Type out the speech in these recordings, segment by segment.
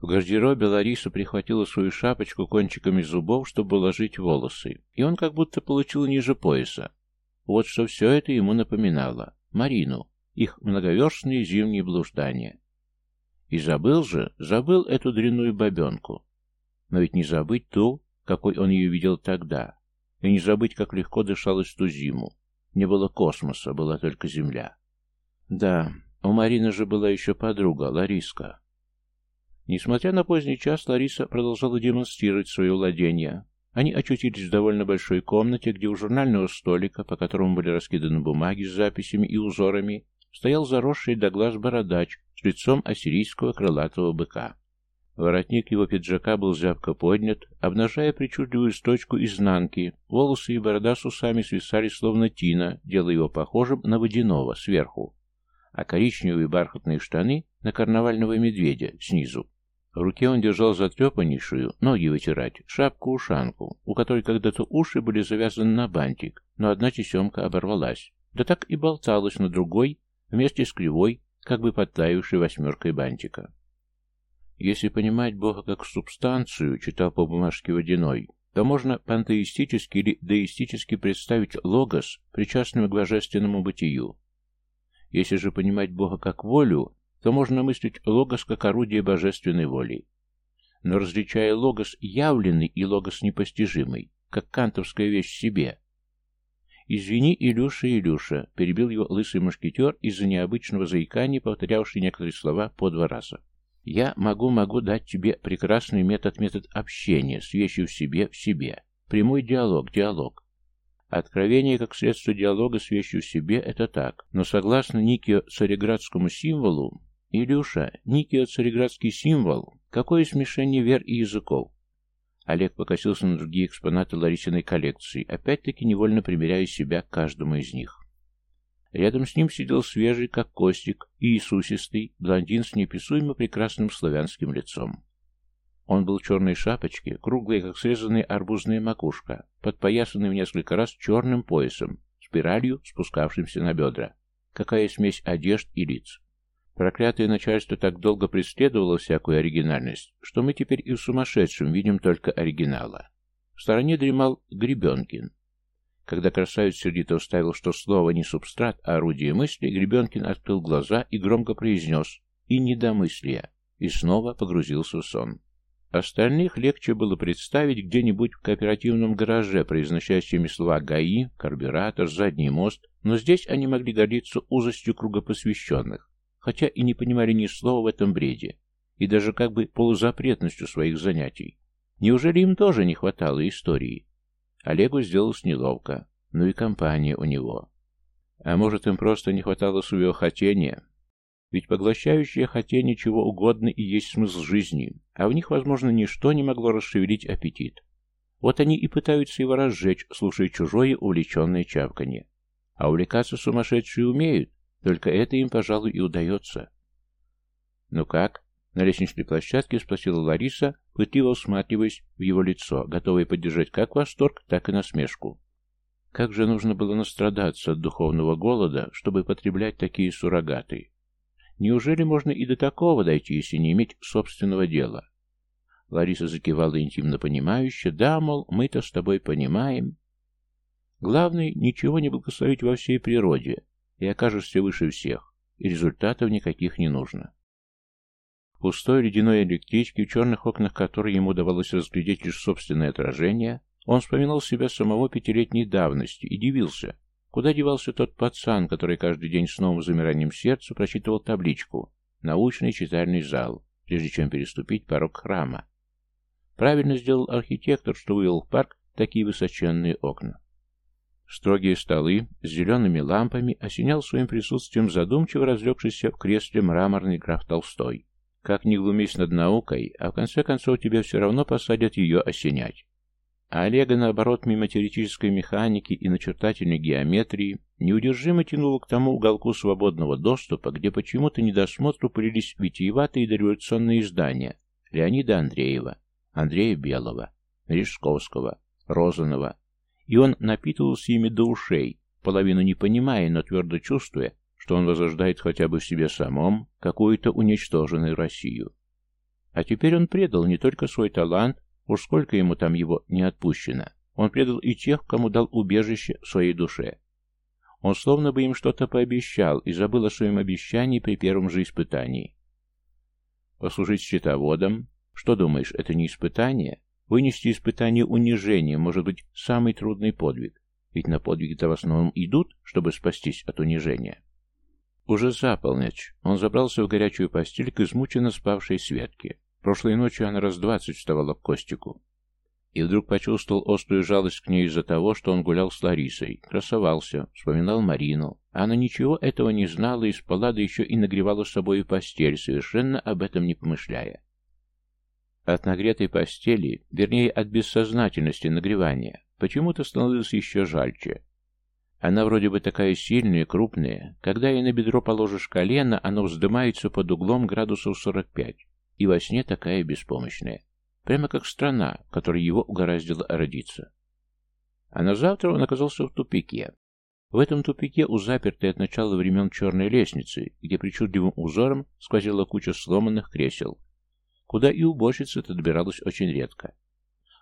В гардеробе Лариса прихватила свою шапочку кончиками зубов, чтобы уложить волосы, и он как будто получил ниже пояса. Вот что все это ему напоминало. Марину, их многоверстные зимние блуждания. И забыл же, забыл эту дрянную бабенку. Но ведь не забыть ту, какой он ее видел тогда, и не забыть, как легко дышалось ту зиму. Не было космоса, была только Земля. Да, у Марины же была еще подруга, Лариска. Несмотря на поздний час, Лариса продолжала демонстрировать свое владение. Они очутились в довольно большой комнате, где у журнального столика, по которому были раскиданы бумаги с записями и узорами, стоял заросший до глаз бородач с лицом ассирийского крылатого быка. Воротник его пиджака был зябко поднят, обнажая причудливую сточку изнанки, волосы и борода с усами свисали словно тина, делая его похожим на водяного сверху, а коричневые бархатные штаны на карнавального медведя снизу. В руке он держал затрепаннейшую, ноги вытирать, шапку-ушанку, у которой когда-то уши были завязаны на бантик, но одна тесемка оборвалась, да так и болталась на другой, вместе с кривой, как бы подтаившей восьмеркой бантика. Если понимать Бога как субстанцию, читал по бумажке водяной, то можно пантеистически или деистически представить логос, причастным к божественному бытию. Если же понимать Бога как волю, то можно мыслить логос как орудие божественной воли. Но различая логос явленный и логос непостижимый, как кантовская вещь в себе. «Извини, Илюша, Илюша», — перебил его лысый мушкетер из-за необычного заикания, повторявший некоторые слова по два раза. Я могу-могу дать тебе прекрасный метод-метод общения с вещью в себе в себе. Прямой диалог, диалог. Откровение как средство диалога с вещью в себе – это так. Но согласно Никио-Цареградскому символу, Илюша, Никио-Цареградский символ – какое смешение вер и языков? Олег покосился на другие экспонаты Ларисиной коллекции, опять-таки невольно примеряя себя к каждому из них. Рядом с ним сидел свежий, как костик, и иисусистый, блондин с неописуемо прекрасным славянским лицом. Он был в черной шапочке, круглая, как срезанная арбузная макушка, подпоясанный в несколько раз черным поясом, спиралью, спускавшимся на бедра. Какая смесь одежд и лиц. Проклятое начальство так долго преследовало всякую оригинальность, что мы теперь и в сумасшедшем видим только оригинала. В стороне дремал Гребенкин, когда красавец сердито уставил, что слово не субстрат, а орудие мысли, Гребенкин открыл глаза и громко произнес «и недомыслие», и снова погрузился в сон. Остальных легче было представить где-нибудь в кооперативном гараже, произносящими слова ГАИ, карбюратор, задний мост, но здесь они могли гордиться узостью круга посвященных, хотя и не понимали ни слова в этом бреде, и даже как бы полузапретностью своих занятий. Неужели им тоже не хватало истории? Олегу сделалось неловко. Ну и компания у него. А может, им просто не хватало своего хотения? Ведь поглощающее хотение чего угодно и есть смысл жизни, а в них, возможно, ничто не могло расшевелить аппетит. Вот они и пытаются его разжечь, слушая чужое увлеченное чавканье. А увлекаться сумасшедшие умеют, только это им, пожалуй, и удается. «Ну как?» На лестничной площадке спросила Лариса, пытливо всматриваясь в его лицо, готовая поддержать как восторг, так и насмешку. Как же нужно было настрадаться от духовного голода, чтобы потреблять такие суррогаты? Неужели можно и до такого дойти, если не иметь собственного дела? Лариса закивала интимно понимающе, да, мол, мы-то с тобой понимаем. Главное, ничего не благословить во всей природе, и окажешься выше всех, и результатов никаких не нужно пустой ледяной электричке, в черных окнах которой ему удавалось разглядеть лишь собственное отражение, он вспоминал себя самого пятилетней давности и дивился, куда девался тот пацан, который каждый день с новым замиранием сердца прочитывал табличку «Научный читальный зал», прежде чем переступить порог храма. Правильно сделал архитектор, что вывел в парк такие высоченные окна. Строгие столы с зелеными лампами осенял своим присутствием задумчиво разлегшийся в кресле мраморный граф Толстой. Как ни глумись над наукой, а в конце концов тебя все равно посадят ее осенять. А Олега, наоборот, мимо теоретической механики и начертательной геометрии, неудержимо тянуло к тому уголку свободного доступа, где почему-то недосмотру пылились витиеватые дореволюционные издания Леонида Андреева, Андрея Белого, Мережковского, Розанова, и он напитывался ими до ушей, половину не понимая, но твердо чувствуя, что он возрождает хотя бы в себе самом какую-то уничтоженную Россию. А теперь он предал не только свой талант, уж сколько ему там его не отпущено, он предал и тех, кому дал убежище своей душе. Он словно бы им что-то пообещал и забыл о своем обещании при первом же испытании. Послужить счетоводом? Что думаешь, это не испытание? Вынести испытание унижения может быть самый трудный подвиг. Ведь на подвиги-то в основном идут, чтобы спастись от унижения. Уже за он забрался в горячую постель к измученно спавшей Светке. Прошлой ночью она раз двадцать вставала к Костику. И вдруг почувствовал острую жалость к ней из-за того, что он гулял с Ларисой, красовался, вспоминал Марину. А она ничего этого не знала и спала, да еще и нагревала с собой постель, совершенно об этом не помышляя. От нагретой постели, вернее, от бессознательности нагревания, почему-то становилось еще жальче. Она вроде бы такая сильная, крупная. Когда ей на бедро положишь колено, оно вздымается под углом градусов 45. И во сне такая беспомощная. Прямо как страна, в которой его угораздило родиться. А на завтра он оказался в тупике. В этом тупике у запертой от начала времен черной лестницы, где причудливым узором сквозила куча сломанных кресел, куда и уборщица-то добиралась очень редко.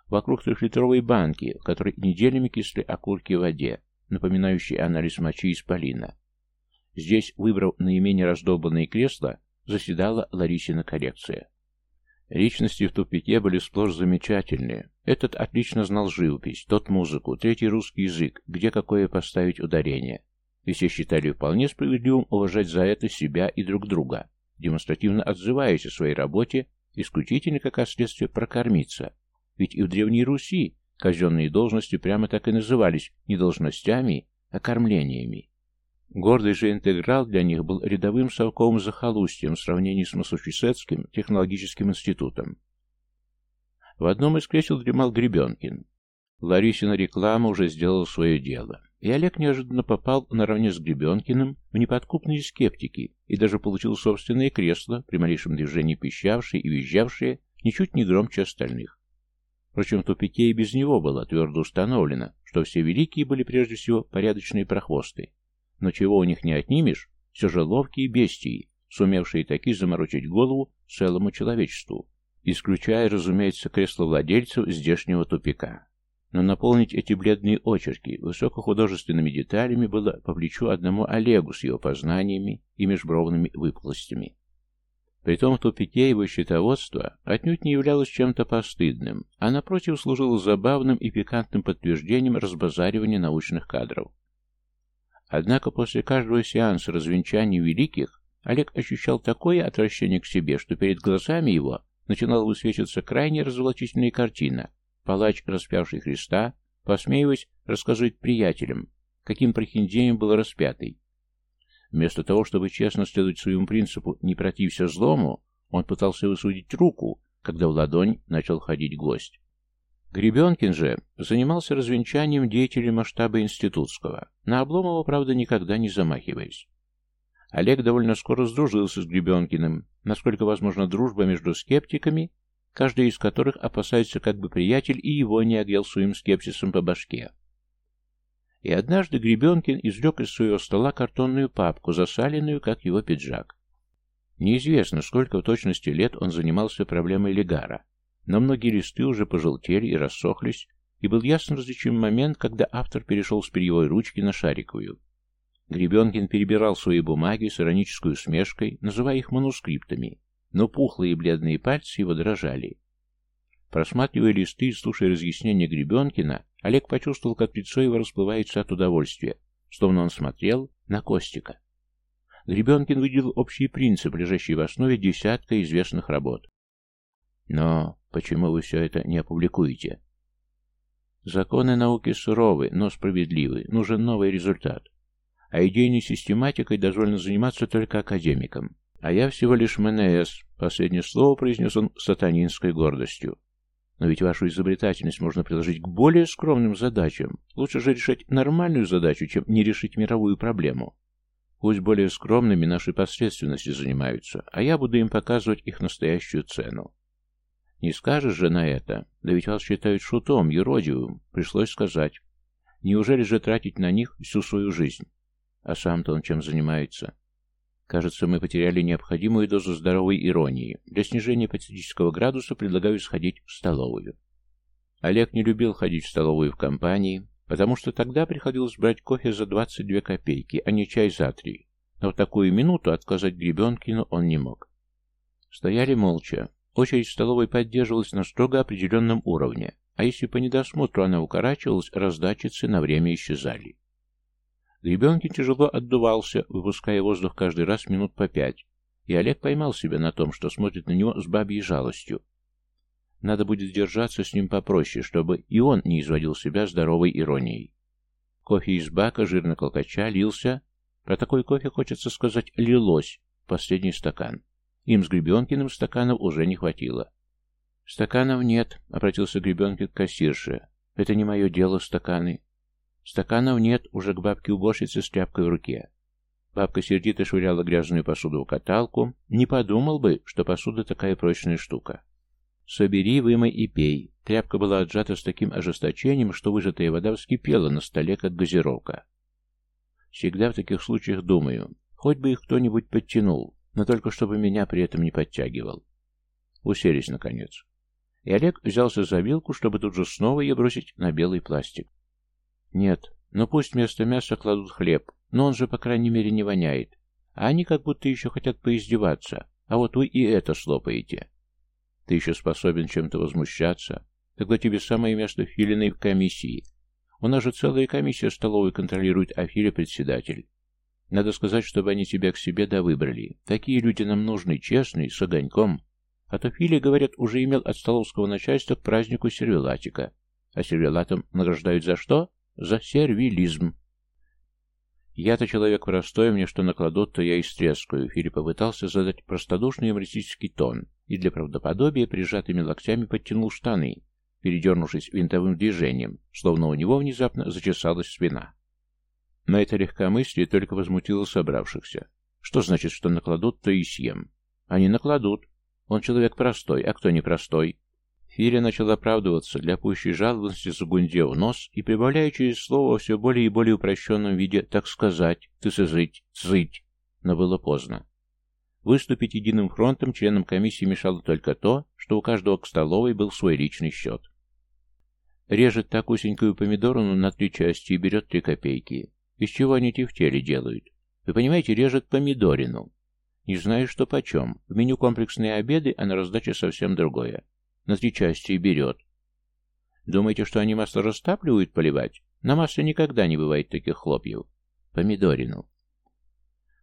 Вокруг трехлитровой банки, в которой неделями кисли окурки в воде, напоминающий анализ мочи из полина. Здесь, выбрав наименее раздолбанные кресла, заседала Ларисина коллекция. Личности в тупике были сплошь замечательные. Этот отлично знал живопись, тот музыку, третий русский язык, где какое поставить ударение. И все считали вполне справедливым уважать за это себя и друг друга, демонстративно отзываясь о своей работе, исключительно как о следствии прокормиться. Ведь и в Древней Руси Казенные должности прямо так и назывались не должностями, а кормлениями. Гордый же интеграл для них был рядовым совковым захолустьем в сравнении с Массачусетским технологическим институтом. В одном из кресел дремал Гребенкин. Ларисина реклама уже сделала свое дело, и Олег неожиданно попал наравне с Гребенкиным в неподкупные скептики и даже получил собственное кресло, при малейшем движении пищавшее и визжавшее, ничуть не громче остальных. Впрочем, в тупике и без него было твердо установлено, что все великие были прежде всего порядочные прохвосты. Но чего у них не отнимешь, все же ловкие бестии, сумевшие таки заморочить голову целому человечеству, исключая, разумеется, кресло владельцев здешнего тупика. Но наполнить эти бледные очерки высокохудожественными деталями было по плечу одному Олегу с его познаниями и межбровными выплостями. Притом в тупике его счетоводство отнюдь не являлось чем-то постыдным, а напротив служило забавным и пикантным подтверждением разбазаривания научных кадров. Однако после каждого сеанса развенчаний великих Олег ощущал такое отвращение к себе, что перед глазами его начинала высвечиваться крайне разволочительная картина. Палач, распявший Христа, посмеиваясь, рассказывает приятелям, каким прохиндеем был распятый, Вместо того, чтобы честно следовать своему принципу «не протився злому», он пытался высудить руку, когда в ладонь начал ходить гость. Гребенкин же занимался развенчанием деятелей масштаба институтского, на Обломова, правда, никогда не замахиваясь. Олег довольно скоро сдружился с Гребенкиным, насколько возможно дружба между скептиками, каждый из которых опасается, как бы приятель и его не огрел своим скепсисом по башке. И однажды Гребенкин извлек из своего стола картонную папку, засаленную, как его пиджак. Неизвестно, сколько в точности лет он занимался проблемой Легара, но многие листы уже пожелтели и рассохлись, и был ясно различим момент, когда автор перешел с перьевой ручки на шариковую. Гребенкин перебирал свои бумаги с иронической усмешкой, называя их манускриптами, но пухлые и бледные пальцы его дрожали. Просматривая листы и слушая разъяснения Гребенкина, Олег почувствовал, как лицо его расплывается от удовольствия, словно он смотрел на Костика. Гребенкин выделил общий принцип, лежащий в основе десятка известных работ. Но почему вы все это не опубликуете? Законы науки суровы, но справедливы. Нужен новый результат. А идейной систематикой дозволено заниматься только академикам. А я всего лишь МНС. Последнее слово произнес он с сатанинской гордостью. Но ведь вашу изобретательность можно приложить к более скромным задачам. Лучше же решать нормальную задачу, чем не решить мировую проблему. Пусть более скромными наши посредственности занимаются, а я буду им показывать их настоящую цену. Не скажешь же на это, да ведь вас считают шутом, юродивым, пришлось сказать. Неужели же тратить на них всю свою жизнь? А сам-то он чем занимается? Кажется, мы потеряли необходимую дозу здоровой иронии. Для снижения патетического градуса предлагаю сходить в столовую. Олег не любил ходить в столовую в компании, потому что тогда приходилось брать кофе за 22 копейки, а не чай за три. Но в такую минуту отказать Гребенкину он не мог. Стояли молча. Очередь в столовой поддерживалась на строго определенном уровне, а если по недосмотру она укорачивалась, раздачицы на время исчезали. Гребенкин тяжело отдувался, выпуская воздух каждый раз минут по пять, и Олег поймал себя на том, что смотрит на него с бабьей жалостью. Надо будет держаться с ним попроще, чтобы и он не изводил себя здоровой иронией. Кофе из бака, жирно колкача, лился. Про такой кофе хочется сказать «лилось» в последний стакан. Им с Гребенкиным стаканов уже не хватило. «Стаканов нет», — обратился Гребенкин к кассирше. «Это не мое дело, стаканы». «Стаканов нет», — уже к бабке-уборщице с тряпкой в руке. Бабка сердито швыряла грязную посуду в каталку. Не подумал бы, что посуда такая прочная штука. «Собери, вымой и пей». Тряпка была отжата с таким ожесточением, что выжатая вода вскипела на столе, как газировка. Всегда в таких случаях думаю, хоть бы их кто-нибудь подтянул, но только чтобы меня при этом не подтягивал. Уселись, наконец. И Олег взялся за вилку, чтобы тут же снова ее бросить на белый пластик. Нет, ну пусть вместо мяса кладут хлеб, но он же, по крайней мере, не воняет. А они как будто еще хотят поиздеваться, а вот вы и это слопаете. Ты еще способен чем-то возмущаться? Тогда тебе самое место в Филиной комиссии. У нас же целая комиссия столовой контролирует, а Филя председатель. Надо сказать, чтобы они тебя к себе да выбрали. Такие люди нам нужны, честные, с огоньком. А то Филя, говорят, уже имел от столовского начальства к празднику сервелатика. А сервелатом награждают за что? За сервилизм. Я-то человек простой, мне что накладут, то я и стрескаю. Филипп попытался задать простодушный юмористический тон и для правдоподобия прижатыми локтями подтянул штаны, передернувшись винтовым движением, словно у него внезапно зачесалась спина. Но это легкомыслие только возмутило собравшихся. Что значит, что накладут, то и съем? Они накладут. Он человек простой, а кто не простой? Филя начал оправдываться для пущей жалобности, загундев нос и прибавляя через слово все более и более упрощенном виде «так сказать», «ты сызыть», «цыть». Но было поздно. Выступить единым фронтом членам комиссии мешало только то, что у каждого к столовой был свой личный счет. Режет так усенькую помидорину на три части и берет три копейки. Из чего они тефтели делают? Вы понимаете, режет помидорину. Не знаю, что почем. В меню комплексные обеды, а на раздаче совсем другое. На три части и берет. Думаете, что они масло растапливают поливать? На масле никогда не бывает таких хлопьев. Помидорину.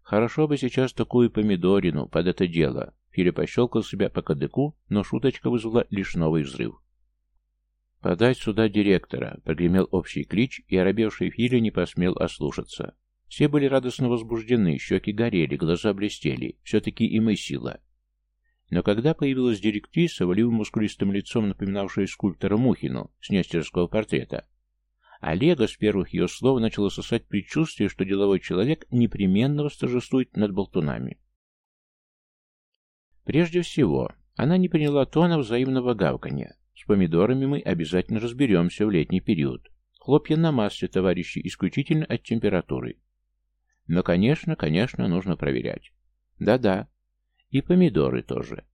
Хорошо бы сейчас такую помидорину под это дело. Филя пощелкал себя по кадыку, но шуточка вызвала лишь новый взрыв. «Подать сюда директора», — прогремел общий клич, и оробевший Филя не посмел ослушаться. Все были радостно возбуждены, щеки горели, глаза блестели. Все-таки и мы сила. Но когда появилась директриса, волевым мускулистым лицом напоминавшая скульптора Мухину с нестерского портрета, Олега с первых ее слов начало сосать предчувствие, что деловой человек непременно восторжествует над болтунами. Прежде всего, она не приняла тона взаимного гавканья. С помидорами мы обязательно разберемся в летний период. Хлопья на масле, товарищи, исключительно от температуры. Но, конечно, конечно, нужно проверять. Да-да. И помидоры тоже.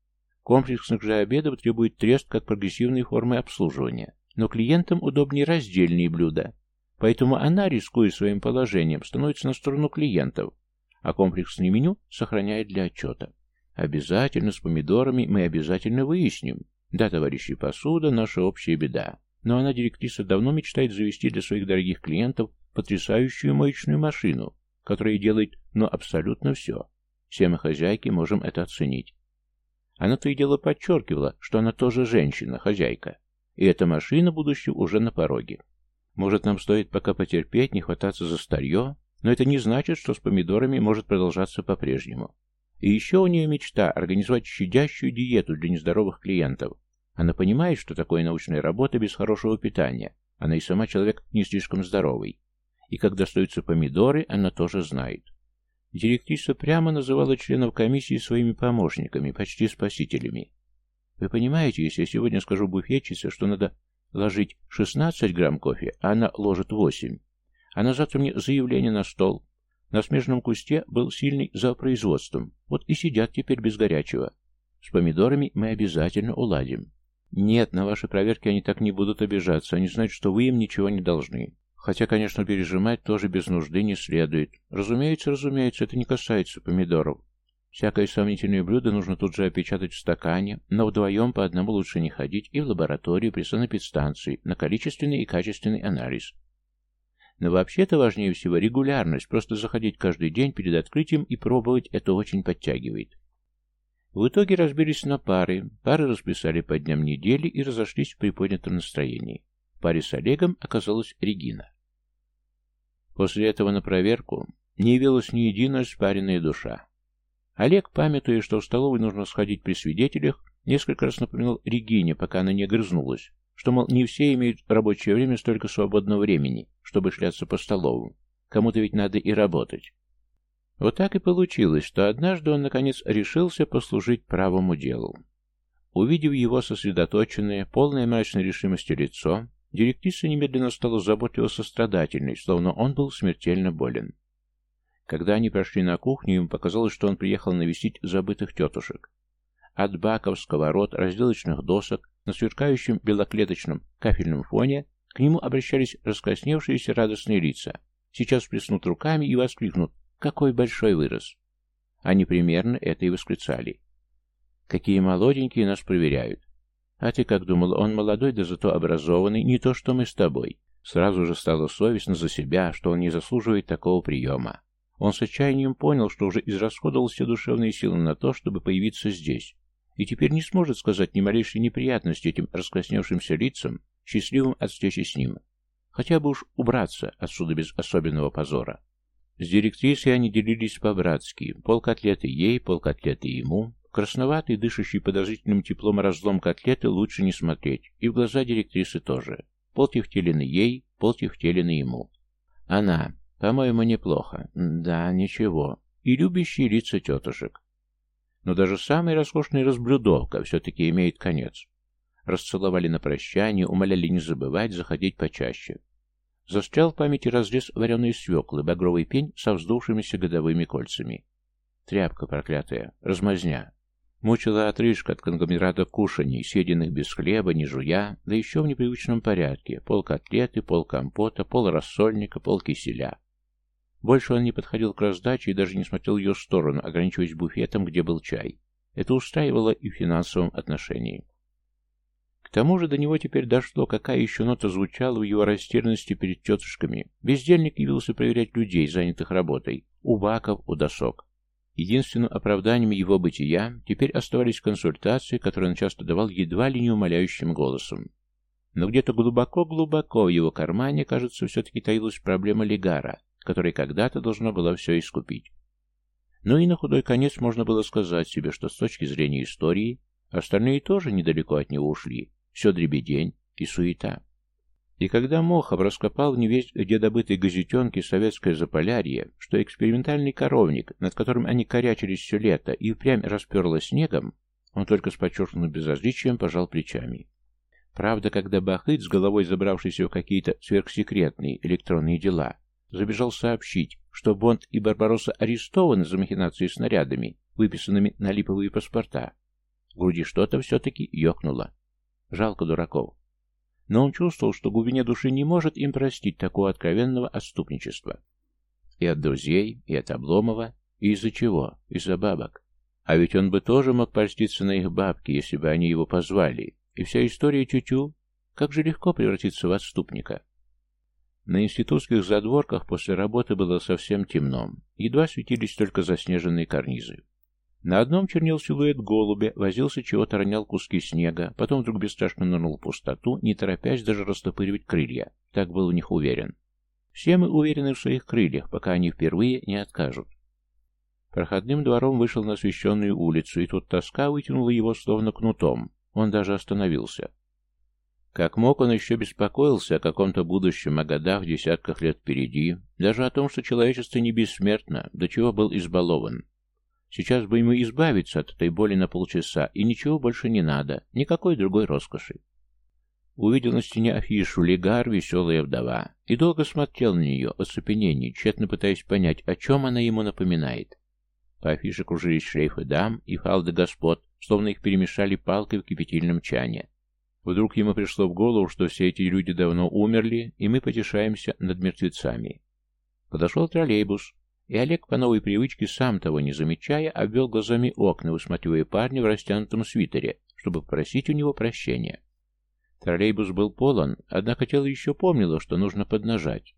Комплексных же обедов требует трест как прогрессивной формы обслуживания. Но клиентам удобнее раздельные блюда. Поэтому она, рискуя своим положением, становится на сторону клиентов, а комплексное меню сохраняет для отчета. Обязательно с помидорами мы обязательно выясним. Да, товарищи, посуда – наша общая беда. Но она, директриса, давно мечтает завести для своих дорогих клиентов потрясающую моечную машину, которая делает, ну, абсолютно все. Все мы, хозяйки, можем это оценить. Она то и дело подчеркивала, что она тоже женщина, хозяйка. И эта машина будущего уже на пороге. Может, нам стоит пока потерпеть, не хвататься за старье, но это не значит, что с помидорами может продолжаться по-прежнему. И еще у нее мечта организовать щадящую диету для нездоровых клиентов. Она понимает, что такое научная работа без хорошего питания. Она и сама человек не слишком здоровый. И когда остаются помидоры, она тоже знает. Директриса прямо называла членов комиссии своими помощниками, почти спасителями. Вы понимаете, если я сегодня скажу буфетчице, что надо ложить 16 грамм кофе, а она ложит 8, она завтра мне заявление на стол. На смежном кусте был сильный за производством. Вот и сидят теперь без горячего. С помидорами мы обязательно уладим. Нет, на ваши проверки они так не будут обижаться. Они знают, что вы им ничего не должны. Хотя, конечно, пережимать тоже без нужды не следует. Разумеется, разумеется, это не касается помидоров. Всякое сомнительное блюдо нужно тут же опечатать в стакане, но вдвоем по одному лучше не ходить и в лабораторию при санэпидстанции на количественный и качественный анализ. Но вообще-то важнее всего регулярность, просто заходить каждый день перед открытием и пробовать это очень подтягивает. В итоге разбились на пары, пары расписали по дням недели и разошлись в приподнятом настроении. В паре с Олегом оказалась Регина. После этого на проверку не явилась ни единая спаренная душа. Олег, памятуя, что в столовой нужно сходить при свидетелях, несколько раз напоминал Регине, пока она не огрызнулась, что, мол, не все имеют рабочее время столько свободного времени, чтобы шляться по столовым. Кому-то ведь надо и работать. Вот так и получилось, что однажды он, наконец, решился послужить правому делу. Увидев его сосредоточенное, полное мрачной решимости лицо, директриса немедленно стала заботливо сострадательной, словно он был смертельно болен. Когда они прошли на кухню, ему показалось, что он приехал навестить забытых тетушек. От баков, сковород, разделочных досок на сверкающем белоклеточном кафельном фоне к нему обращались раскрасневшиеся радостные лица. Сейчас плеснут руками и воскликнут «Какой большой вырос!» Они примерно это и восклицали. «Какие молоденькие нас проверяют!» «А ты как думал, он молодой, да зато образованный, не то что мы с тобой!» Сразу же стало совестно за себя, что он не заслуживает такого приема. Он с отчаянием понял, что уже израсходовал все душевные силы на то, чтобы появиться здесь, и теперь не сможет сказать ни малейшей неприятности этим раскрасневшимся лицам, счастливым от встречи с ним. Хотя бы уж убраться отсюда без особенного позора. С директрисой они делились по-братски. Полкотлеты ей, полкотлеты ему. Красноватый, дышащий подозрительным теплом разлом котлеты лучше не смотреть. И в глаза директрисы тоже. Полтехтелины ей, полтехтелины ему. Она. По-моему, неплохо. Да, ничего. И любящие лица тетушек. Но даже самая роскошная разблюдовка все-таки имеет конец. Расцеловали на прощание, умоляли не забывать, заходить почаще. Застрял в памяти разрез вареной свеклы, багровый пень со вздувшимися годовыми кольцами. Тряпка проклятая, размазня. Мучила отрыжка от конгломерата кушаний, съеденных без хлеба, не жуя, да еще в непривычном порядке. Пол котлеты, пол компота, пол рассольника, пол киселя. Больше он не подходил к раздаче и даже не смотрел ее сторону, ограничиваясь буфетом, где был чай. Это устраивало и в финансовом отношении. К тому же до него теперь дошло, какая еще нота звучала в его растерянности перед тетушками. Бездельник явился проверять людей, занятых работой, у баков, у досок. Единственным оправданием его бытия теперь оставались консультации, которые он часто давал едва ли не умоляющим голосом. Но где-то глубоко-глубоко в его кармане, кажется, все-таки таилась проблема Легара, которая когда-то должна была все искупить. Ну и на худой конец можно было сказать себе, что с точки зрения истории остальные тоже недалеко от него ушли. Все дребедень и суета. И когда Мохов раскопал не весь где добытой газетенки «Советское Заполярье», что экспериментальный коровник, над которым они корячились все лето, и впрямь расперло снегом, он только с подчеркнутым безразличием пожал плечами. Правда, когда Бахыт, с головой забравшийся в какие-то сверхсекретные электронные дела, забежал сообщить, что Бонд и Барбаросса арестованы за махинации снарядами, выписанными на липовые паспорта. В груди что-то все-таки ёкнуло. Жалко дураков. Но он чувствовал, что в глубине души не может им простить такого откровенного отступничества. И от друзей, и от Обломова, и из-за чего? Из-за бабок. А ведь он бы тоже мог проститься на их бабки, если бы они его позвали. И вся история тютю, как же легко превратиться в отступника. На институтских задворках после работы было совсем темно. Едва светились только заснеженные карнизы. На одном чернел силуэт голубя, возился чего-то ронял куски снега, потом вдруг бесстрашно нырнул в пустоту, не торопясь даже растопыривать крылья. Так был в них уверен. Все мы уверены в своих крыльях, пока они впервые не откажут. Проходным двором вышел на освещенную улицу, и тут тоска вытянула его словно кнутом. Он даже остановился. Как мог, он еще беспокоился о каком-то будущем, о годах, десятках лет впереди, даже о том, что человечество не бессмертно, до чего был избалован. Сейчас бы ему избавиться от этой боли на полчаса, и ничего больше не надо, никакой другой роскоши. увидел на стене афишу «Легар. Веселая вдова» и долго смотрел на нее, оцепенение, тщетно пытаясь понять, о чем она ему напоминает. По афише кружились шлейфы дам и фалды господ, словно их перемешали палкой в кипятильном чане. Вдруг ему пришло в голову, что все эти люди давно умерли, и мы потешаемся над мертвецами. Подошел троллейбус, и Олег по новой привычке, сам того не замечая, обвел глазами окна, высматривая парня в растянутом свитере, чтобы попросить у него прощения. Троллейбус был полон, однако тело еще помнило, что нужно поднажать.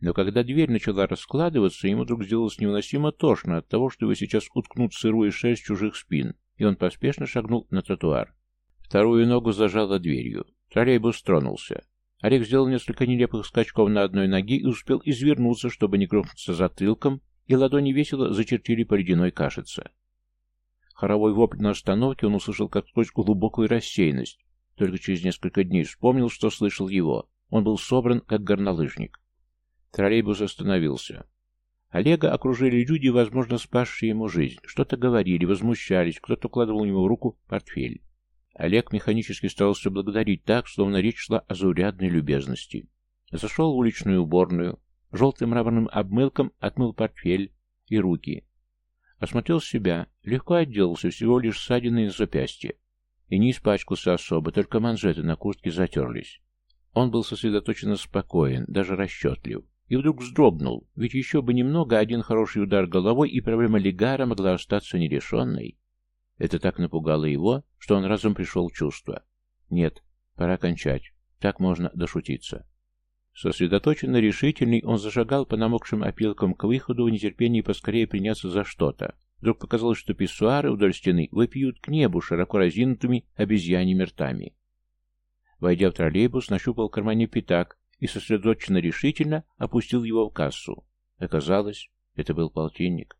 Но когда дверь начала раскладываться, ему вдруг сделалось невыносимо тошно от того, что его сейчас уткнут сырую шерсть чужих спин, и он поспешно шагнул на тротуар. Вторую ногу зажало дверью. Троллейбус тронулся. Олег сделал несколько нелепых скачков на одной ноге и успел извернуться, чтобы не грохнуться затылком, и ладони весело зачертили по ледяной кашице. Хоровой вопль на остановке он услышал как сквозь глубокую рассеянность. Только через несколько дней вспомнил, что слышал его. Он был собран, как горнолыжник. Троллейбус остановился. Олега окружили люди, возможно, спасшие ему жизнь. Что-то говорили, возмущались, кто-то укладывал ему в руку портфель. Олег механически старался благодарить так, словно речь шла о заурядной любезности. Зашел в уличную уборную, желтым мраморным обмылком отмыл портфель и руки. Осмотрел себя, легко отделался, всего лишь ссадины на запястье. И не испачкался особо, только манжеты на куртке затерлись. Он был сосредоточенно спокоен, даже расчетлив. И вдруг вздрогнул, ведь еще бы немного один хороший удар головой, и проблема Легара могла остаться нерешенной. Это так напугало его, что он разом пришел в чувство. Нет, пора кончать. Так можно дошутиться. Сосредоточенно решительный, он зашагал по намокшим опилкам к выходу в нетерпении поскорее приняться за что-то. Вдруг показалось, что писсуары вдоль стены выпьют к небу широко разинутыми обезьяньими ртами. Войдя в троллейбус, нащупал в кармане пятак и сосредоточенно решительно опустил его в кассу. Оказалось, это был полтинник.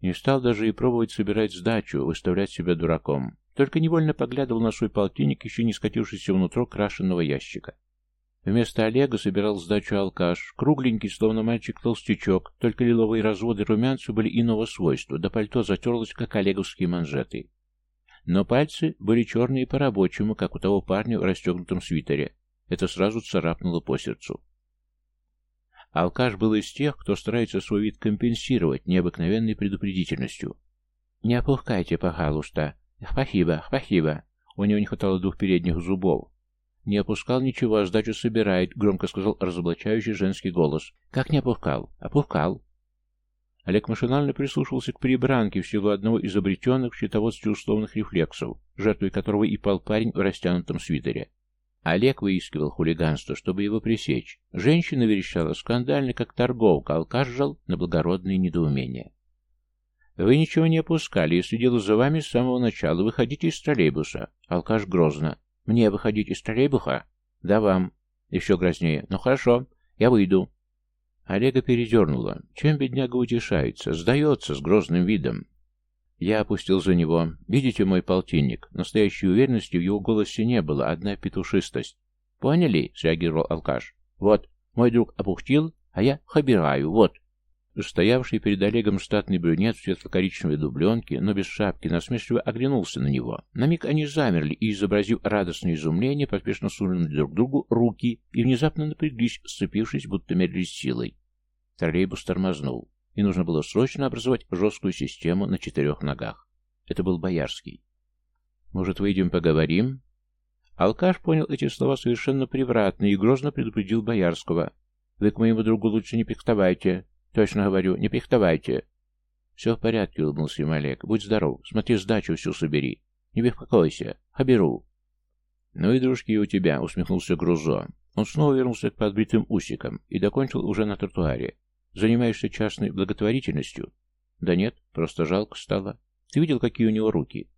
Не стал даже и пробовать собирать сдачу, выставлять себя дураком. Только невольно поглядывал на свой полтинник, еще не скатившийся внутрь крашенного ящика. Вместо Олега собирал сдачу алкаш, кругленький, словно мальчик-толстячок, только лиловые разводы румянцу были иного свойства, да пальто затерлось, как олеговские манжеты. Но пальцы были черные по-рабочему, как у того парня в расстегнутом свитере. Это сразу царапнуло по сердцу. Алкаш был из тех, кто старается свой вид компенсировать необыкновенной предупредительностью. «Не опускайте, пожалуйста. Спасибо, спасибо». У него не хватало двух передних зубов. «Не опускал ничего, а сдачу собирает», — громко сказал разоблачающий женский голос. «Как не опускал? Опускал». Олег машинально прислушивался к перебранке в силу одного из обретенных в счетоводстве условных рефлексов, жертвой которого и пал парень в растянутом свитере. Олег выискивал хулиганство, чтобы его пресечь. Женщина верещала скандально, как торговка, алкаш жал на благородные недоумения. «Вы ничего не опускали, если дело за вами с самого начала. Выходите из троллейбуса». Алкаш грозно. «Мне выходить из троллейбуса?» «Да вам». Еще грознее. «Ну хорошо, я выйду». Олега передернуло. Чем бедняга утешается? Сдается с грозным видом. Я опустил за него. Видите мой полтинник? Настоящей уверенности в его голосе не было, одна петушистость. Поняли? Среагировал алкаш. Вот, мой друг опустил, а я хабираю, вот. Стоявший перед Олегом штатный брюнет в светло-коричневой дубленке, но без шапки, насмешливо оглянулся на него. На миг они замерли и, изобразив радостное изумление, поспешно сунули друг другу руки и внезапно напряглись, сцепившись, будто мерились силой. Троллейбус тормознул и нужно было срочно образовать жесткую систему на четырех ногах. Это был Боярский. «Может, выйдем поговорим?» Алкаш понял эти слова совершенно превратно и грозно предупредил Боярского. «Вы к моему другу лучше не пихтовайте. Точно говорю, не пихтовайте». «Все в порядке», — улыбнулся им Олег. «Будь здоров. Смотри, сдачу всю собери. Не беспокойся. Оберу». «Ну и дружки у тебя», — усмехнулся Грузо. Он снова вернулся к подбритым усикам и докончил уже на тротуаре. Занимаешься частной благотворительностью? Да нет, просто жалко стало. Ты видел, какие у него руки?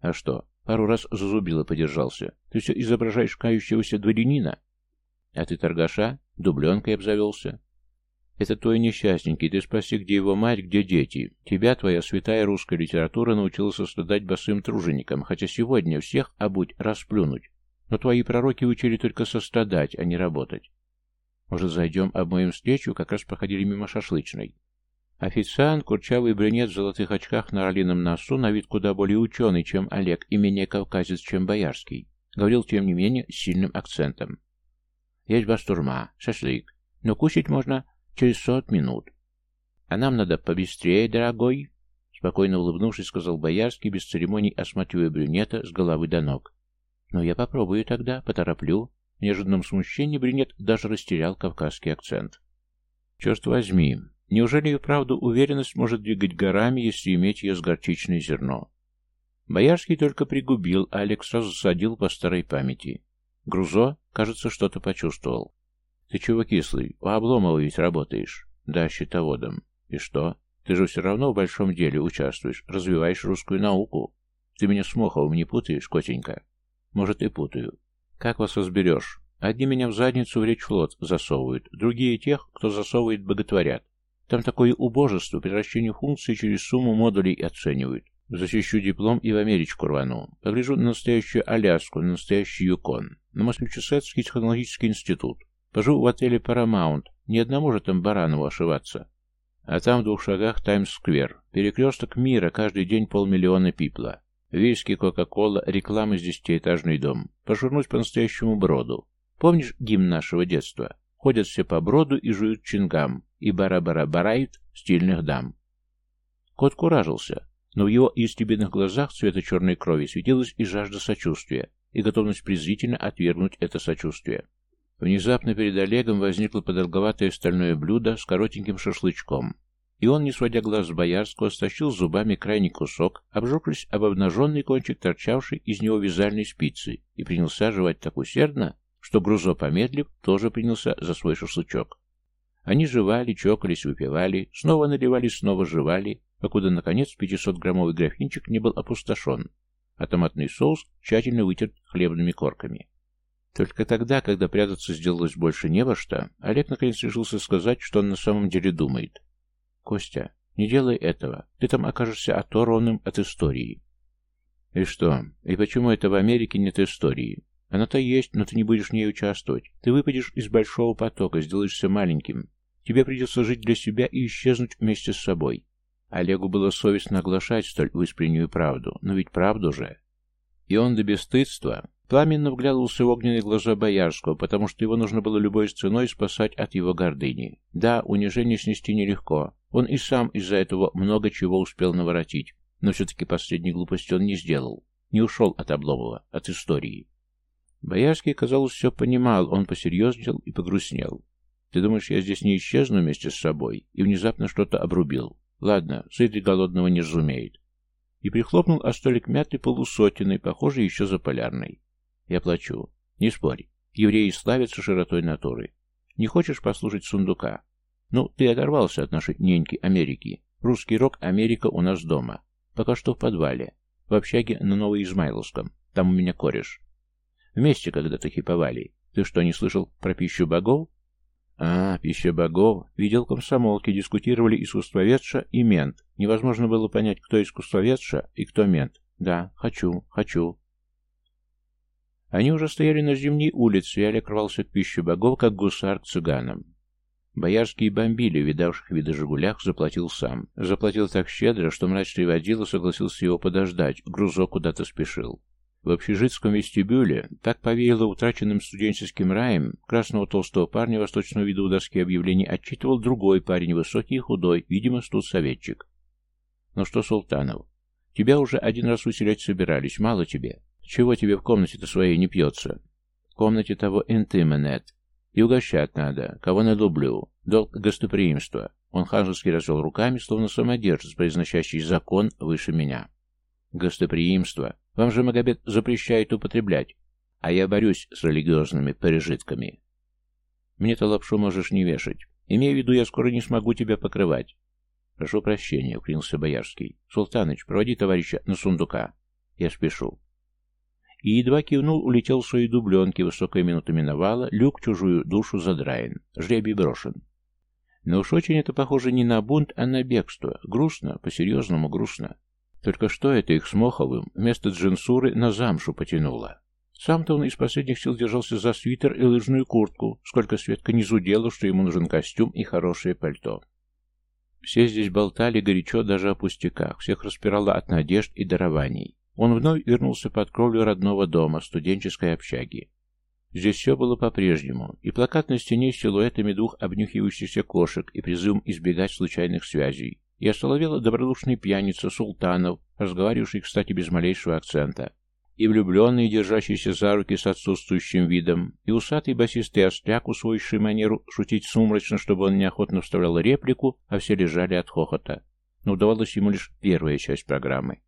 А что, пару раз за зубило подержался. Ты все изображаешь кающегося дворянина? А ты торгаша? Дубленкой обзавелся? Это твой несчастненький, ты спроси, где его мать, где дети. Тебя твоя святая русская литература научила сострадать босым труженикам, хотя сегодня всех обуть расплюнуть. Но твои пророки учили только сострадать, а не работать. Может, зайдем, обмоем встречу, как раз проходили мимо шашлычной. Официант, курчавый брюнет в золотых очках на орлином носу, на вид куда более ученый, чем Олег, и менее кавказец, чем Боярский. Говорил, тем не менее, с сильным акцентом. Есть бастурма, шашлык, но кушать можно через сот минут. А нам надо побыстрее, дорогой. Спокойно улыбнувшись, сказал Боярский, без церемоний осматривая брюнета с головы до ног. «Ну, я попробую тогда, потороплю». В неожиданном смущении брюнет даже растерял кавказский акцент. «Черт возьми, неужели и правду уверенность может двигать горами, если иметь ее с горчичное зерно?» Боярский только пригубил, а Алекс сразу засадил по старой памяти. Грузо, кажется, что-то почувствовал. «Ты чего кислый? У Обломова ведь работаешь?» «Да, счетоводом. И что? Ты же все равно в большом деле участвуешь, развиваешь русскую науку. Ты меня с Моховым не путаешь, котенька?» «Может, и путаю. Как вас разберешь? Одни меня в задницу в речфлот засовывают, другие тех, кто засовывает, боготворят. Там такое убожество, превращение функций через сумму модулей оценивают. Защищу диплом и в Америчку рвану. Погляжу на настоящую Аляску, на настоящий Юкон, на Массачусетский технологический институт. Пожу в отеле Paramount, ни одному же там Баранову ошиваться. А там в двух шагах Таймс-сквер, перекресток мира, каждый день полмиллиона пипла. Виски, Кока-Кола, реклама с десятиэтажный дом. Пожурнуть по-настоящему броду. Помнишь гимн нашего детства? Ходят все по броду и жуют чингам, и бара-бара-барают стильных дам. Кот куражился, но в его истебенных глазах цвета черной крови светилась и жажда сочувствия, и готовность презрительно отвергнуть это сочувствие. Внезапно перед Олегом возникло подолговатое стальное блюдо с коротеньким шашлычком, и он, не сводя глаз с Боярского, стащил зубами крайний кусок, обжегшись об обнаженный кончик торчавший из него вязальной спицы, и принялся жевать так усердно, что Грузо, помедлив, тоже принялся за свой шашлычок. Они жевали, чокались, выпивали, снова наливали, снова жевали, покуда, наконец, 500-граммовый графинчик не был опустошен, а томатный соус тщательно вытерт хлебными корками. Только тогда, когда прятаться сделалось больше не во что, Олег наконец решился сказать, что он на самом деле думает. «Костя, не делай этого. Ты там окажешься оторванным от истории». «И что? И почему это в Америке нет истории? Она-то есть, но ты не будешь в ней участвовать. Ты выпадешь из большого потока, сделаешься маленьким. Тебе придется жить для себя и исчезнуть вместе с собой. Олегу было совестно оглашать столь выспреннюю правду, но ведь правду же. И он до бесстыдства пламенно вглядывался в огненные глаза Боярского, потому что его нужно было любой ценой спасать от его гордыни. Да, унижение снести нелегко. Он и сам из-за этого много чего успел наворотить, но все-таки последней глупости он не сделал. Не ушел от Обломова, от истории. Боярский, казалось, все понимал, он посерьезнел и погрустнел. «Ты думаешь, я здесь не исчезну вместе с собой?» И внезапно что-то обрубил. Ладно, сытый голодного не разумеет. И прихлопнул о столик мятый полусотенный, похожий еще за полярной. Я плачу. Не спорь. Евреи славятся широтой натуры. Не хочешь послушать сундука? Ну, ты оторвался от нашей неньки Америки. Русский рок Америка у нас дома. Пока что в подвале. В общаге на Новоизмайловском. Там у меня кореш. Вместе когда-то хиповали. Ты что, не слышал про пищу богов? А, пища богов. Видел комсомолки, дискутировали искусствоведша и мент. Невозможно было понять, кто искусствоведша и кто мент. Да, хочу, хочу. Они уже стояли на зимней улице, и Олег рвался к пище богов, как гусар к цыганам. Боярские бомбили, видавших виды «Жигулях», заплатил сам. Заплатил так щедро, что мрачный водила согласился его подождать, грузок куда-то спешил. В общежитском вестибюле так повеяло утраченным студенческим раем, красного толстого парня восточного вида у доски объявлений отчитывал другой парень, высокий и худой, видимо, студсоветчик. «Ну что, Султанов, тебя уже один раз выселять собирались, мало тебе. Чего тебе в комнате-то своей не пьется?» «В комнате того интименет. И угощать надо, кого налюблю. Долг гостеприимства». Он ханжески развел руками, словно самодержец, произносящий закон выше меня. «Гостеприимство. Вам же Магомед запрещает употреблять, а я борюсь с религиозными пережитками. Мне-то лапшу можешь не вешать. Имею в виду, я скоро не смогу тебя покрывать. Прошу прощения, уклинился Боярский. Султаныч, проводи товарища на сундука. Я спешу. И едва кивнул, улетел в свои дубленки, высокая минута миновала, люк чужую душу задраен, жребий брошен. Но уж очень это похоже не на бунт, а на бегство. Грустно, по-серьезному грустно. Только что это их с Моховым вместо джинсуры на замшу потянуло. Сам-то он из последних сил держался за свитер и лыжную куртку, сколько Светка не зудела, что ему нужен костюм и хорошее пальто. Все здесь болтали горячо даже о пустяках, всех распирало от надежд и дарований. Он вновь вернулся под кровлю родного дома, студенческой общаги. Здесь все было по-прежнему, и плакат на стене с силуэтами двух обнюхивающихся кошек и призывом избегать случайных связей, и осоловела добродушный пьяница Султанов, разговаривавший, кстати, без малейшего акцента, и влюбленный, держащийся за руки с отсутствующим видом, и усатый басистый остряк, усвоивший манеру шутить сумрачно, чтобы он неохотно вставлял реплику, а все лежали от хохота. Но удавалась ему лишь первая часть программы.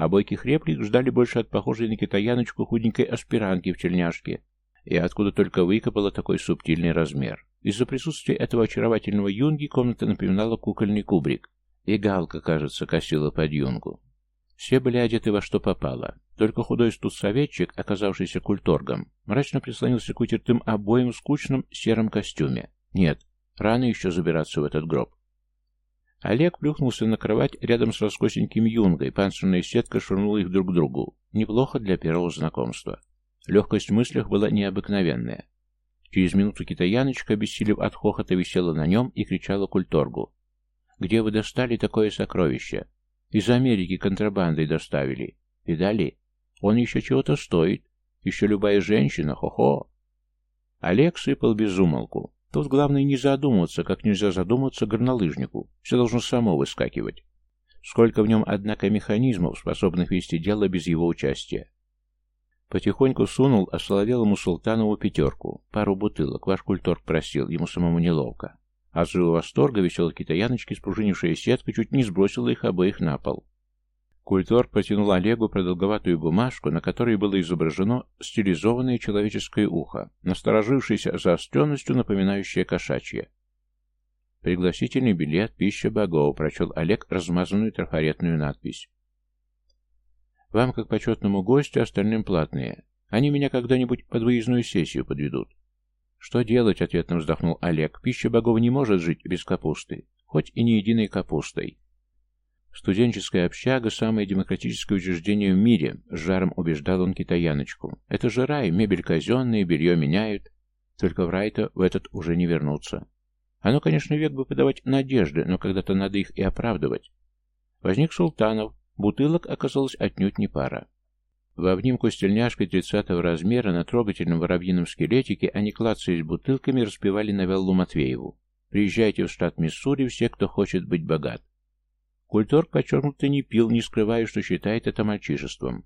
А бойких реплик ждали больше от похожей на китаяночку худенькой аспирантки в тельняшке, и откуда только выкопала такой субтильный размер. Из-за присутствия этого очаровательного юнги комната напоминала кукольный кубрик, и галка, кажется, косила под юнгу. Все были одеты во что попало. Только худой студсоветчик, оказавшийся культоргом, мрачно прислонился к утертым обоим в скучном сером костюме. Нет, рано еще забираться в этот гроб. Олег плюхнулся на кровать рядом с раскосеньким юнгой, панцирная сетка швырнула их друг к другу. Неплохо для первого знакомства. Легкость в мыслях была необыкновенная. Через минуту китаяночка, обессилев от хохота, висела на нем и кричала культоргу. «Где вы достали такое сокровище? Из Америки контрабандой доставили. Видали? Он еще чего-то стоит. Еще любая женщина, хо-хо. Олег сыпал без умолку. Тут главное не задумываться, как нельзя задуматься горнолыжнику. Все должно само выскакивать. Сколько в нем, однако, механизмов, способных вести дело без его участия. Потихоньку сунул осоловелому Султанову пятерку, пару бутылок, ваш культорг просил, ему самому неловко. От живого восторга веселой китаяночки спружинившая сетка чуть не сбросила их обоих на пол. Культор протянул Олегу продолговатую бумажку, на которой было изображено стилизованное человеческое ухо, насторожившееся заостренностью, напоминающее кошачье. «Пригласительный билет, пища богов», — прочел Олег размазанную трафаретную надпись. «Вам, как почетному гостю, остальным платные. Они меня когда-нибудь под выездную сессию подведут. «Что делать?» — ответно вздохнул Олег. «Пища богов не может жить без капусты, хоть и не единой капустой». Студенческая общага – самое демократическое учреждение в мире, с жаром убеждал он китаяночку. Это же рай, мебель казенная, белье меняют. Только в рай-то в этот уже не вернуться. Оно, конечно, век бы подавать надежды, но когда-то надо их и оправдывать. Возник Султанов, бутылок оказалось отнюдь не пара. В обнимку с тельняшкой тридцатого размера на трогательном воробьином скелетике они, клацаясь бутылками, распевали новеллу Матвееву. «Приезжайте в штат Миссури все, кто хочет быть богат». Культорг подчеркнуто не пил, не скрывая, что считает это мальчишеством.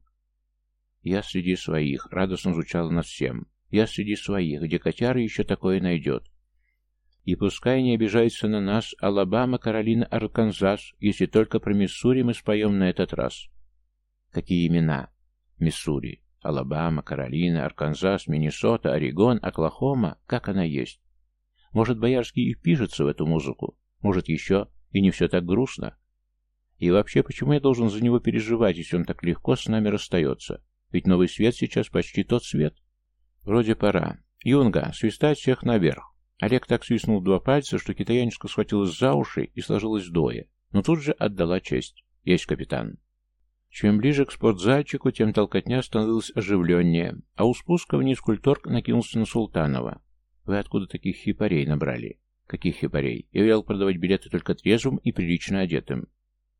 «Я среди своих», — радостно звучало над всем. «Я среди своих, где котяра еще такое найдет». И пускай не обижается на нас Алабама, Каролина, Арканзас, если только про Миссури мы споем на этот раз. Какие имена? Миссури, Алабама, Каролина, Арканзас, Миннесота, Орегон, Оклахома, как она есть. Может, Боярский и впишется в эту музыку, может, еще и не все так грустно. И вообще, почему я должен за него переживать, если он так легко с нами расстается? Ведь новый свет сейчас почти тот свет. Вроде пора. Юнга, свистать всех наверх. Олег так свистнул два пальца, что китаяночка схватилась за уши и сложилась вдвое, но тут же отдала честь. Есть капитан. Чем ближе к спортзальчику, тем толкотня становилась оживленнее, а у спуска вниз культорг накинулся на Султанова. «Вы откуда таких хипарей набрали?» «Каких хипарей? Я велел продавать билеты только трезвым и прилично одетым.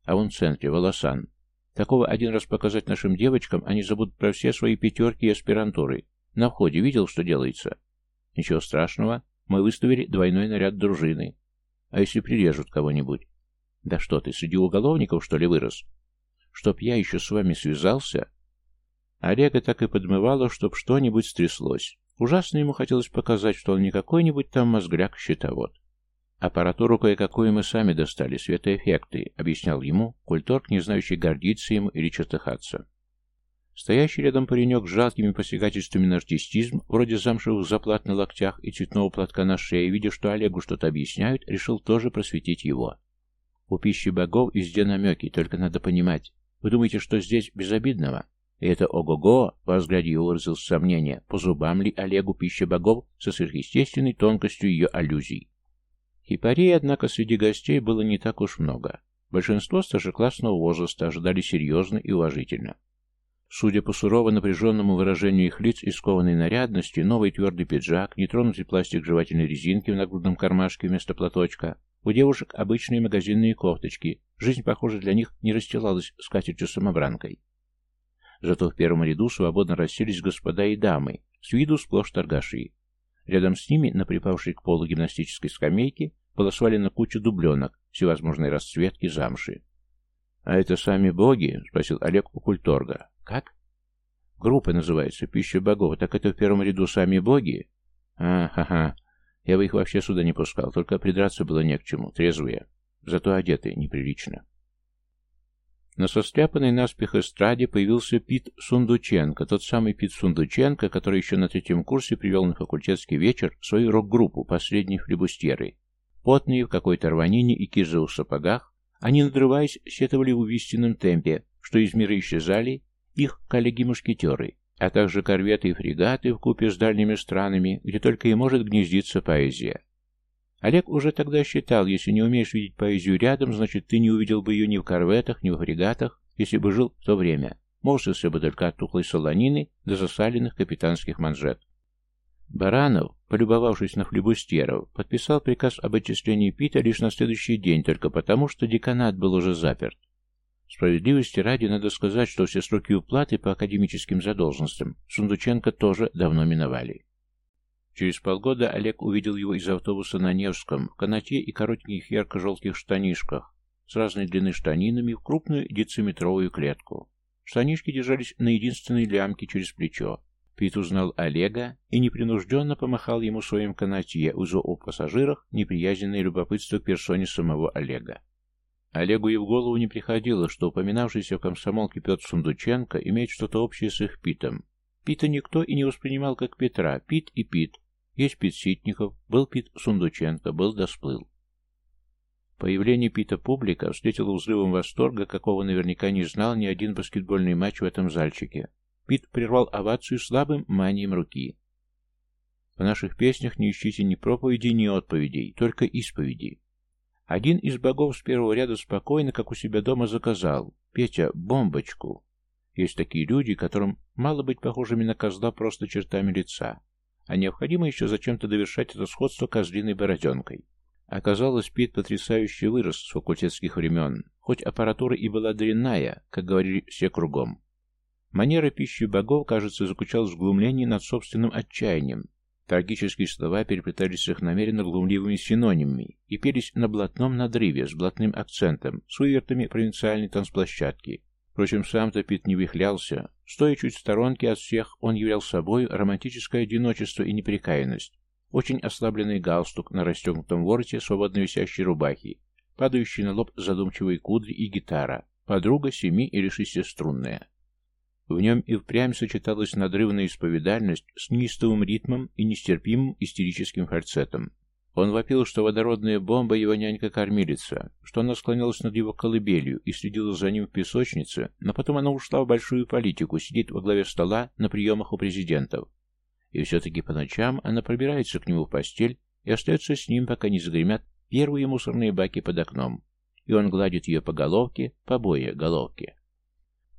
А вон в центре, волосан. Такого один раз показать нашим девочкам, они забудут про все свои пятерки и аспирантуры. На входе видел, что делается?» «Ничего страшного. Мы выставили двойной наряд дружины. А если прирежут кого-нибудь?» «Да что ты, среди уголовников, что ли, вырос?» чтоб я еще с вами связался. Олега так и подмывало, чтоб что-нибудь стряслось. Ужасно ему хотелось показать, что он не какой-нибудь там мозгляк-щитовод. «Аппаратуру кое-какую мы сами достали, светоэффекты», — объяснял ему, культорг, не знающий гордиться ему или чертыхаться. Стоящий рядом паренек с жалкими посягательствами на артистизм, вроде замшевых заплат на локтях и цветного платка на шее, видя, что Олегу что-то объясняют, решил тоже просветить его. У пищи богов везде намеки, только надо понимать. Вы думаете, что здесь безобидного? И это ого-го, во взгляде его выразил сомнение, по зубам ли Олегу пища богов со сверхъестественной тонкостью ее аллюзий. Хипарей, однако, среди гостей было не так уж много. Большинство старшеклассного возраста ожидали серьезно и уважительно. Судя по сурово напряженному выражению их лиц и скованной нарядности, новый твердый пиджак, нетронутый пластик жевательной резинки в нагрудном кармашке вместо платочка, у девушек обычные магазинные кофточки, жизнь, похоже, для них не расстилалась скатертью-самобранкой. Зато в первом ряду свободно расселись господа и дамы, с виду сплошь торгаши. Рядом с ними, на припавшей к полу гимнастической скамейке, была свалена куча дубленок, всевозможной расцветки замши. «А это сами боги?» — спросил Олег у культорга. «Как?» «Группа называется «Пища богов». Так это в первом ряду сами боги?» «А, ха-ха. Я бы их вообще сюда не пускал, только придраться было не к чему, трезвые. Зато одеты неприлично». На состряпанной наспех эстраде появился Пит Сундученко, тот самый Пит Сундученко, который еще на третьем курсе привел на факультетский вечер свою рок-группу «Последние флебустьеры». Потные, в какой-то рванине и кизовых сапогах, они, надрываясь, сетовали в убийственном темпе, что из мира исчезали их коллеги-мушкетеры, а также корветы и фрегаты в купе с дальними странами, где только и может гнездиться поэзия. Олег уже тогда считал, если не умеешь видеть поэзию рядом, значит, ты не увидел бы ее ни в корветах, ни в фрегатах, если бы жил в то время. Морщился бы только от тухлой солонины до засаленных капитанских манжет. Баранов, полюбовавшись на флебустеров, подписал приказ об отчислении Пита лишь на следующий день, только потому, что деканат был уже заперт. Справедливости ради надо сказать, что все сроки уплаты по академическим задолженностям Сундученко тоже давно миновали. Через полгода Олег увидел его из автобуса на Невском, в канате и коротеньких ярко-желтых штанишках, с разной длины штанинами в крупную дециметровую клетку. Штанишки держались на единственной лямке через плечо. Пит узнал Олега и непринужденно помахал ему своим канатье, узо о пассажирах неприязненное любопытство к персоне самого Олега. Олегу и в голову не приходило, что упоминавшийся в комсомолке Петр Сундученко имеет что-то общее с их Питом. Пита никто и не воспринимал как Петра. Пит и Пит. Есть Пит Ситников, был Пит Сундученко, был Досплыл. Появление Пита публика встретила взрывом восторга, какого наверняка не знал ни один баскетбольный матч в этом зальчике. Пит прервал овацию слабым манием руки. В наших песнях не ищите ни проповедей, ни отповедей, только исповеди. Один из богов с первого ряда спокойно, как у себя дома, заказал «Петя, бомбочку». Есть такие люди, которым мало быть похожими на козла просто чертами лица а необходимо еще зачем-то довершать это сходство козлиной бороденкой. Оказалось, Пит потрясающе вырос с факультетских времен, хоть аппаратура и была дрянная, как говорили все кругом. Манера пищи богов, кажется, заключалась в глумлении над собственным отчаянием. Трагические слова переплетались их намеренно глумливыми синонимами и пелись на блатном надрыве с блатным акцентом, с вывертами провинциальной танцплощадки, Впрочем, сам-то Пит не вихлялся. Стоя чуть в сторонке от всех, он являл собой романтическое одиночество и неприкаянность. Очень ослабленный галстук на расстегнутом вороте свободно висящей рубахи, падающий на лоб задумчивые кудри и гитара, подруга семи- или шестиструнная. В нем и впрямь сочеталась надрывная исповедальность с неистовым ритмом и нестерпимым истерическим фальцетом. Он вопил, что водородная бомба его нянька-кормилица, что она склонялась над его колыбелью и следила за ним в песочнице, но потом она ушла в большую политику, сидит во главе стола на приемах у президентов. И все-таки по ночам она пробирается к нему в постель и остается с ним, пока не загремят первые мусорные баки под окном. И он гладит ее по головке, по бое головке.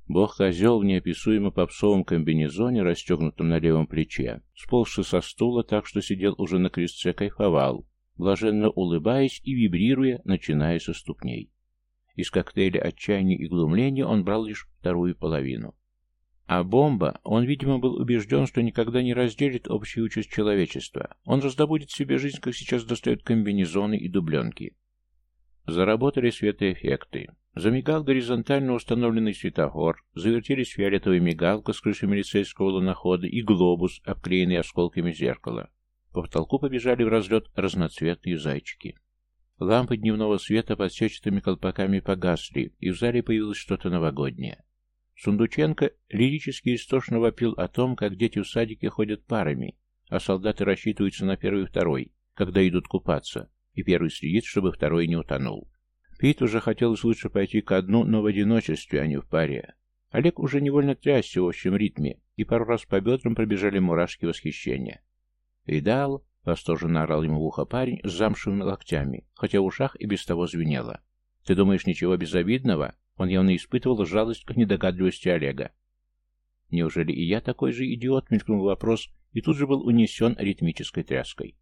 Бог-козел в неописуемо попсовом комбинезоне, расстегнутом на левом плече, сползший со стула так, что сидел уже на крестце, кайфовал, блаженно улыбаясь и вибрируя, начиная со ступней. Из коктейля отчаяния и глумления он брал лишь вторую половину. А бомба, он, видимо, был убежден, что никогда не разделит общую участь человечества. Он раздобудет себе жизнь, как сейчас достает комбинезоны и дубленки. Заработали светоэффекты. Замигал горизонтально установленный светофор, завертелись фиолетовая мигалка с крыши милицейского лунохода и глобус, обклеенный осколками зеркала. По потолку побежали в разлет разноцветные зайчики. Лампы дневного света под сетчатыми колпаками погасли, и в зале появилось что-то новогоднее. Сундученко лирически истошно вопил о том, как дети в садике ходят парами, а солдаты рассчитываются на первый и второй, когда идут купаться, и первый следит, чтобы второй не утонул. Пит уже хотелось лучше пойти ко дну, но в одиночестве, а не в паре. Олег уже невольно трясся в общем ритме, и пару раз по бедрам пробежали мурашки восхищения. «Видал?» — восторженно орал ему в ухо парень с замшевыми локтями, хотя в ушах и без того звенело. «Ты думаешь, ничего безобидного?» Он явно испытывал жалость к недогадливости Олега. «Неужели и я такой же идиот?» — мелькнул вопрос, и тут же был унесен ритмической тряской.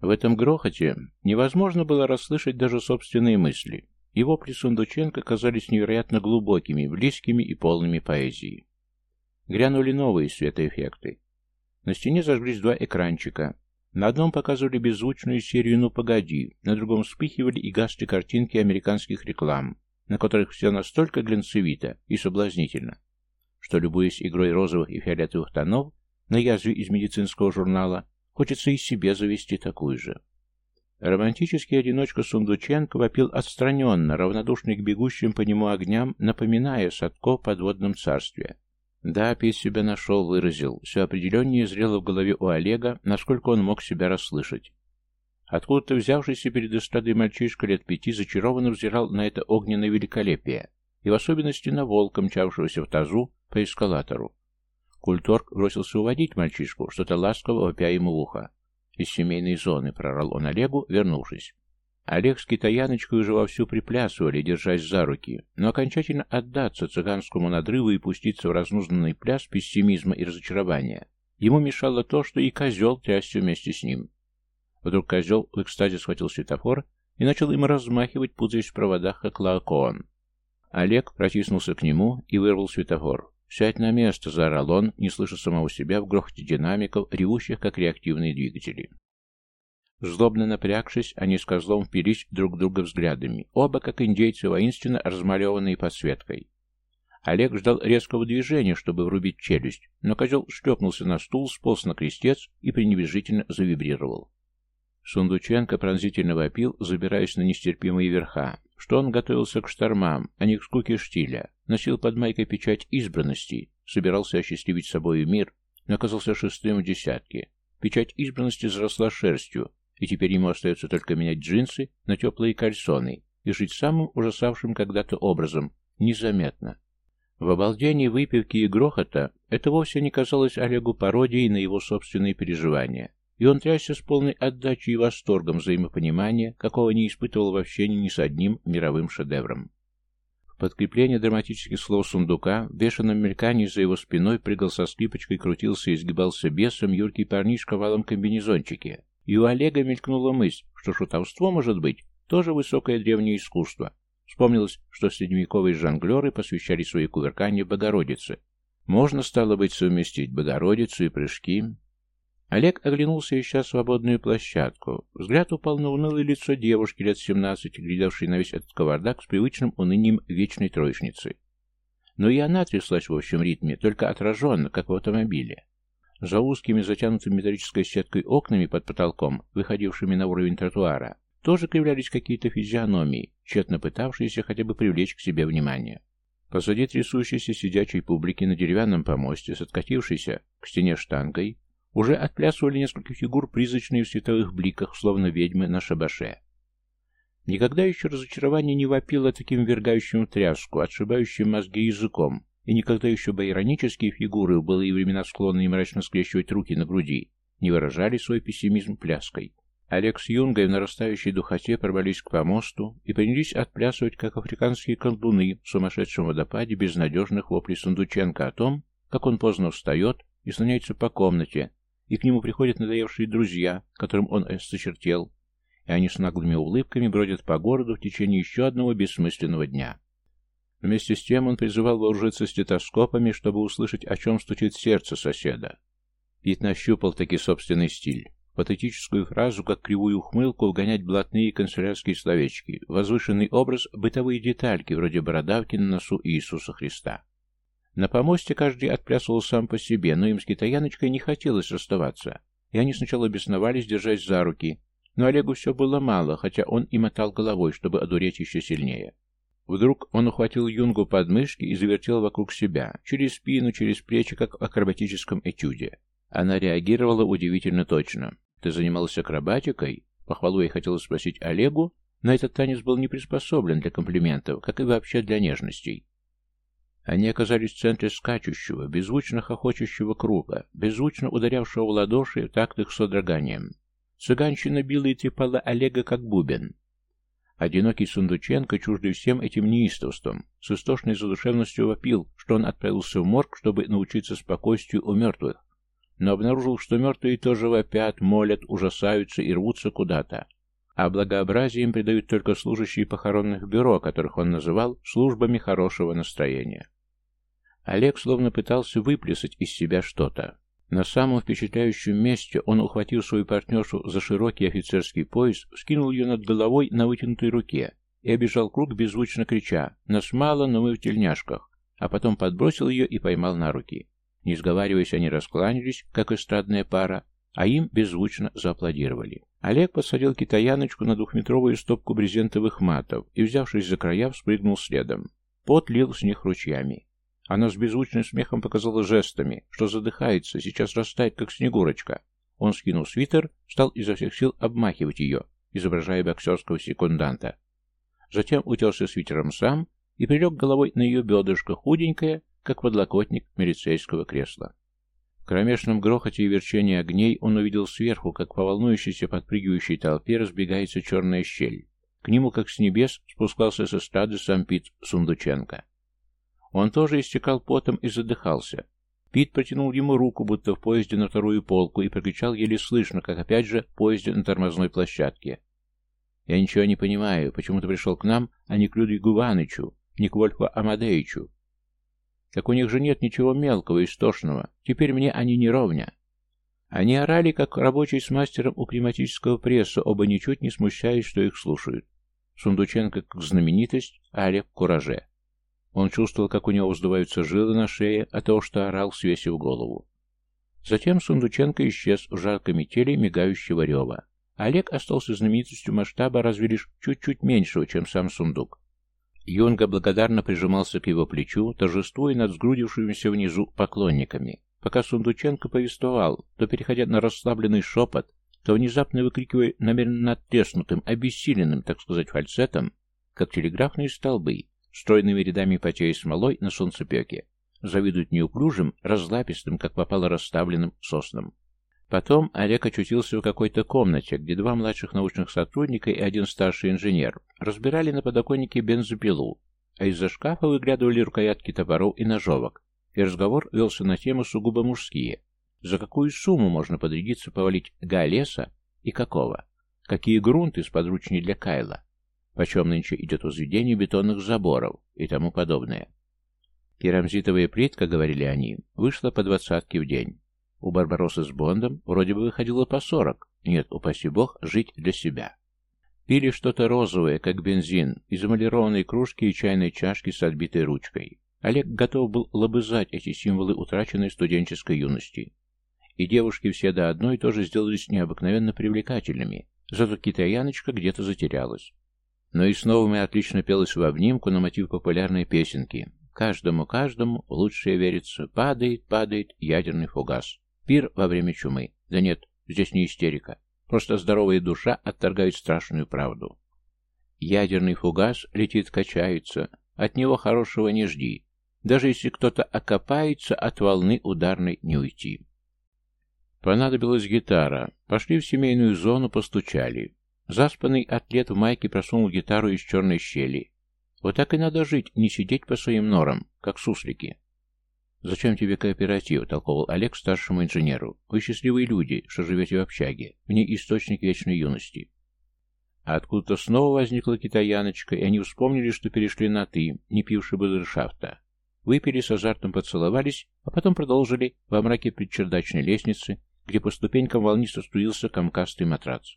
В этом грохоте невозможно было расслышать даже собственные мысли. Его при Сундученко казались невероятно глубокими, близкими и полными поэзии. Грянули новые светоэффекты. На стене зажглись два экранчика. На одном показывали беззвучную серию «Ну, погоди», на другом вспыхивали и гасли картинки американских реклам, на которых все настолько глянцевито и соблазнительно, что, любуясь игрой розовых и фиолетовых тонов на язве из медицинского журнала, хочется и себе завести такую же. Романтический одиночка Сундученко вопил отстраненно, равнодушный к бегущим по нему огням, напоминая Садко в подводном царстве. Да, опять себя нашел, выразил. Все определеннее зрело в голове у Олега, насколько он мог себя расслышать. Откуда-то взявшийся перед эстрадой мальчишка лет пяти зачарованно взирал на это огненное великолепие, и в особенности на волка, мчавшегося в тазу по эскалатору. Культорг бросился уводить мальчишку, что-то ласково вопя ему в ухо. Из семейной зоны прорал он Олегу, вернувшись. Олег с китаяночкой уже вовсю приплясывали, держась за руки, но окончательно отдаться цыганскому надрыву и пуститься в разнузнанный пляс пессимизма и разочарования ему мешало то, что и козел трясся вместе с ним. Вдруг козел в экстазе схватил светофор и начал им размахивать, путаясь в проводах, как лаокоон. Олег протиснулся к нему и вырвал светофор. «Сядь на место!» — заорал он, не слыша самого себя в грохоте динамиков, ревущих, как реактивные двигатели. Злобно напрягшись, они с козлом впились друг друга взглядами, оба, как индейцы, воинственно размалеванные подсветкой. Олег ждал резкого движения, чтобы врубить челюсть, но козел шлепнулся на стул, сполз на крестец и пренебрежительно завибрировал. Сундученко пронзительно вопил, забираясь на нестерпимые верха, что он готовился к штормам, а не к скуке штиля, носил под майкой печать избранности, собирался осчастливить собою мир, но оказался шестым в десятке. Печать избранности заросла шерстью, и теперь ему остается только менять джинсы на теплые кальсоны и жить самым ужасавшим когда-то образом, незаметно. В обалдении выпивки и грохота это вовсе не казалось Олегу пародией на его собственные переживания, и он трясся с полной отдачей и восторгом взаимопонимания, какого не испытывал в общении ни с одним мировым шедевром. В подкрепление драматических слов сундука, в бешеном мелькании за его спиной прыгал со скрипочкой, крутился и сгибался бесом юркий парнишка в валом комбинезончике, и у Олега мелькнула мысль, что шутовство, может быть, тоже высокое древнее искусство. Вспомнилось, что средневековые жонглеры посвящали свои кувыркания Богородице. Можно, стало быть, совместить Богородицу и прыжки. Олег оглянулся, ища свободную площадку. Взгляд упал на унылое лицо девушки лет семнадцати, глядевшей на весь этот кавардак с привычным унынием вечной троечницы. Но и она тряслась в общем ритме, только отраженно, как в автомобиле. За узкими, затянутыми металлической сеткой окнами под потолком, выходившими на уровень тротуара, тоже кривлялись какие-то физиономии, тщетно пытавшиеся хотя бы привлечь к себе внимание. Позади трясущейся сидячей публики на деревянном помосте с откатившейся к стене штангой уже отплясывали несколько фигур, призрачные в световых бликах, словно ведьмы на шабаше. Никогда еще разочарование не вопило таким вергающим тряску, отшибающим мозги языком, и никогда еще бы иронические фигуры, в былые времена склонные мрачно скрещивать руки на груди, не выражали свой пессимизм пляской. Олег с Юнгой в нарастающей духоте пробрались к помосту и принялись отплясывать, как африканские колдуны в сумасшедшем водопаде безнадежных воплей Сундученко о том, как он поздно встает и слоняется по комнате, и к нему приходят надоевшие друзья, которым он осточертел, и они с наглыми улыбками бродят по городу в течение еще одного бессмысленного дня. Вместе с тем он призывал вооружиться стетоскопами, чтобы услышать, о чем стучит сердце соседа. Пит нащупал таки собственный стиль. Патетическую фразу, как кривую ухмылку, вгонять блатные канцелярские словечки, возвышенный образ, бытовые детальки, вроде бородавки на носу Иисуса Христа. На помосте каждый отплясывал сам по себе, но им с китаяночкой не хотелось расставаться, и они сначала бесновались, держась за руки, но Олегу все было мало, хотя он и мотал головой, чтобы одуреть еще сильнее. Вдруг он ухватил Юнгу под мышки и завертел вокруг себя, через спину, через плечи, как в акробатическом этюде. Она реагировала удивительно точно. «Ты занимался акробатикой?» Похвалу я хотела спросить Олегу, но этот танец был не приспособлен для комплиментов, как и вообще для нежностей. Они оказались в центре скачущего, беззвучно хохочущего круга, беззвучно ударявшего в ладоши такт их содроганием. Цыганщина била и трепала Олега как бубен. Одинокий Сундученко, чуждый всем этим неистовством, с истошной задушевностью вопил, что он отправился в морг, чтобы научиться спокойствию у мертвых, но обнаружил, что мертвые тоже вопят, молят, ужасаются и рвутся куда-то. А благообразие им придают только служащие похоронных бюро, которых он называл службами хорошего настроения. Олег словно пытался выплесать из себя что-то. На самом впечатляющем месте он ухватил свою партнершу за широкий офицерский пояс, скинул ее над головой на вытянутой руке и обежал круг, беззвучно крича «Нас мало, но мы в тельняшках», а потом подбросил ее и поймал на руки. Не сговариваясь, они раскланялись, как эстрадная пара, а им беззвучно зааплодировали. Олег посадил китаяночку на двухметровую стопку брезентовых матов и, взявшись за края, вспрыгнул следом. Пот лил с них ручьями. Она с беззвучным смехом показала жестами, что задыхается, сейчас растает, как снегурочка. Он скинул свитер, стал изо всех сил обмахивать ее, изображая боксерского секунданта. Затем утерся свитером сам и прилег головой на ее бедрышко, худенькая, как подлокотник милицейского кресла. В кромешном грохоте и верчении огней он увидел сверху, как по волнующейся подпрыгивающей толпе разбегается черная щель. К нему, как с небес, спускался со стады сам Пит Сундученко. Он тоже истекал потом и задыхался. Пит протянул ему руку, будто в поезде на вторую полку, и прокричал еле слышно, как опять же в поезде на тормозной площадке. «Я ничего не понимаю, почему ты пришел к нам, а не к Людвигу Иванычу, не к Вольфу Амадеичу? Так у них же нет ничего мелкого, истошного. Теперь мне они не ровня». Они орали, как рабочий с мастером у климатического пресса, оба ничуть не смущаясь, что их слушают. Сундученко как знаменитость, Олег — кураже. Он чувствовал, как у него вздуваются жилы на шее от того, что орал, свесив голову. Затем Сундученко исчез в жаркой метели мигающего рева. Олег остался знаменитостью масштаба разве лишь чуть-чуть меньшего, чем сам сундук. Юнга благодарно прижимался к его плечу, торжествуя над сгрудившимися внизу поклонниками. Пока Сундученко повествовал, то переходя на расслабленный шепот, то внезапно выкрикивая намеренно надтеснутым, обессиленным, так сказать, фальцетом, как телеграфные столбы, стройными рядами потея смолой на солнцепеке, завидуют неуклюжим, разлапистым, как попало расставленным соснам. Потом Олег очутился в какой-то комнате, где два младших научных сотрудника и один старший инженер разбирали на подоконнике бензопилу, а из-за шкафа выглядывали рукоятки топоров и ножовок, и разговор велся на темы сугубо мужские. За какую сумму можно подрядиться повалить га и какого? Какие грунты сподручнее для Кайла? Почем нынче идет возведение бетонных заборов и тому подобное. Керамзитовая плитка, говорили они, вышла по двадцатке в день. У Барбароса с Бондом вроде бы выходило по сорок. Нет, упаси бог, жить для себя. Пили что-то розовое, как бензин, из эмалированной кружки и чайной чашки с отбитой ручкой. Олег готов был лобызать эти символы утраченной студенческой юности. И девушки все до одной тоже сделались необыкновенно привлекательными, зато китаяночка где-то затерялась. Но и снова мы отлично пелось в обнимку на мотив популярной песенки. Каждому, каждому лучше верится. Падает, падает ядерный фугас. Пир во время чумы. Да нет, здесь не истерика. Просто здоровая душа отторгает страшную правду. Ядерный фугас летит, качается. От него хорошего не жди. Даже если кто-то окопается, от волны ударной не уйти. Понадобилась гитара. Пошли в семейную зону, постучали. Заспанный атлет в майке просунул гитару из черной щели. Вот так и надо жить, не сидеть по своим норам, как суслики. «Зачем тебе кооператив?» — толковал Олег старшему инженеру. «Вы счастливые люди, что живете в общаге. В ней источник вечной юности». А откуда-то снова возникла китаяночка, и они вспомнили, что перешли на «ты», не пивший брудершафта. Выпили, с азартом поцеловались, а потом продолжили во мраке предчердачной лестницы, где по ступенькам волнисто струился комкастый матрац.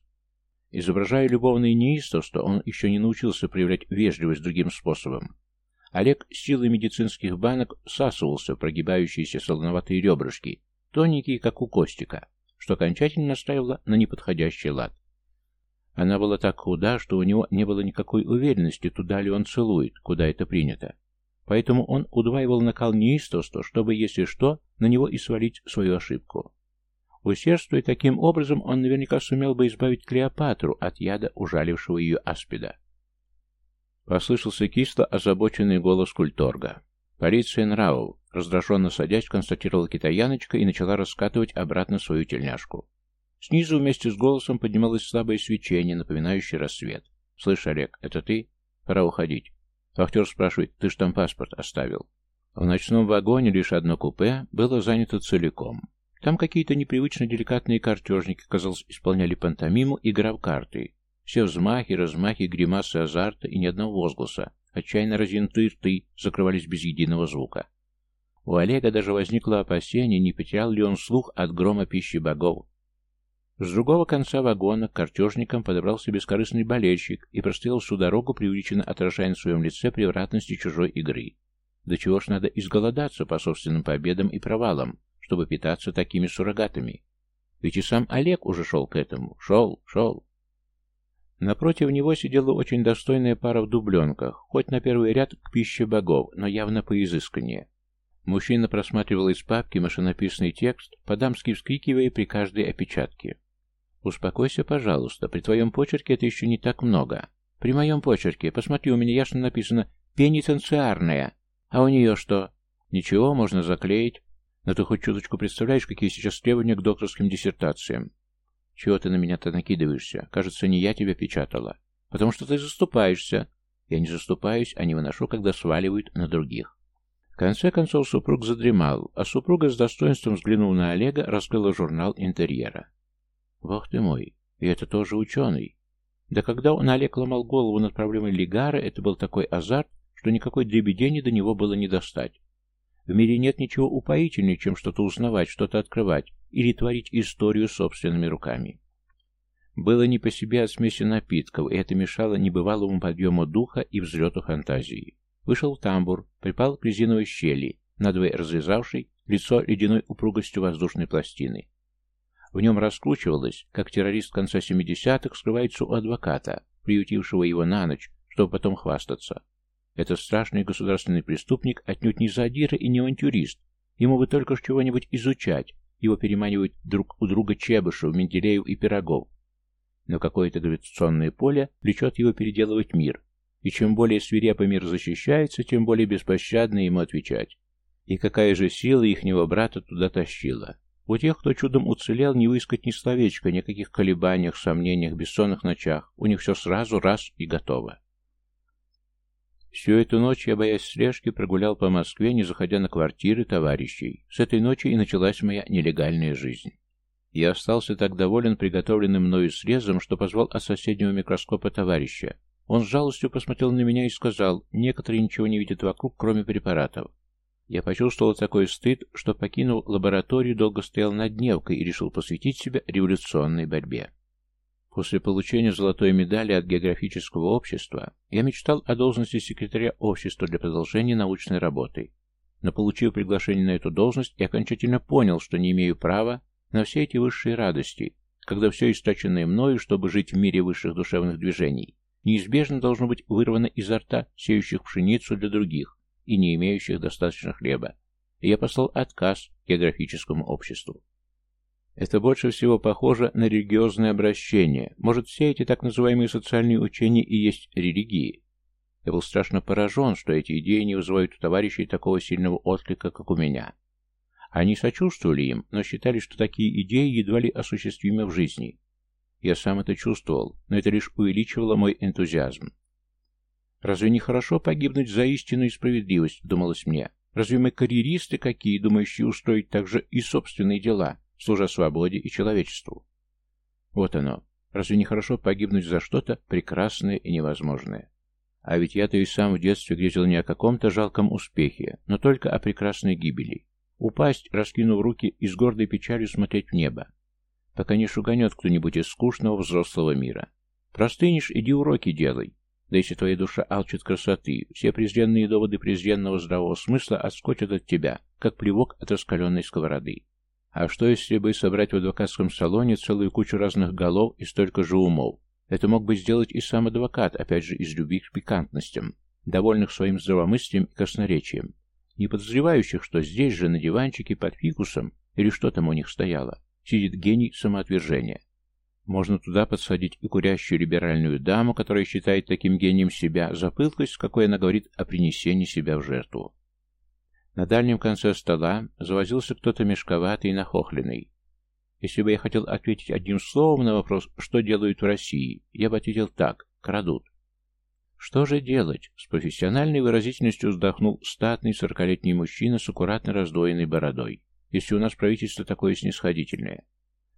Изображая любовное неистовство, он еще не научился проявлять вежливость другим способом. Олег силой медицинских банок всасывался прогибающиеся солоноватые ребрышки, тоненькие, как у Костика, что окончательно настраивало на неподходящий лад. Она была так худа, что у него не было никакой уверенности, туда ли он целует, куда это принято. Поэтому он удваивал накал неистовства, чтобы, если что, на него и свалить свою ошибку. Усердствуя таким образом, он наверняка сумел бы избавить Клеопатру от яда, ужалившего ее аспида. Послышался кисло озабоченный голос культорга. «Полиция нравов!» Раздраженно садясь, констатировала китаяночка и начала раскатывать обратно свою тельняшку. Снизу вместе с голосом поднималось слабое свечение, напоминающее рассвет. «Слышь, Олег, это ты? Пора уходить». Вахтер спрашивает, ты ж там паспорт оставил. В ночном вагоне лишь одно купе было занято целиком. Там какие-то непривычно деликатные картежники, казалось, исполняли пантомиму, игра в карты. Все взмахи, размахи, гримасы азарта и ни одного возгласа. Отчаянно разинутые рты закрывались без единого звука. У Олега даже возникло опасение, не потерял ли он слух от грома пищи богов. С другого конца вагона к картежникам подобрался бескорыстный болельщик и простоял всю дорогу, преувеличенно отражая на своем лице превратности чужой игры. До чего ж надо изголодаться по собственным победам и провалам, чтобы питаться такими суррогатами. Ведь и сам Олег уже шел к этому. Шел, шел. Напротив него сидела очень достойная пара в дубленках, хоть на первый ряд к пище богов, но явно поизысканнее. Мужчина просматривал из папки машинописный текст, по-дамски вскрикивая при каждой опечатке. «Успокойся, пожалуйста, при твоем почерке это еще не так много. При моем почерке, посмотри, у меня ясно написано «пенитенциарная», а у нее что? Ничего, можно заклеить. Но ты хоть чуточку представляешь, какие сейчас требования к докторским диссертациям? Чего ты на меня-то накидываешься? Кажется, не я тебя печатала. Потому что ты заступаешься. Я не заступаюсь, а не выношу, когда сваливают на других. В конце концов супруг задремал, а супруга с достоинством взглянув на Олега, раскрыла журнал интерьера. Бог ты мой, и это тоже ученый. Да когда он, Олег, ломал голову над проблемой Лигара, это был такой азарт, что никакой дребедени до него было не достать. В мире нет ничего упоительнее, чем что-то узнавать, что-то открывать или творить историю собственными руками. Было не по себе от смеси напитков, и это мешало небывалому подъему духа и взлету фантазии. Вышел тамбур, припал к резиновой щели, надвое разрезавшей лицо ледяной упругостью воздушной пластины. В нем раскручивалось, как террорист конца 70-х скрывается у адвоката, приютившего его на ночь, чтобы потом хвастаться. Этот страшный государственный преступник отнюдь не задира и не авантюрист. Ему бы только чего-нибудь изучать. Его переманивают друг у друга Чебышев, Менделеев и Пирогов. Но какое-то гравитационное поле влечет его переделывать мир. И чем более свирепо мир защищается, тем более беспощадно ему отвечать. И какая же сила ихнего брата туда тащила? У тех, кто чудом уцелел, не выискать ни словечка, никаких колебаниях, сомнениях, бессонных ночах. У них все сразу, раз и готово. Всю эту ночь я, боясь слежки, прогулял по Москве, не заходя на квартиры товарищей. С этой ночи и началась моя нелегальная жизнь. Я остался так доволен приготовленным мною срезом, что позвал от соседнего микроскопа товарища. Он с жалостью посмотрел на меня и сказал, некоторые ничего не видят вокруг, кроме препаратов. Я почувствовал такой стыд, что, покинул лабораторию, долго стоял над дневкой и решил посвятить себя революционной борьбе. После получения золотой медали от географического общества я мечтал о должности секретаря общества для продолжения научной работы. Но получив приглашение на эту должность, я окончательно понял, что не имею права на все эти высшие радости, когда все источенное мною, чтобы жить в мире высших душевных движений, неизбежно должно быть вырвано изо рта сеющих пшеницу для других и не имеющих достаточно хлеба. И я послал отказ географическому обществу. Это больше всего похоже на религиозное обращение. Может, все эти так называемые социальные учения и есть религии? Я был страшно поражен, что эти идеи не вызывают у товарищей такого сильного отклика, как у меня. Они сочувствовали им, но считали, что такие идеи едва ли осуществимы в жизни. Я сам это чувствовал, но это лишь увеличивало мой энтузиазм. «Разве не хорошо погибнуть за истину и справедливость?» — думалось мне. «Разве мы карьеристы какие, думающие устроить также и собственные дела?» Служа свободе и человечеству. Вот оно. Разве не хорошо погибнуть за что-то прекрасное и невозможное? А ведь я-то и сам в детстве грезил не о каком-то жалком успехе, но только о прекрасной гибели. Упасть, раскинув руки и с гордой печалью смотреть в небо. Пока не шуганет кто-нибудь из скучного взрослого мира. Простынешь, иди уроки делай. Да если твоя душа алчит красоты, все презренные доводы презренного здравого смысла отскочат от тебя, как плевок от раскаленной сковороды. А что, если бы собрать в адвокатском салоне целую кучу разных голов и столько же умов? Это мог бы сделать и сам адвокат, опять же, из любви к пикантностям, довольных своим здравомыслием и красноречием, не подозревающих, что здесь же, на диванчике под фикусом, или что там у них стояло, сидит гений самоотвержения. Можно туда подсадить и курящую либеральную даму, которая считает таким гением себя, за пылкость, какой она говорит о принесении себя в жертву. На дальнем конце стола завозился кто-то мешковатый и нахохленный. Если бы я хотел ответить одним словом на вопрос, что делают в России, я бы ответил так – крадут. Что же делать? С профессиональной выразительностью вздохнул статный сорокалетний мужчина с аккуратно раздвоенной бородой. Если у нас правительство такое снисходительное.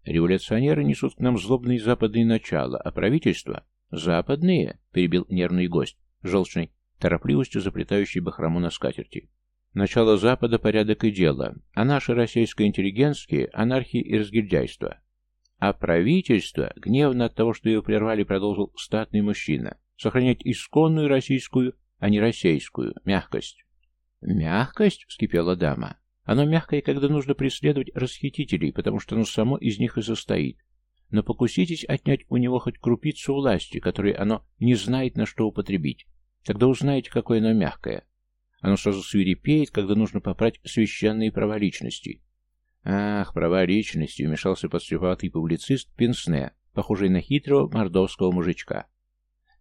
Революционеры несут к нам злобные западные начала, а правительство – западные, перебил нервный гость, желчной торопливостью заплетающий бахрому на скатерти. Начало Запада – порядок и дело, а наши российские интеллигентские – анархия и разгильдяйство. А правительство, гневно от того, что его прервали, продолжил статный мужчина, сохранять исконную российскую, а не российскую, мягкость. «Мягкость?» — вскипела дама. «Оно мягкое, когда нужно преследовать расхитителей, потому что оно само из них и состоит. Но покуситесь отнять у него хоть крупицу власти, которой оно не знает, на что употребить. Тогда узнаете, какое оно мягкое. Оно сразу свирепеет, когда нужно попрать священные права личности. Ах, права личности, вмешался подстреватый публицист Пенсне, похожий на хитрого мордовского мужичка.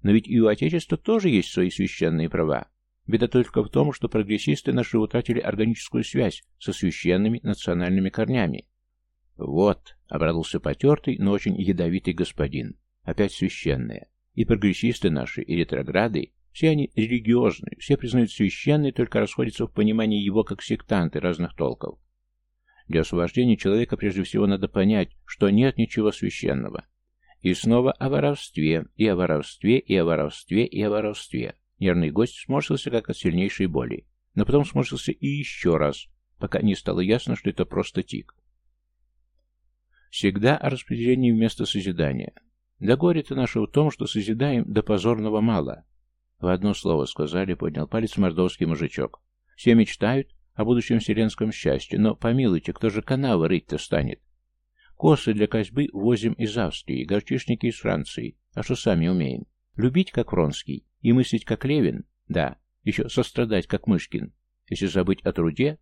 Но ведь и у Отечества тоже есть свои священные права. Беда только в том, что прогрессисты наши утратили органическую связь со священными национальными корнями. Вот, обрадовался потертый, но очень ядовитый господин. Опять священные. И прогрессисты наши, и ретрограды, все они религиозные, все признают священные, только расходятся в понимании его как сектанты разных толков. Для освобождения человека прежде всего надо понять, что нет ничего священного. И снова о воровстве, и о воровстве, и о воровстве, и о воровстве. Нервный гость сморщился как от сильнейшей боли, но потом сморщился и еще раз, пока не стало ясно, что это просто тик. Всегда о распределении вместо созидания. Да горе-то наше в том, что созидаем до позорного мало, в одно слово сказали, поднял палец мордовский мужичок. Все мечтают о будущем вселенском счастье, но помилуйте, кто же канавы рыть-то станет? Косы для козьбы возим из Австрии, горчишники из Франции. А что сами умеем? Любить, как Вронский, и мыслить, как Левин? Да. Еще сострадать, как Мышкин. Если забыть о труде?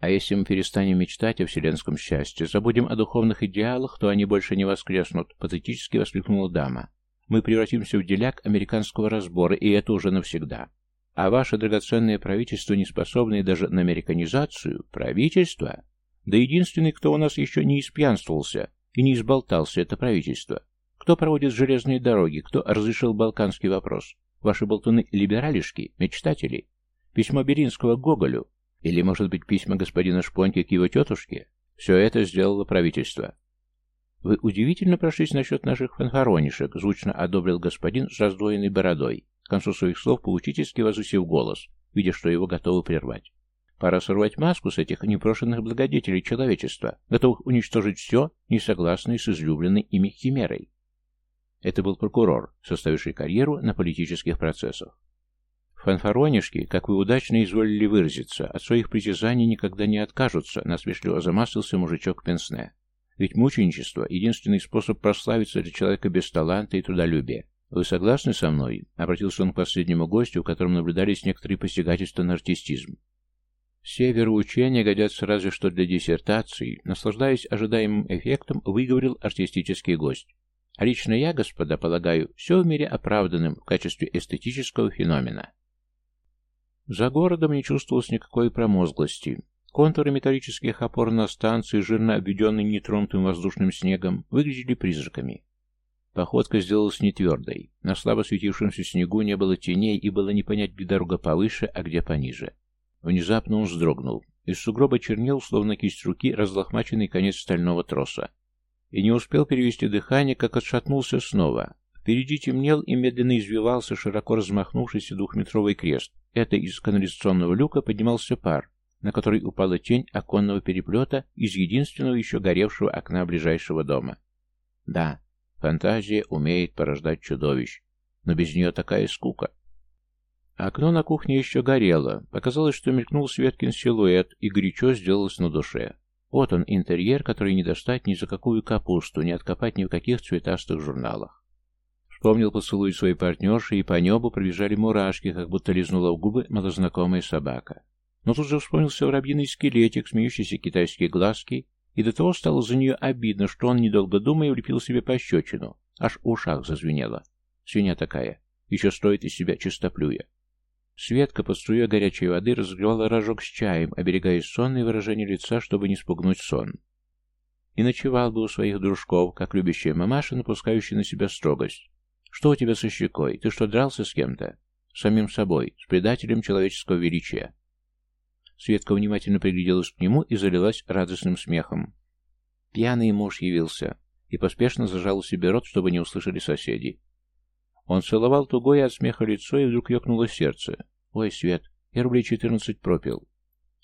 А если мы перестанем мечтать о вселенском счастье, забудем о духовных идеалах, то они больше не воскреснут, патетически воскликнула дама мы превратимся в деляк американского разбора, и это уже навсегда. А ваше драгоценное правительство, не способное даже на американизацию, правительство, да единственный, кто у нас еще не испьянствовался и не изболтался, это правительство. Кто проводит железные дороги, кто разрешил балканский вопрос? Ваши болтуны-либералишки, мечтатели? Письмо Беринского Гоголю? Или, может быть, письма господина Шпоньки к его тетушке? Все это сделало правительство. «Вы удивительно прошлись насчет наших фанфаронишек», — звучно одобрил господин с раздвоенной бородой, к концу своих слов поучительски возвысив голос, видя, что его готовы прервать. «Пора сорвать маску с этих непрошенных благодетелей человечества, готовых уничтожить все, не согласные с излюбленной ими химерой». Это был прокурор, составивший карьеру на политических процессах. Фанфаронишки, как вы удачно изволили выразиться, от своих притязаний никогда не откажутся, насмешливо замаслился мужичок Пенсне. Ведь мученичество — единственный способ прославиться для человека без таланта и трудолюбия. «Вы согласны со мной?» — обратился он к последнему гостю, в котором наблюдались некоторые посягательства на артистизм. Все вероучения годятся разве что для диссертации, наслаждаясь ожидаемым эффектом, выговорил артистический гость. А лично я, господа, полагаю, все в мире оправданным в качестве эстетического феномена. За городом не чувствовалось никакой промозглости. Контуры металлических опор на станции, жирно обведенные нетронутым воздушным снегом, выглядели призраками. Походка сделалась нетвердой. На слабо светившемся снегу не было теней, и было не понять, где дорога повыше, а где пониже. Внезапно он вздрогнул. Из сугроба чернел, словно кисть руки, разлохмаченный конец стального троса. И не успел перевести дыхание, как отшатнулся снова. Впереди темнел и медленно извивался широко размахнувшийся двухметровый крест. Это из канализационного люка поднимался пар, на который упала тень оконного переплета из единственного еще горевшего окна ближайшего дома. Да, фантазия умеет порождать чудовищ, но без нее такая скука. Окно на кухне еще горело, показалось, что мелькнул Светкин силуэт, и горячо сделалось на душе. Вот он, интерьер, который не достать ни за какую капусту, не откопать ни в каких цветастых журналах. Вспомнил поцелуй своей партнерши, и по небу пробежали мурашки, как будто лизнула в губы малознакомая собака. Но тут же вспомнился воробьиный скелетик, смеющиеся китайские глазки, и до того стало за нее обидно, что он, недолго думая, влепил себе пощечину. Аж в ушах зазвенело. Свинья такая. Еще строит из себя чистоплюя. Светка под струей горячей воды разогревала рожок с чаем, оберегая сонное выражение лица, чтобы не спугнуть сон. И ночевал бы у своих дружков, как любящая мамаша, напускающая на себя строгость. «Что у тебя со щекой? Ты что, дрался с кем-то?» «С самим собой, с предателем человеческого величия. Светка внимательно пригляделась к нему и залилась радостным смехом. Пьяный муж явился и поспешно зажал себе рот, чтобы не услышали соседи. Он целовал тугое от смеха лицо, и вдруг ёкнуло сердце. «Ой, Свет, я рублей четырнадцать пропил.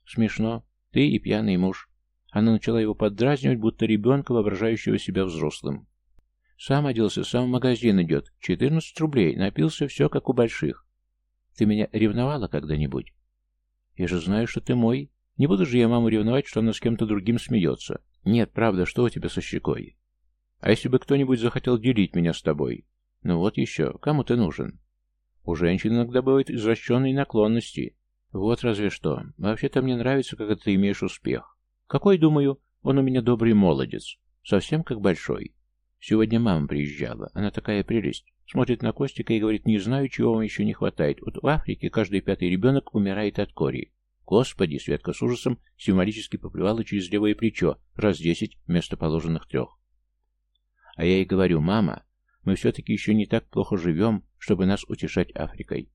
Смешно. Ты и пьяный муж. Она начала его поддразнивать, будто ребенка, воображающего себя взрослым. Сам оделся, сам в магазин идет. Четырнадцать рублей. Напился все, как у больших. Ты меня ревновала когда-нибудь? Я же знаю, что ты мой. Не буду же я маму ревновать, что она с кем-то другим смеется. Нет, правда, что у тебя со щекой? А если бы кто-нибудь захотел делить меня с тобой? Ну вот еще, кому ты нужен? У женщин иногда бывают извращенные наклонности. Вот разве что. Вообще-то мне нравится, как ты имеешь успех. Какой, думаю, он у меня добрый молодец. Совсем как большой. Сегодня мама приезжала. Она такая прелесть. Смотрит на Костика и говорит, не знаю, чего вам еще не хватает. Вот в Африке каждый пятый ребенок умирает от кори. Господи, Светка с ужасом символически поплевала через левое плечо, раз десять вместо положенных трех. А я ей говорю, мама, мы все-таки еще не так плохо живем, чтобы нас утешать Африкой.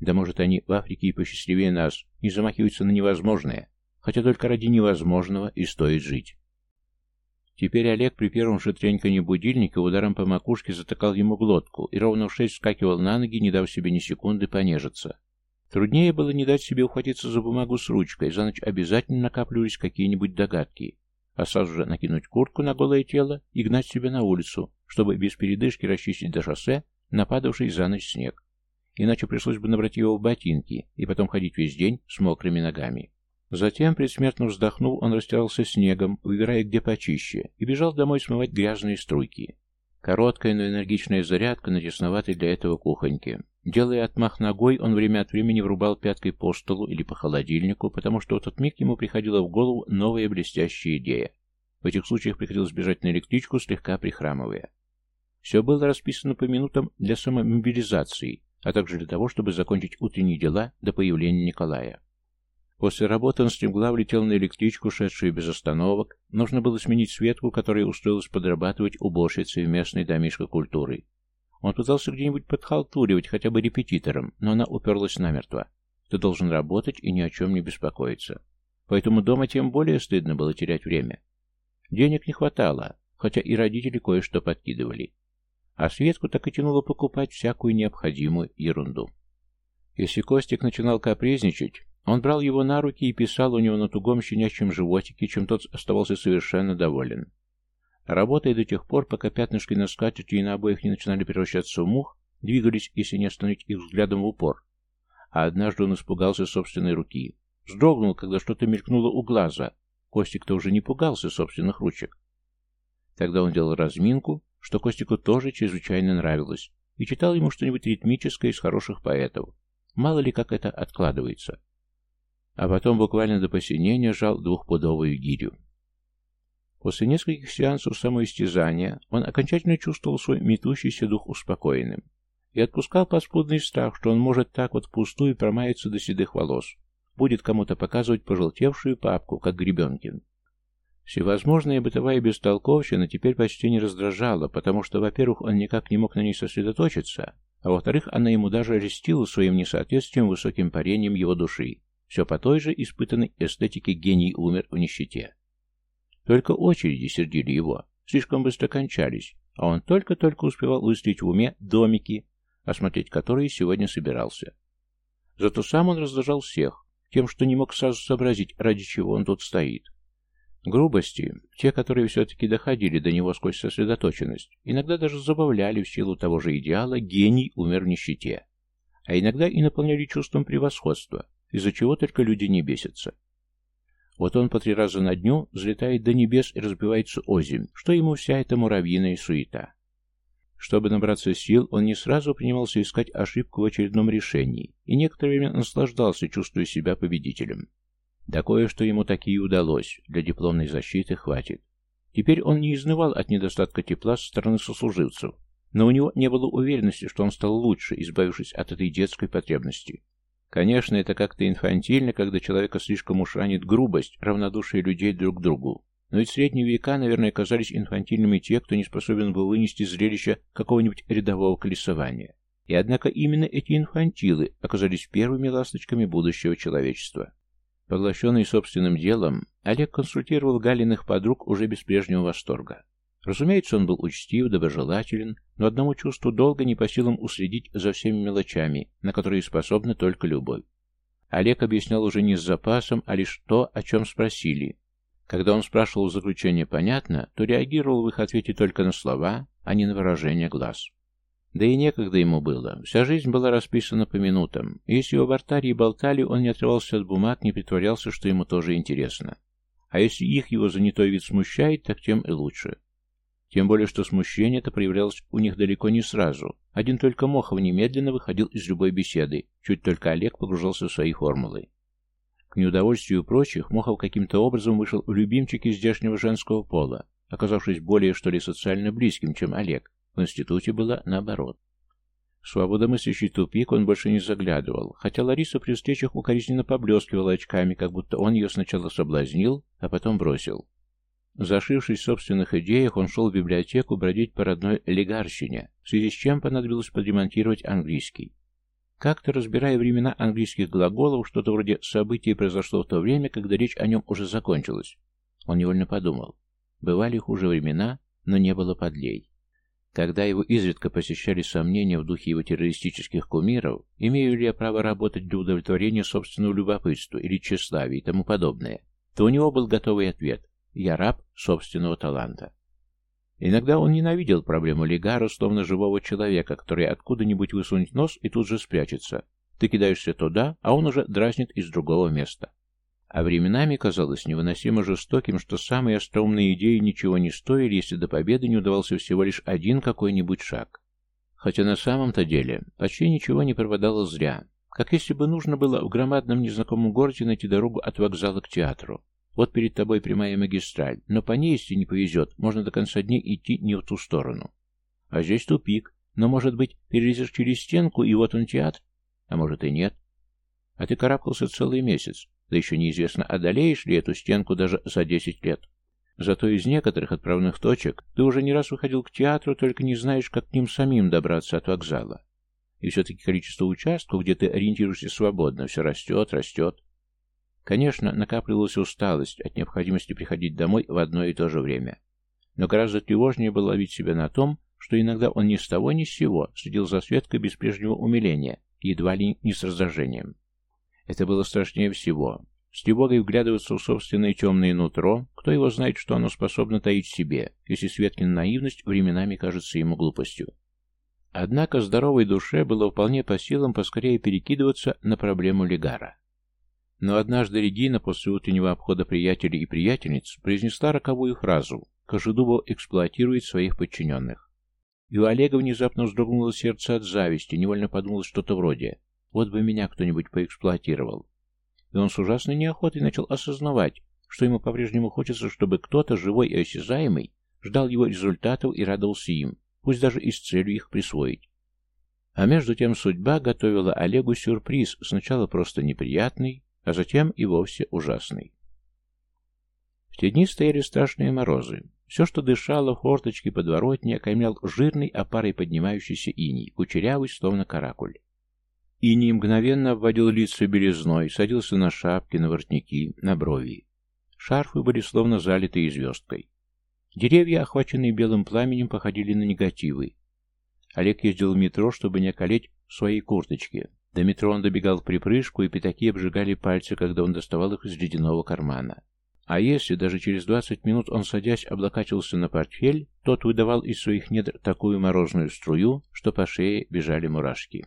Да может они в Африке и посчастливее нас, не замахиваются на невозможное, хотя только ради невозможного и стоит жить. Теперь Олег при первом же треньканье будильника ударом по макушке затыкал ему глотку и ровно в шесть скакивал на ноги, не дав себе ни секунды понежиться. Труднее было не дать себе ухватиться за бумагу с ручкой, за ночь обязательно накапливались какие-нибудь догадки, а сразу же накинуть куртку на голое тело и гнать себя на улицу, чтобы без передышки расчистить до шоссе нападавший за ночь снег. Иначе пришлось бы набрать его в ботинки и потом ходить весь день с мокрыми ногами. Затем, предсмертно вздохнул, он растирался снегом, выбирая где почище, и бежал домой смывать грязные струйки. Короткая, но энергичная зарядка на тесноватой для этого кухоньке. Делая отмах ногой, он время от времени врубал пяткой по столу или по холодильнику, потому что в тот миг ему приходила в голову новая блестящая идея. В этих случаях приходилось бежать на электричку, слегка прихрамывая. Все было расписано по минутам для самомобилизации, а также для того, чтобы закончить утренние дела до появления Николая. После работы он стремглав летел на электричку, шедшую без остановок. Нужно было сменить Светку, которая устроилась подрабатывать уборщицей в местной домишко культуры. Он пытался где-нибудь подхалтуривать, хотя бы репетитором, но она уперлась намертво. Ты должен работать и ни о чем не беспокоиться. Поэтому дома тем более стыдно было терять время. Денег не хватало, хотя и родители кое-что подкидывали. А Светку так и тянуло покупать всякую необходимую ерунду. Если Костик начинал капризничать, он брал его на руки и писал у него на тугом щенячьем животике, чем тот оставался совершенно доволен. Работая до тех пор, пока пятнышки на скатерти и на обоих не начинали превращаться в мух, двигались, если не остановить их взглядом в упор. А однажды он испугался собственной руки. Вздрогнул, когда что-то мелькнуло у глаза. Костик-то уже не пугался собственных ручек. Тогда он делал разминку, что Костику тоже чрезвычайно нравилось, и читал ему что-нибудь ритмическое из хороших поэтов. Мало ли как это откладывается а потом буквально до посинения жал двухпудовую гирю. После нескольких сеансов самоистязания он окончательно чувствовал свой метущийся дух успокоенным и отпускал подспудный страх, что он может так вот впустую промаяться до седых волос, будет кому-то показывать пожелтевшую папку, как Гребенкин. Всевозможная бытовая бестолковщина теперь почти не раздражала, потому что, во-первых, он никак не мог на ней сосредоточиться, а во-вторых, она ему даже арестила своим несоответствием высоким парением его души, все по той же испытанной эстетике гений умер в нищете. Только очереди сердили его, слишком быстро кончались, а он только-только успевал выстроить в уме домики, осмотреть которые сегодня собирался. Зато сам он раздражал всех, тем, что не мог сразу сообразить, ради чего он тут стоит. Грубости, те, которые все-таки доходили до него сквозь сосредоточенность, иногда даже забавляли в силу того же идеала «гений умер в нищете», а иногда и наполняли чувством превосходства, из-за чего только люди не бесятся. Вот он по три раза на дню взлетает до небес и разбивается озимь, что ему вся эта муравьиная суета. Чтобы набраться сил, он не сразу принимался искать ошибку в очередном решении и некоторое время наслаждался, чувствуя себя победителем. Да кое-что ему таки удалось, для дипломной защиты хватит. Теперь он не изнывал от недостатка тепла со стороны сослуживцев, но у него не было уверенности, что он стал лучше, избавившись от этой детской потребности. Конечно, это как-то инфантильно, когда человека слишком уж ранит грубость, равнодушие людей друг к другу. Но ведь средние века, наверное, казались инфантильными те, кто не способен был вынести зрелище какого-нибудь рядового колесования. И однако именно эти инфантилы оказались первыми ласточками будущего человечества. Поглощенный собственным делом, Олег консультировал Галиных подруг уже без прежнего восторга. Разумеется, он был учтив, доброжелателен, но одному чувству долго не по силам уследить за всеми мелочами, на которые способна только любовь. Олег объяснял уже не с запасом, а лишь то, о чем спросили. Когда он спрашивал заключение понятно, то реагировал в их ответе только на слова, а не на выражение глаз. Да и некогда ему было. Вся жизнь была расписана по минутам. И если его бортарии болтали, он не отрывался от бумаг, не притворялся, что ему тоже интересно. А если их его занятой вид смущает, так тем и лучше. Тем более, что смущение это проявлялось у них далеко не сразу. Один только Мохов немедленно выходил из любой беседы, чуть только Олег погружался в свои формулы. К неудовольствию прочих, Мохов каким-то образом вышел в любимчики здешнего женского пола, оказавшись более, что ли, социально близким, чем Олег. В институте было наоборот. В свободомыслящий тупик он больше не заглядывал, хотя Лариса при встречах укоризненно поблескивала очками, как будто он ее сначала соблазнил, а потом бросил. Зашившись в собственных идеях, он шел в библиотеку бродить по родной легарщине, в связи с чем понадобилось подремонтировать английский. Как-то разбирая времена английских глаголов, что-то вроде событий произошло в то время, когда речь о нем уже закончилась. Он невольно подумал. Бывали хуже времена, но не было подлей. Когда его изредка посещали сомнения в духе его террористических кумиров, имею ли я право работать для удовлетворения собственного любопытства или тщеславия и тому подобное, то у него был готовый ответ «Я раб собственного таланта». Иногда он ненавидел проблему Легара, словно живого человека, который откуда-нибудь высунет нос и тут же спрячется. Ты кидаешься туда, а он уже дразнит из другого места. А временами казалось невыносимо жестоким, что самые остроумные идеи ничего не стоили, если до победы не удавался всего лишь один какой-нибудь шаг. Хотя на самом-то деле почти ничего не пропадало зря, как если бы нужно было в громадном незнакомом городе найти дорогу от вокзала к театру. Вот перед тобой прямая магистраль, но по ней, если не повезет, можно до конца дней идти не в ту сторону. А здесь тупик, но, может быть, перелезешь через стенку, и вот он театр? А может и нет. А ты карабкался целый месяц, да еще неизвестно, одолеешь ли эту стенку даже за 10 лет. Зато из некоторых отправных точек ты уже не раз выходил к театру, только не знаешь, как к ним самим добраться от вокзала. И все-таки количество участков, где ты ориентируешься свободно, все растет, растет. Конечно, накапливалась усталость от необходимости приходить домой в одно и то же время. Но гораздо тревожнее было ловить себя на том, что иногда он ни с того ни с сего следил за Светкой без прежнего умиления, едва ли не с раздражением. Это было страшнее всего. С тревогой вглядываться в собственное темное нутро, кто его знает, что оно способно таить в себе, если Светкина наивность временами кажется ему глупостью. Однако здоровой душе было вполне по силам поскорее перекидываться на проблему Легара. Но однажды Регина после утреннего обхода приятелей и приятельниц произнесла роковую фразу «Кожедубов эксплуатирует своих подчиненных». И у Олега внезапно вздрогнуло сердце от зависти, невольно подумал что-то вроде вот бы меня кто-нибудь поэксплуатировал. И он с ужасной неохотой начал осознавать, что ему по-прежнему хочется, чтобы кто-то, живой и осязаемый, ждал его результатов и радовался им, пусть даже и с целью их присвоить. А между тем судьба готовила Олегу сюрприз, сначала просто неприятный, а затем и вовсе ужасный. В те дни стояли страшные морозы. Все, что дышало в форточке подворотни, окаймлял жирный опарой поднимающийся иней, кучерявый, словно каракуль. Иний мгновенно обводил лица белизной, садился на шапки, на воротники, на брови. Шарфы были словно залитые звездкой. Деревья, охваченные белым пламенем, походили на негативы. Олег ездил в метро, чтобы не околеть в своей курточке. До метро он добегал в припрыжку, и пятаки обжигали пальцы, когда он доставал их из ледяного кармана. А если даже через двадцать минут он, садясь, облокачивался на портфель, тот выдавал из своих недр такую морозную струю, что по шее бежали мурашки.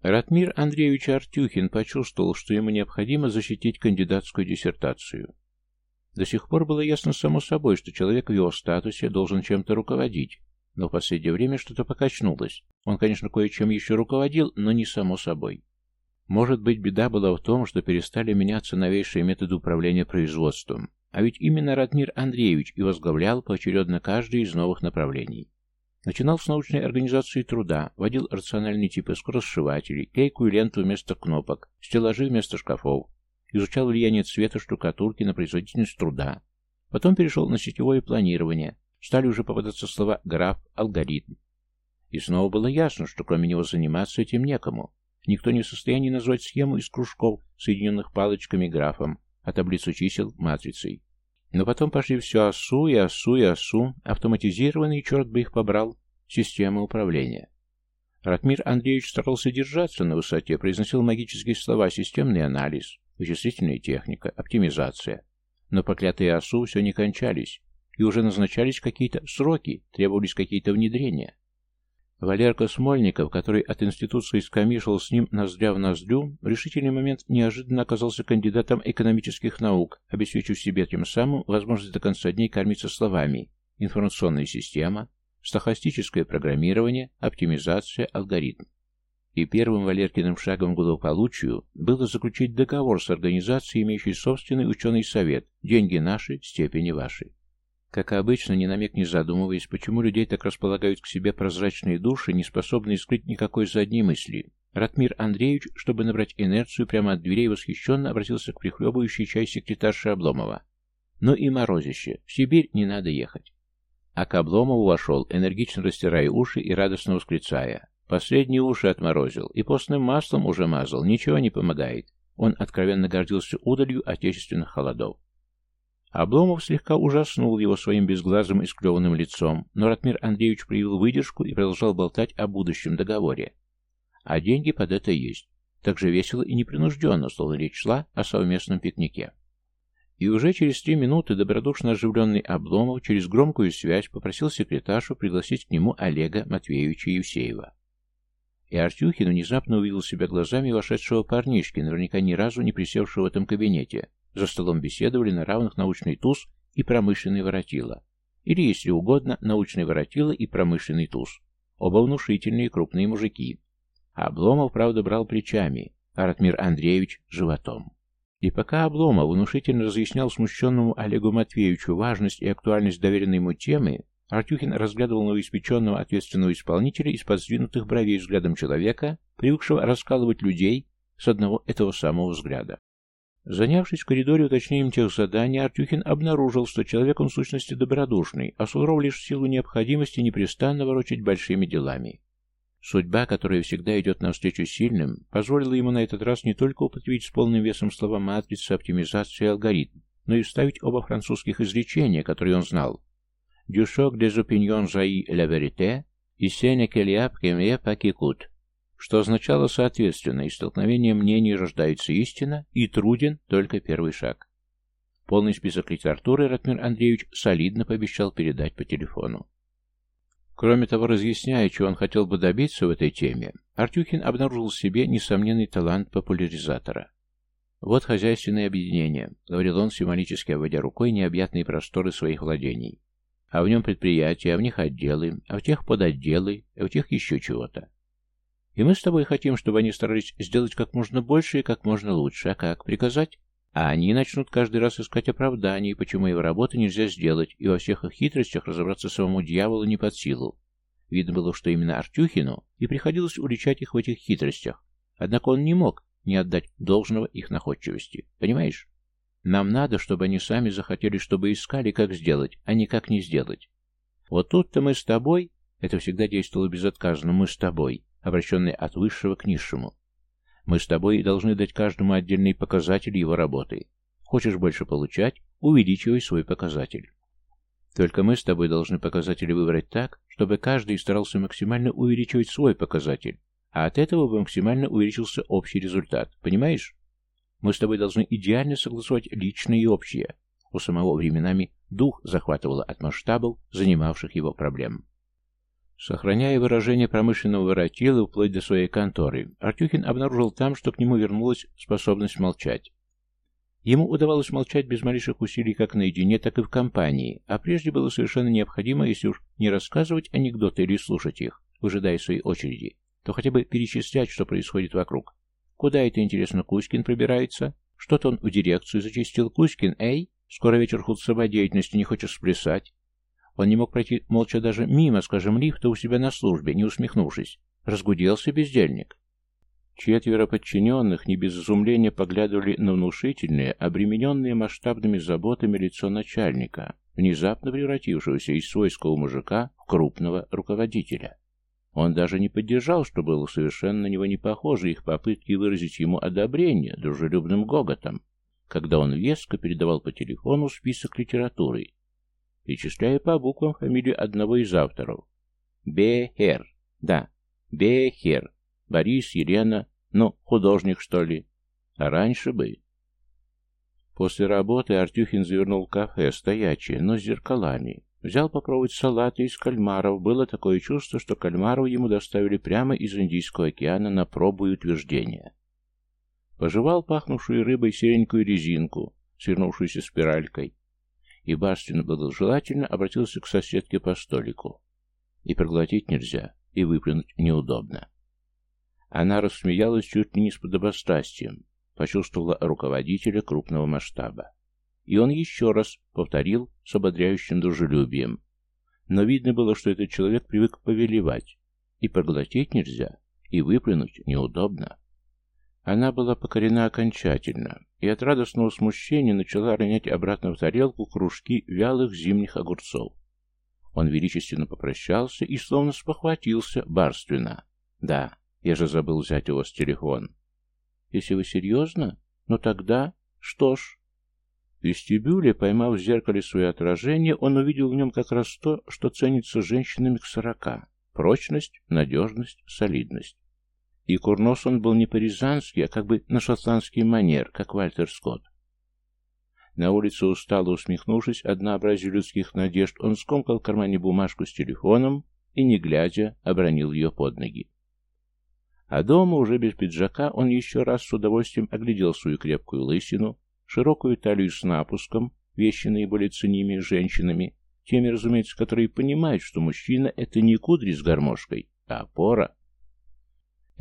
Ратмир Андреевич Артюхин почувствовал, что ему необходимо защитить кандидатскую диссертацию. До сих пор было ясно само собой, что человек в его статусе должен чем-то руководить, но в последнее время что-то покачнулось. Он, конечно, кое-чем еще руководил, но не само собой. Может быть, беда была в том, что перестали меняться новейшие методы управления производством, а ведь именно Ратмир Андреевич и возглавлял поочередно каждое из новых направлений. Начинал с научной организации труда, вводил рациональные типы скоросшивателей, кейку и ленту вместо кнопок, стеллажи вместо шкафов, изучал влияние цвета штукатурки на производительность труда. Потом перешел на сетевое планирование, стали уже попадаться слова «граф», «алгоритм». И снова было ясно, что кроме него заниматься этим некому. Никто не в состоянии назвать схему из кружков, соединенных палочками графом, а таблицу чисел матрицей. Но потом пошли все ОСУ и ОСУ и ОСУ, автоматизированный, черт бы их побрал, системы управления. Ратмир Андреевич старался держаться на высоте, произносил магические слова «системный анализ», «вычислительная техника», «оптимизация». Но проклятые ОСУ все не кончались, и уже назначались какие-то сроки, требовались какие-то внедрения. Валерка Смольников, который от институции скомишил с ним ноздря в ноздрю, в решительный момент неожиданно оказался кандидатом экономических наук, обеспечив себе тем самым возможность до конца дней кормиться словами «информационная система», стохастическое программирование, оптимизация, алгоритм. И первым Валеркиным шагом к благополучию было заключить договор с организацией, имеющей собственный ученый совет «Деньги наши, степени ваши». Как обычно, ни на миг не задумываясь, почему людей так располагают к себе прозрачные души, не способные скрыть никакой задней мысли, Ратмир Андреевич, чтобы набрать инерцию, прямо от дверей восхищенно обратился к прихлебывающей чай секретарше Обломова. «Ну и морозище. В Сибирь не надо ехать. А к Обломову вошел, энергично растирая уши и радостно восклицая. Последние уши отморозил, и постным маслом уже мазал, ничего не помогает. Он откровенно гордился удалью отечественных холодов. Обломов слегка ужаснул его своим безглазым и склеванным лицом, но Ратмир Андреевич проявил выдержку и продолжал болтать о будущем договоре. А деньги под это есть. Так же весело и непринужденно, словно речь шла о совместном пикнике. И уже через три минуты добродушно оживленный Обломов через громкую связь попросил секретаршу пригласить к нему Олега Матвеевича Евсеева. И Артюхин внезапно увидел себя глазами вошедшего парнишки, наверняка ни разу не присевшего в этом кабинете. За столом беседовали на равных научный туз и промышленный воротило. Или, если угодно, научный воротило и промышленный туз. Оба внушительные крупные мужики. А Обломов, правда, брал плечами, а Ратмир Андреевич — животом. И пока Обломов внушительно разъяснял смущенному Олегу Матвеевичу важность и актуальность доверенной ему темы, Артюхин разглядывал новоиспеченного ответственного исполнителя из-под сдвинутых бровей взглядом человека, привыкшего раскалывать людей с одного этого самого взгляда. Занявшись в коридоре уточнением тех заданий, Артюхин обнаружил, что человек он в сущности добродушный, а Суров лишь в силу необходимости непрестанно ворочать большими делами. Судьба, которая всегда идет навстречу сильным, позволила ему на этот раз не только употребить с полным весом слова матрица, оптимизация и алгоритм, но и вставить оба французских изречения, которые он знал. «Du choc des opinions jaillit la vérité, и ce n'est qu'il y что означало соответственно, из столкновения мнений рождается истина, и труден только первый шаг. Полный список литературы Ратмир Андреевич солидно пообещал передать по телефону. Кроме того, разъясняя, чего он хотел бы добиться в этой теме, Артюхин обнаружил в себе несомненный талант популяризатора. «Вот хозяйственное объединение», — говорил он, символически обводя рукой необъятные просторы своих владений. «А в нем предприятия, а в них отделы, а в тех подотделы, а в тех еще чего-то. И мы с тобой хотим, чтобы они старались сделать как можно больше и как можно лучше. А как? Приказать? А они начнут каждый раз искать оправданий, почему его работу нельзя сделать, и во всех их хитростях разобраться самому дьяволу не под силу. Видно было, что именно Артюхину и приходилось уличать их в этих хитростях. Однако он не мог не отдать должного их находчивости. Понимаешь? Нам надо, чтобы они сами захотели, чтобы искали, как сделать, а не как не сделать. Вот тут-то мы с тобой, это всегда действовало безотказно, мы с тобой, обращенные от высшего к низшему. Мы с тобой должны дать каждому отдельный показатель его работы. Хочешь больше получать – увеличивай свой показатель. Только мы с тобой должны показатели выбрать так, чтобы каждый старался максимально увеличивать свой показатель, а от этого бы максимально увеличился общий результат. Понимаешь? Мы с тобой должны идеально согласовать личное и общее. У самого временами дух захватывало от масштабов, занимавших его проблем. Сохраняя выражение промышленного воротила вплоть до своей конторы, Артюхин обнаружил там, что к нему вернулась способность молчать. Ему удавалось молчать без малейших усилий как наедине, так и в компании, а прежде было совершенно необходимо, если уж не рассказывать анекдоты или слушать их, выжидая своей очереди, то хотя бы перечислять, что происходит вокруг. Куда это, интересно, Кузькин пробирается? Что-то он в дирекцию зачистил. Кузькин, эй, скоро вечер худсоба деятельности, не хочешь сплясать? Он не мог пройти молча даже мимо, скажем, лифта у себя на службе, не усмехнувшись. Разгуделся бездельник. Четверо подчиненных не без изумления поглядывали на внушительное, обремененное масштабными заботами лицо начальника, внезапно превратившегося из свойского мужика в крупного руководителя. Он даже не поддержал, что было совершенно на него не похоже, их попытки выразить ему одобрение дружелюбным гоготом, когда он веско передавал по телефону список литературы, перечисляя по буквам фамилию одного из авторов. Бехер. Да, Бехер. Борис, Елена. Ну, художник, что ли? А раньше бы. После работы Артюхин завернул кафе, стоячее, но с зеркалами. Взял попробовать салаты из кальмаров. Было такое чувство, что кальмаров ему доставили прямо из Индийского океана на пробу и утверждение. Пожевал пахнувшую рыбой серенькую резинку, свернувшуюся спиралькой, и барственно благожелательно обратился к соседке по столику. И проглотить нельзя, и выплюнуть неудобно. Она рассмеялась чуть ли не с подобострастием, почувствовала руководителя крупного масштаба. И он еще раз повторил с ободряющим дружелюбием. Но видно было, что этот человек привык повелевать. И проглотить нельзя, и выплюнуть неудобно. Она была покорена окончательно, и от радостного смущения начала ронять обратно в тарелку кружки вялых зимних огурцов. Он величественно попрощался и словно спохватился барственно. «Да, я же забыл взять у вас телефон». «Если вы серьезно? Ну тогда... Что ж...» В вестибюле, поймав в зеркале свое отражение, он увидел в нем как раз то, что ценится женщинами к сорока. Прочность, надежность, солидность. И курнос он был не по-рязански, а как бы на шотландский манер, как Вальтер Скотт. На улице, устало усмехнувшись однообразию людских надежд, он скомкал в кармане бумажку с телефоном и, не глядя, обронил ее под ноги. А дома, уже без пиджака, он еще раз с удовольствием оглядел свою крепкую лысину, широкую талию с напуском, вещи наиболее ценимые женщинами, теми, разумеется, которые понимают, что мужчина — это не кудри с гармошкой, а опора.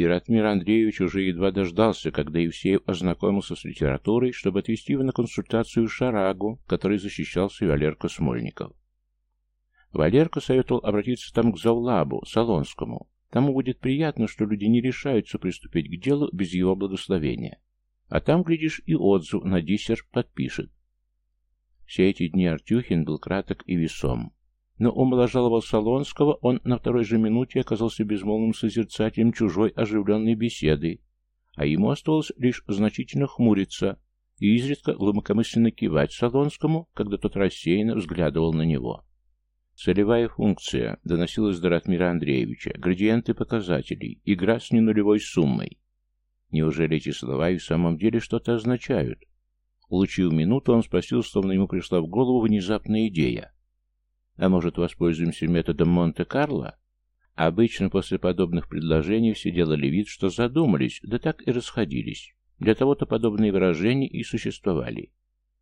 И Ратмир Андреевич уже едва дождался, когда Евсеев ознакомился с литературой, чтобы отвести его на консультацию Шарагу, который защищался Валерка Смольников. Валерка советовал обратиться там к Завлабу, Солонскому. Тому будет приятно, что люди не решаются приступить к делу без его благословения. А там, глядишь, и отзыв на диссер подпишет. Все эти дни Артюхин был краток и весом. Но умоложалого Солонского он на второй же минуте оказался безмолвным созерцателем чужой оживленной беседы, а ему оставалось лишь значительно хмуриться и изредка глубокомысленно кивать Солонскому, когда тот рассеянно взглядывал на него. Целевая функция доносилась до Ратмира Андреевича, градиенты показателей, игра с ненулевой суммой. Неужели эти слова и в самом деле что-то означают? Улучив минуту, он спросил, словно ему пришла в голову внезапная идея. А может, воспользуемся методом Монте-Карло? Обычно после подобных предложений все делали вид, что задумались, да так и расходились. Для того-то подобные выражения и существовали.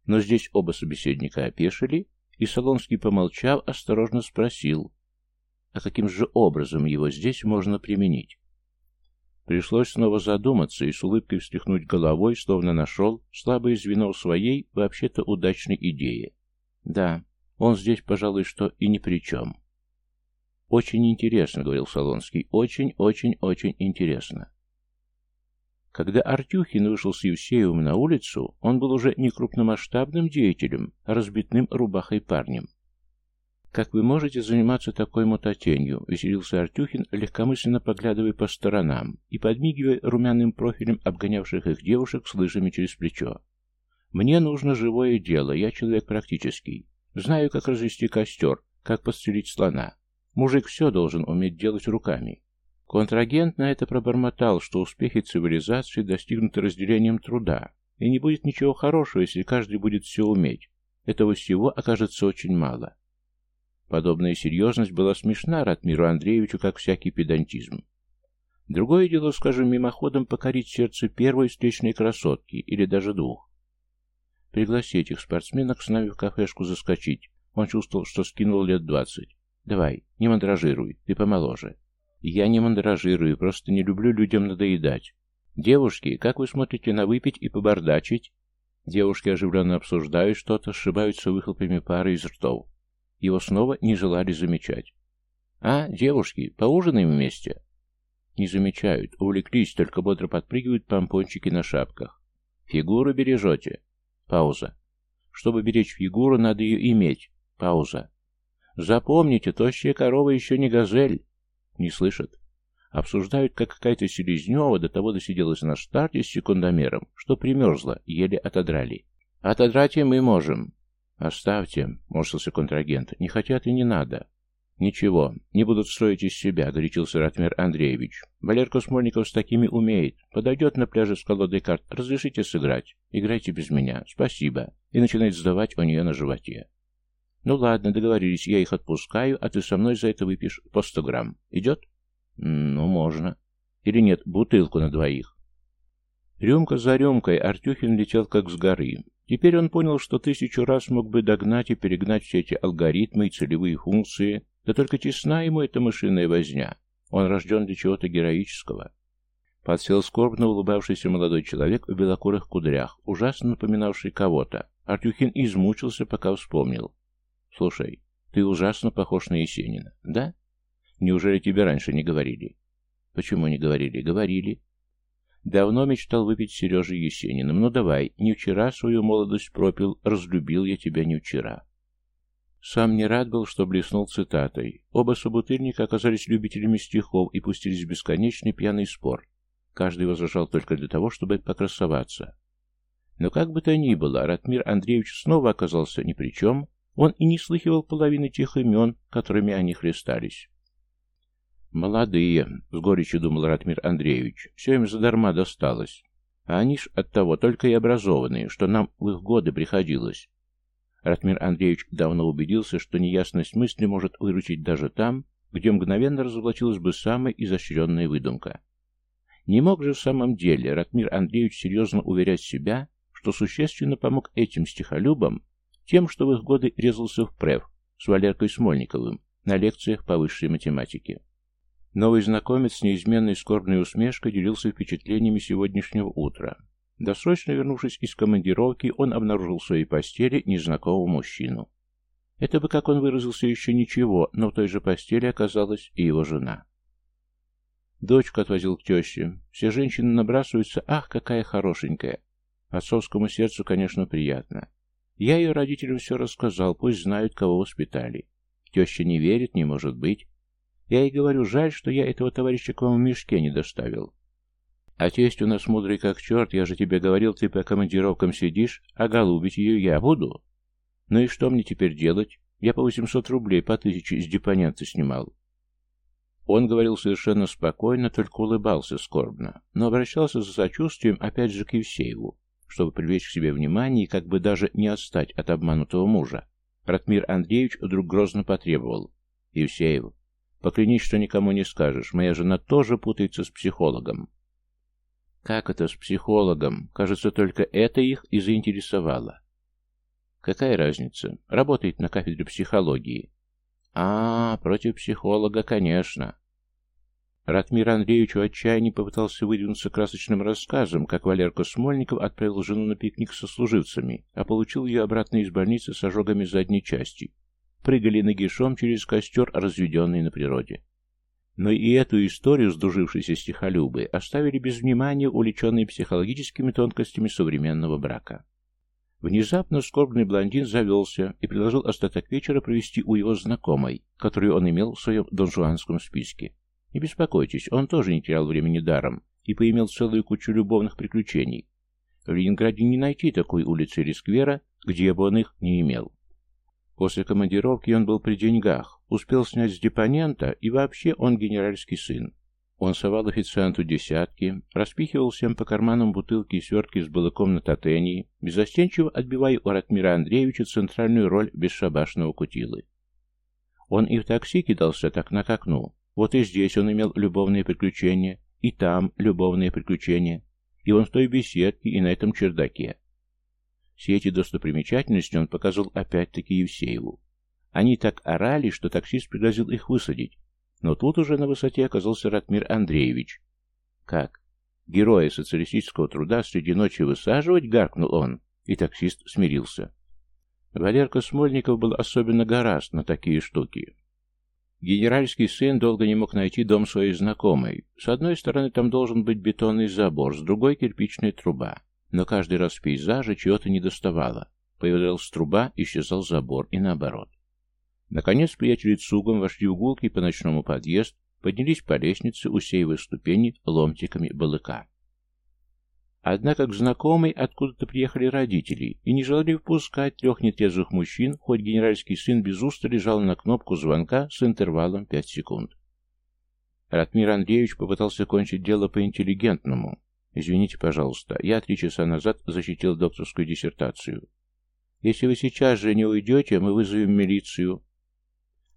Но здесь оба собеседника опешили, и Солонский, помолчав, осторожно спросил, а каким же образом его здесь можно применить? Пришлось снова задуматься и с улыбкой встряхнуть головой, словно нашел слабое звено своей, вообще-то удачной идее. Да, он здесь, пожалуй, что и ни при чем. «Очень интересно», — говорил Солонский, — «очень-очень-очень интересно». Когда Артюхин вышел с Евсеевым на улицу, он был уже не крупномасштабным деятелем, а разбитным рубахой парнем. «Как вы можете заниматься такой мототенью?» — веселился Артюхин, легкомысленно поглядывая по сторонам и подмигивая румяным профилем обгонявших их девушек с лыжами через плечо. «Мне нужно живое дело, я человек практический. Знаю, как развести костер, как подстрелить слона. Мужик все должен уметь делать руками». Контрагент на это пробормотал, что успехи цивилизации достигнуты разделением труда, и не будет ничего хорошего, если каждый будет все уметь. Этого всего окажется очень мало. Подобная серьезность была смешна Ратмиру Андреевичу, как всякий педантизм. Другое дело, скажем, мимоходом покорить сердце первой встречной красотки, или даже двух. Пригласи этих спортсменок с нами в кафешку заскочить. Он чувствовал, что скинул лет двадцать. Давай, не мандражируй, ты помоложе. Я не мандражирую, просто не люблю людям надоедать. Девушки, как вы смотрите на выпить и побордачить? Девушки оживленно обсуждают что-то, сшибаются выхлопами пары из ртов. Его снова не желали замечать. «А, девушки, поужинаем вместе?» Не замечают, увлеклись, только бодро подпрыгивают помпончики на шапках. «Фигуру бережете?» Пауза. «Чтобы беречь фигуру, надо ее иметь». Пауза. «Запомните, тощая корова еще не газель». Не слышат. Обсуждают, как какая-то Селезнева до того досиделась на старте с секундомером, что примерзла, еле отодрали. «Отодрать и мы можем. «Оставьте», — морщился контрагент. «Не хотят и не надо». «Ничего, не будут строить из себя», — горячился Ратмир Андреевич. «Валерка Смольников с такими умеет. Подойдет на пляже с колодой карт. Разрешите сыграть? Играйте без меня. Спасибо». И начинает сдавать у нее на животе. «Ну ладно, договорились, я их отпускаю, а ты со мной за это выпьешь по сто грамм. Идет?» «Ну, можно». «Или нет, бутылку на двоих». Рюмка за рюмкой Артюхин летел как с горы. Теперь он понял, что тысячу раз мог бы догнать и перегнать все эти алгоритмы и целевые функции, да только тесна ему эта мышиная возня. Он рожден для чего-то героического. Подсел скорбно улыбавшийся молодой человек в белокурых кудрях, ужасно напоминавший кого-то. Артюхин измучился, пока вспомнил. «Слушай, ты ужасно похож на Есенина, да? Неужели тебе раньше не говорили?» «Почему не говорили?» «Говорили. Давно мечтал выпить Сережей Есениным. Ну давай, не вчера свою молодость пропил, разлюбил я тебя не вчера. Сам не рад был, что блеснул цитатой. Оба собутыльника оказались любителями стихов и пустились в бесконечный пьяный спор. Каждый возражал только для того, чтобы покрасоваться. Но как бы то ни было, Ратмир Андреевич снова оказался ни при чем, он и не слыхивал половины тех имен, которыми они хлестались. «Молодые», — с горечью думал Ратмир Андреевич, — «все им задарма досталось. А они ж от того только и образованные, что нам в их годы приходилось. Ратмир Андреевич давно убедился, что неясность мысли может выручить даже там, где мгновенно разоблачилась бы самая изощренная выдумка. Не мог же в самом деле Ратмир Андреевич серьезно уверять себя, что существенно помог этим стихолюбам тем, что в их годы резался в ПРЭВ с Валеркой Смольниковым на лекциях по высшей математике. Новый знакомец с неизменной скорбной усмешкой делился впечатлениями сегодняшнего утра. Досрочно вернувшись из командировки, он обнаружил в своей постели незнакомого мужчину. Это бы, как он выразился, еще ничего, но в той же постели оказалась и его жена. Дочку отвозил к теще. Все женщины набрасываются «Ах, какая хорошенькая!» Отцовскому сердцу, конечно, приятно. Я ее родителям все рассказал, пусть знают, кого воспитали. Теща не верит, не может быть. Я ей говорю, жаль, что я этого товарища к вам в мешке не доставил. А тесть у нас мудрый как черт, я же тебе говорил, ты по командировкам сидишь, а голубить ее я буду. Ну и что мне теперь делать? Я по 800 рублей, по тысяче из депонента снимал. Он говорил совершенно спокойно, только улыбался скорбно, но обращался за сочувствием опять же к Евсееву, чтобы привлечь к себе внимание и как бы даже не отстать от обманутого мужа. Ратмир Андреевич вдруг грозно потребовал. «Евсеев, поклянись, что никому не скажешь, моя жена тоже путается с психологом. Как это с психологом? Кажется, только это их и заинтересовало. Какая разница? Работает на кафедре психологии. А, против психолога, конечно. Ратмир Андреевич в отчаянии попытался выдвинуться красочным рассказом, как Валерка Смольников отправил жену на пикник со служивцами, а получил ее обратно из больницы с ожогами задней части. Прыгали нагишом через костер, разведенный на природе. Но и эту историю сдужившейся стихолюбы оставили без внимания увлеченные психологическими тонкостями современного брака. Внезапно скорбный блондин завелся и предложил остаток вечера провести у его знакомой, которую он имел в своем донжуанском списке. Не беспокойтесь, он тоже не терял времени даром и поимел целую кучу любовных приключений. В Ленинграде не найти такой улицы или сквера, где бы он их не имел. После командировки он был при деньгах, успел снять с депонента, и вообще он генеральский сын. Он совал официанту десятки, распихивал всем по карманам бутылки и свертки с балыком на тотении, безостенчиво отбивая у Ратмира Андреевича центральную роль бесшабашного кутилы. Он и в такси кидался так на к. Вот и здесь он имел любовные приключения, и там любовные приключения, и он в той беседке, и на этом чердаке. Все эти достопримечательности он показал опять-таки Евсееву. Они так орали, что таксист пригрозил их высадить. Но тут уже на высоте оказался Ратмир Андреевич. «Как? Героя социалистического труда среди ночи высаживать?» — гаркнул он, и таксист смирился. Валерка Смольников был особенно гораст на такие штуки. Генеральский сын долго не мог найти дом своей знакомой. С одной стороны, там должен быть бетонный забор, с другой — кирпичная труба. Но каждый раз в пейзаже чего-то недоставало. Появлялась труба, исчезал забор, и наоборот. Наконец приятели Цугом вошли в гулкий по ночному подъезд, поднялись по лестнице, усеивая ступени ломтиками балыка. Однако к знакомой откуда-то приехали родители и не желали впускать трех нетрезвых мужчин, хоть генеральский сын без уста лежал на кнопку звонка с интервалом пять секунд. Ратмир Андреевич попытался кончить дело по-интеллигентному. «Извините, пожалуйста, я три часа назад защитил докторскую диссертацию. Если вы сейчас же не уйдете, мы вызовем милицию».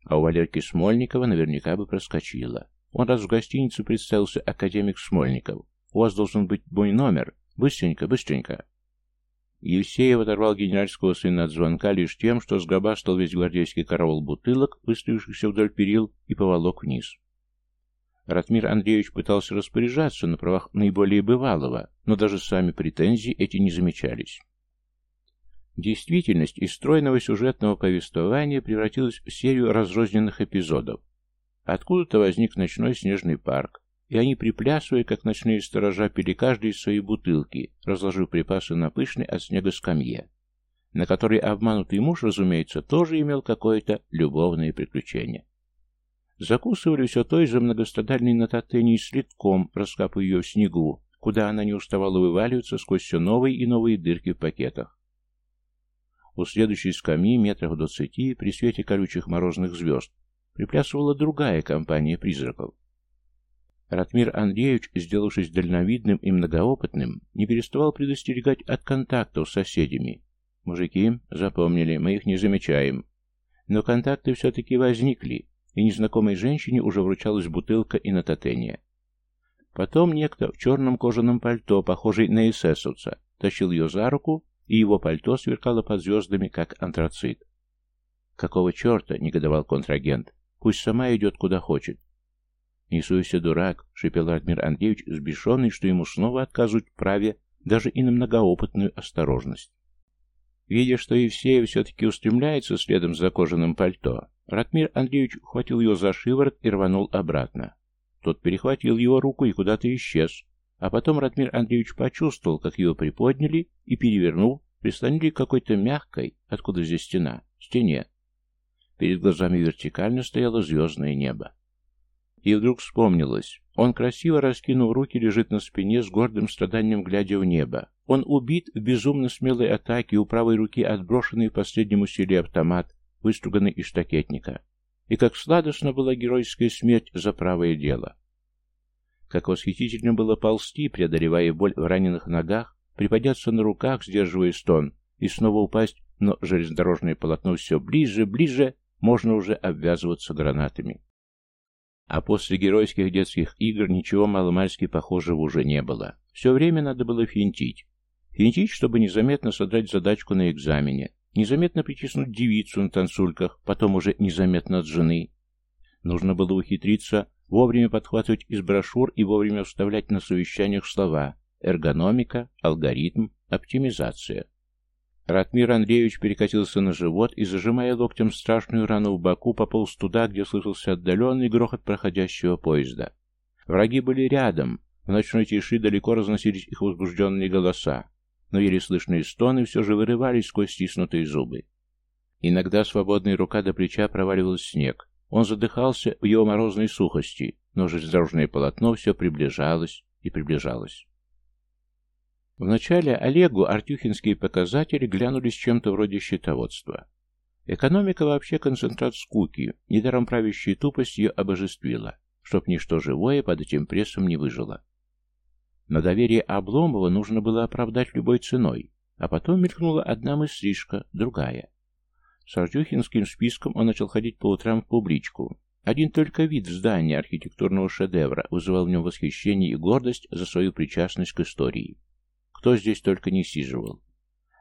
А у Валерки Смольникова наверняка бы проскочило. Он раз в гостинице представился академик Смольников. «У вас должен быть мой номер. Быстренько, быстренько». Евсеев оторвал генеральского сына от звонка лишь тем, что сгробастал весь гвардейский караул бутылок, выставившихся вдоль перил, и поволок вниз. Ратмир Андреевич пытался распоряжаться на правах наиболее бывалого, но даже сами претензии эти не замечались. Действительность из стройного сюжетного повествования превратилась в серию разрозненных эпизодов. Откуда-то возник ночной снежный парк, и они, приплясывая, как ночные сторожа, пили каждый из своей бутылки, разложив припасы на пышной от снега скамье, на которой обманутый муж, разумеется, тоже имел какое-то любовное приключение. Закусывали все той же многострадальной нататеней следком, раскапывая ее в снегу, куда она не уставала вываливаться сквозь все новые и новые дырки в пакетах. У следующей скамьи, метрах в двадцати, при свете колючих морозных звезд, приплясывала другая компания призраков. Ратмир Андреевич, сделавшись дальновидным и многоопытным, не переставал предостерегать от контактов с соседями. «Мужики, запомнили, мы их не замечаем». Но контакты все-таки возникли, и незнакомой женщине уже вручалась бутылка и на татение. Потом некто в черном кожаном пальто, похожий на эсэсовца, тащил ее за руку, и его пальто сверкало под звездами, как антрацит. «Какого черта?» — негодовал контрагент. «Пусть сама идет куда хочет». «Не суйся, дурак!» — шипел Радмир Андреевич, сбешенный, что ему снова отказывают в праве даже и на многоопытную осторожность. Видя, что Евсеев все-таки устремляется следом за кожаным пальто, Ратмир Андреевич ухватил ее за шиворот и рванул обратно. Тот перехватил его руку и куда-то исчез, а потом Ратмир Андреевич почувствовал, как его приподняли и, перевернув, прислонили к какой-то мягкой, откуда здесь стена, стене. Перед глазами вертикально стояло звездное небо. И вдруг вспомнилось. Он, красиво раскинув руки, лежит на спине с гордым страданием, глядя в небо. Он убит в безумно смелой атаке, у правой руки отброшенный в последнем усилии автомат, выструганный из штакетника. И как сладостно была геройская смерть за правое дело. Как восхитительно было ползти, преодолевая боль в раненых ногах, приподняться на руках, сдерживая стон, и снова упасть, но железнодорожное полотно все ближе, ближе, можно уже обвязываться гранатами. А после геройских детских игр ничего маломальски похожего уже не было. Все время надо было финтить. Финтить, чтобы незаметно содрать задачку на экзамене, незаметно притиснуть девицу на танцульках, потом уже незаметно от жены. Нужно было ухитриться вовремя подхватывать из брошюр и вовремя вставлять на совещаниях слова «эргономика», «алгоритм», «оптимизация». Ратмир Андреевич перекатился на живот и, зажимая локтем страшную рану в боку, пополз туда, где слышался отдаленный грохот проходящего поезда. Враги были рядом, в ночной тиши далеко разносились их возбужденные голоса, но еле слышные стоны все же вырывались сквозь стиснутые зубы. Иногда свободная рука до плеча проваливалась в снег. Он задыхался в его морозной сухости, но железнодорожное полотно все приближалось и приближалось. Вначале Олегу артюхинские показатели глянулись чем-то вроде счетоводства. Экономика вообще концентрат скуки, недаром правящая тупость ее обожествила, чтоб ничто живое под этим прессом не выжило. Но доверие Обломова нужно было оправдать любой ценой, а потом мелькнула одна мыслишка, другая. С артюхинским списком он начал ходить по утрам в публичку. Один только вид здания архитектурного шедевра вызывал в нем восхищение и гордость за свою причастность к истории. Кто здесь только не сиживал.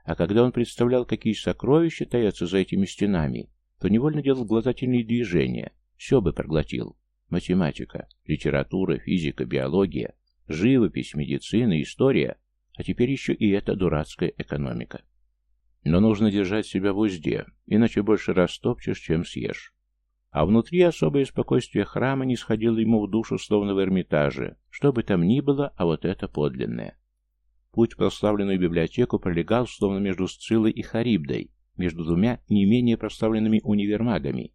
А когда он представлял, какие сокровища таятся за этими стенами, то невольно делал глотательные движения, все бы проглотил. Математика, литература, физика, биология, живопись, медицина, история, а теперь еще и эта дурацкая экономика. Но нужно держать себя в узде, иначе больше растопчешь, чем съешь. А внутри особое спокойствие храма не сходило ему в душу, словно в Эрмитаже, что бы там ни было, а вот это подлинное. Путь в прославленную библиотеку пролегал словно между Сциллой и Харибдой, между двумя не менее прославленными универмагами,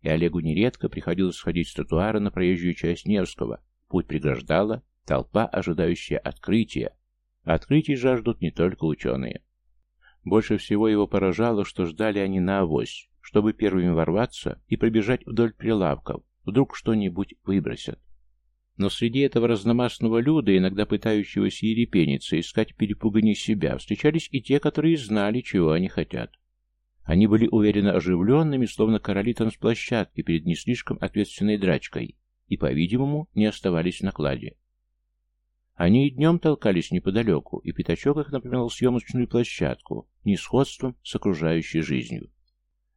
и Олегу нередко приходилось сходить с тротуара на проезжую часть Невского. Путь преграждала толпа, ожидающая открытия, Открытий жаждут не только ученые. Больше всего его поражало, что ждали они на авось, чтобы первыми ворваться и пробежать вдоль прилавков, вдруг что-нибудь выбросят. Но среди этого разномастного люда, иногда пытающегося ерепениться, искать перепугани себя, встречались и те, которые знали, чего они хотят. Они были уверенно оживленными, словно короли танцплощадки перед не слишком ответственной драчкой, и, по-видимому, не оставались на кладе. Они и днем толкались неподалеку, и пятачок их напоминал съемочную площадку, несходством с окружающей жизнью.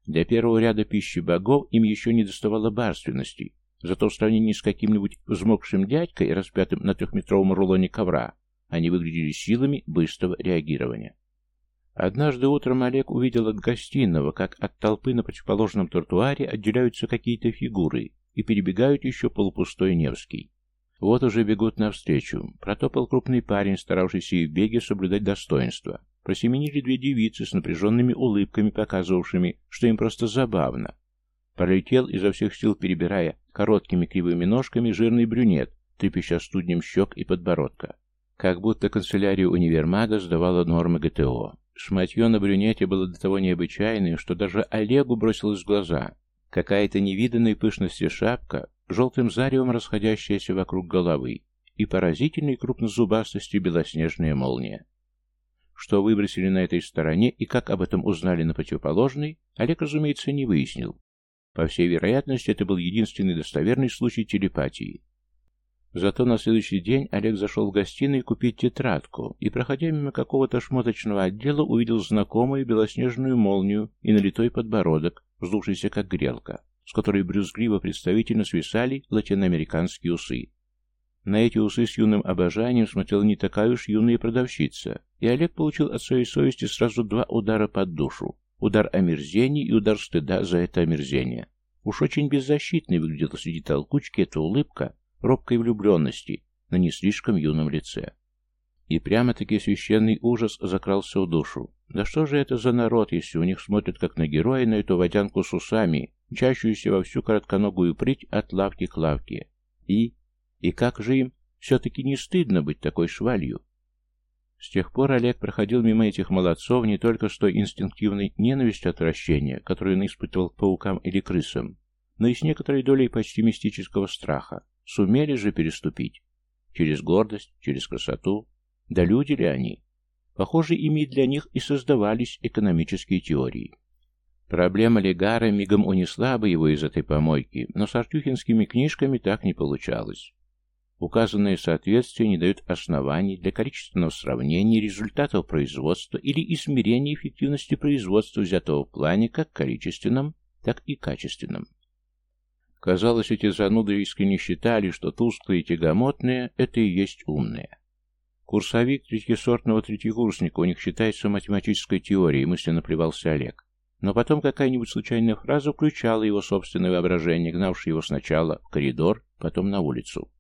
Для первого ряда пищи богов им еще не доставало барственности, зато в сравнении с каким-нибудь взмокшим дядькой, распятым на трехметровом рулоне ковра, они выглядели силами быстрого реагирования. Однажды утром Олег увидел от гостиного, как от толпы на противоположном тротуаре отделяются какие-то фигуры и перебегают еще полупустой Невский. Вот уже бегут навстречу. Протопал крупный парень, старавшийся и в беге соблюдать достоинство. Просеменили две девицы с напряженными улыбками, показывавшими, что им просто забавно. Пролетел изо всех сил, перебирая короткими кривыми ножками, жирный брюнет, трепеща студнем щек и подбородка. Как будто канцелярия универмага сдавала нормы ГТО. Шматье на брюнете было до того необычайное, что даже Олегу бросилось в глаза. Какая-то невиданной пышности шапка, желтым заревом расходящаяся вокруг головы, и поразительной крупнозубастостью белоснежная молния. Что выбросили на этой стороне и как об этом узнали на противоположной, Олег, разумеется, не выяснил. По всей вероятности, это был единственный достоверный случай телепатии. Зато на следующий день Олег зашел в гостиную купить тетрадку и, проходя мимо какого-то шмоточного отдела, увидел знакомую белоснежную молнию и налитой подбородок, вздувшийся как грелка, с которой брюзгливо представительно свисали латиноамериканские усы. На эти усы с юным обожанием смотрела не такая уж юная продавщица, и Олег получил от своей совести сразу два удара под душу. Удар омерзения и удар стыда за это омерзение. Уж очень беззащитной выглядела среди толкучки эта улыбка, робкой влюбленности на не слишком юном лице. И прямо-таки священный ужас закрался в душу. Да что же это за народ, если у них смотрят как на героя на эту водянку с усами, мчащуюся во всю коротконогую прыть от лавки к лавке? И... и как же им все-таки не стыдно быть такой швалью? С тех пор Олег проходил мимо этих молодцов не только с той инстинктивной ненавистью отвращения, которую он испытывал к паукам или крысам, но и с некоторой долей почти мистического страха. Сумели же переступить. Через гордость, через красоту. Да люди ли они? Похоже, ими для них и создавались экономические теории. Проблема Легара мигом унесла бы его из этой помойки, но с артюхинскими книжками так не получалось. Указанное соответствие не дает оснований для количественного сравнения результатов производства или измерения эффективности производства, взятого в плане как количественном, так и качественном. Казалось, эти зануды искренне считали, что тусклые и тягомотные — это и есть умные. Курсовик третьесортного третьекурсника у них считается математической теорией, мысленно плевался Олег. Но потом какая-нибудь случайная фраза включала его собственное воображение, гнавшее его сначала в коридор, потом на улицу.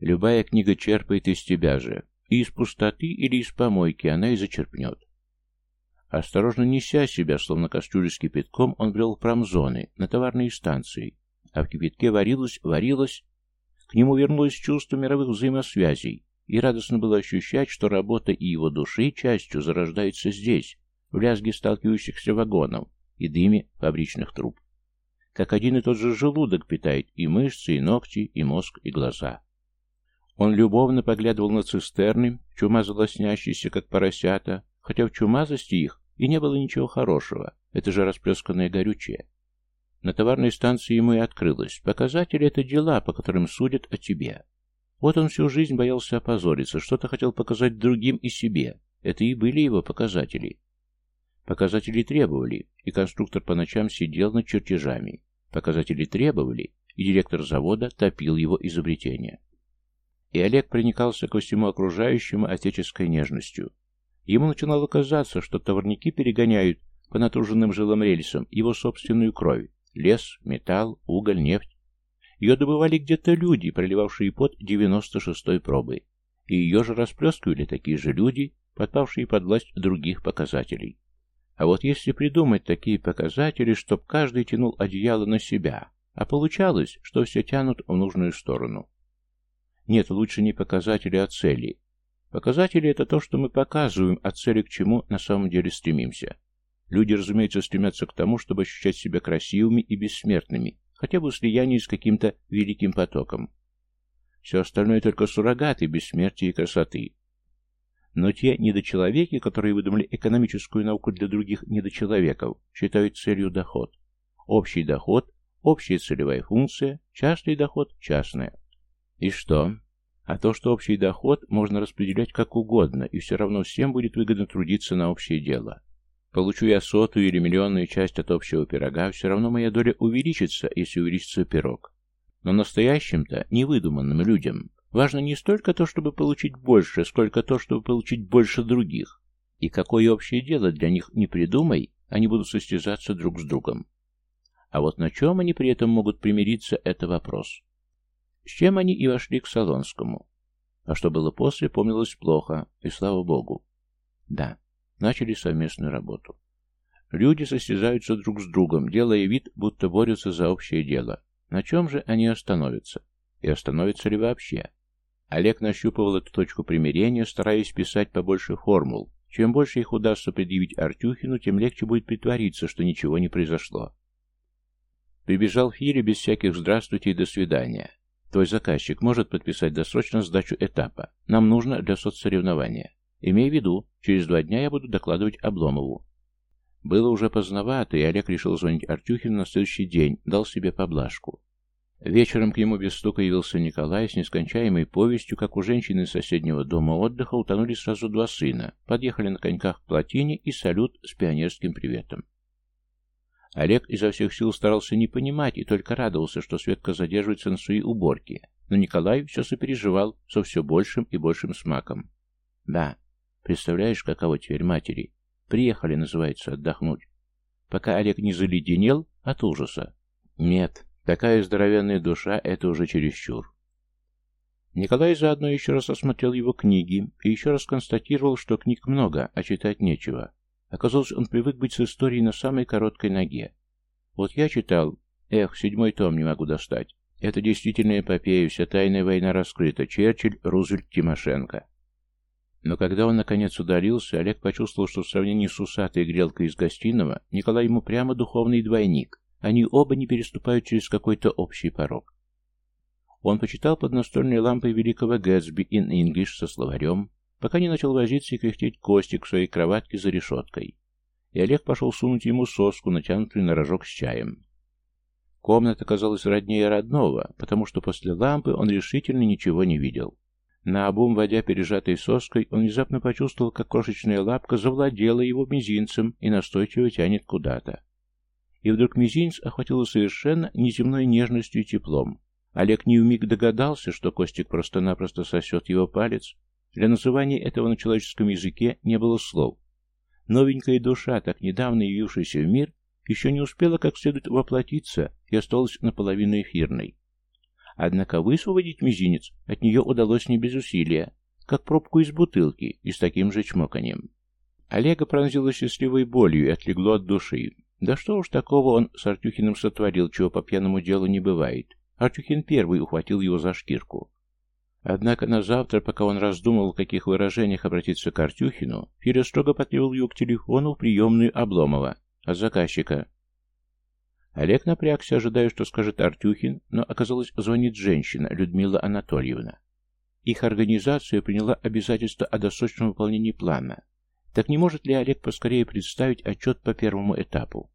Любая книга черпает из тебя же, и из пустоты или из помойки она и зачерпнет. Осторожно неся себя, словно кастрюлю с кипятком, он брел в промзоны, на товарные станции, а в кипятке варилось, варилось. К нему вернулось чувство мировых взаимосвязей, и радостно было ощущать, что работа и его души частью зарождается здесь, в лязге сталкивающихся вагонов и дыме фабричных труб. Как один и тот же желудок питает и мышцы, и ногти, и мозг, и глаза. Он любовно поглядывал на цистерны, чумазо лоснящиеся, как поросята, хотя в чумазости их и не было ничего хорошего, это же расплесканное горючее. На товарной станции ему и открылось. Показатели — это дела, по которым судят о тебе. Вот он всю жизнь боялся опозориться, что-то хотел показать другим и себе. Это и были его показатели. Показатели требовали, и конструктор по ночам сидел над чертежами. Показатели требовали, и директор завода топил его изобретение. И Олег проникался ко всему окружающему отеческой нежностью. Ему начинало казаться, что товарники перегоняют по натруженным жилым рельсам его собственную кровь, Лес, металл, уголь, нефть. Ее добывали где-то люди, проливавшие пот 96-й пробы. И ее же расплескивали такие же люди, подпавшие под власть других показателей. А вот если придумать такие показатели, чтоб каждый тянул одеяло на себя, а получалось, что все тянут в нужную сторону. Нет, лучше не показатели, а цели. Показатели – это то, что мы показываем, а цели к чему на самом деле стремимся. Люди, разумеется, стремятся к тому, чтобы ощущать себя красивыми и бессмертными, хотя бы в слиянии с каким-то великим потоком. Все остальное только суррогаты бессмертия и красоты. Но те недочеловеки, которые выдумали экономическую науку для других недочеловеков, считают целью доход. Общий доход, общая целевая функция, частный доход, частная. И что? А то, что общий доход можно распределять как угодно, и все равно всем будет выгодно трудиться на общее дело. Получу я сотую или миллионную часть от общего пирога, все равно моя доля увеличится, если увеличится пирог. Но настоящим-то, невыдуманным людям, важно не столько то, чтобы получить больше, сколько то, чтобы получить больше других. И какое общее дело для них не придумай, они будут состязаться друг с другом. А вот на чем они при этом могут примириться, это вопрос. С чем они и вошли к Солонскому. А что было после, помнилось плохо, и слава богу. Да, начали совместную работу. Люди состязаются друг с другом, делая вид, будто борются за общее дело. На чем же они остановятся? И остановятся ли вообще? Олег нащупывал эту точку примирения, стараясь писать побольше формул. Чем больше их удастся предъявить Артюхину, тем легче будет притвориться, что ничего не произошло. Прибежал Филя без всяких «здравствуйте» и «до свидания». Твой заказчик может подписать досрочно сдачу этапа. Нам нужно для соцсоревнования. Имей в виду, через два дня я буду докладывать Обломову. Было уже поздновато, и Олег решил звонить Артюхину на следующий день, дал себе поблажку. Вечером к нему без стука явился Николай с нескончаемой повестью, как у женщины из соседнего дома отдыха утонули сразу два сына, подъехали на коньках к плотине и салют с пионерским приветом. Олег изо всех сил старался не понимать и только радовался, что Светка задерживается на своей уборке, но Николай все сопереживал со все большим и большим смаком. «Да, представляешь, каково теперь матери? Приехали, называется, отдохнуть. Пока Олег не заледенел от ужаса. Нет, такая здоровенная душа — это уже чересчур». Николай заодно еще раз осмотрел его книги и еще раз констатировал, что книг много, а читать нечего. Оказалось, он привык быть с историей на самой короткой ноге. Вот я читал, эх, седьмой том не могу достать. Это действительно эпопея, вся тайная война раскрыта. Черчилль, Рузвельт, Тимошенко. Но когда он наконец удалился, Олег почувствовал, что в сравнении с усатой грелкой из гостиного, Николай ему прямо духовный двойник. Они оба не переступают через какой-то общий порог. Он почитал под настольной лампой великого Гэтсби in English со словарем, пока не начал возиться и кряхтеть Костик в своей кроватке за решеткой. И Олег пошел сунуть ему соску, натянутую на рожок с чаем. Комната казалась роднее родного, потому что после лампы он решительно ничего не видел. Наобум, водя пережатой соской, он внезапно почувствовал, как крошечная лапка завладела его мизинцем и настойчиво тянет куда-то. И вдруг мизинец охватило совершенно неземной нежностью и теплом. Олег не вмиг догадался, что Костик просто-напросто сосет его палец, для называния этого на человеческом языке не было слов. Новенькая душа, так недавно явившаяся в мир, еще не успела как следует воплотиться и осталась наполовину эфирной. Однако высвободить мизинец от нее удалось не без усилия, как пробку из бутылки и с таким же чмоканием. Олега пронзило счастливой болью и отлегло от души. Да что уж такого он с Артюхиным сотворил, чего по пьяному делу не бывает. Артюхин первый ухватил его за шкирку. Однако на завтра, пока он раздумывал, в каких выражениях обратиться к Артюхину, Фиря строго потребовал ее к телефону в приемную Обломова, от заказчика. Олег напрягся, ожидая, что скажет Артюхин, но оказалось, звонит женщина, Людмила Анатольевна. Их организация приняла обязательство о досрочном выполнении плана. Так не может ли Олег поскорее представить отчет по первому этапу?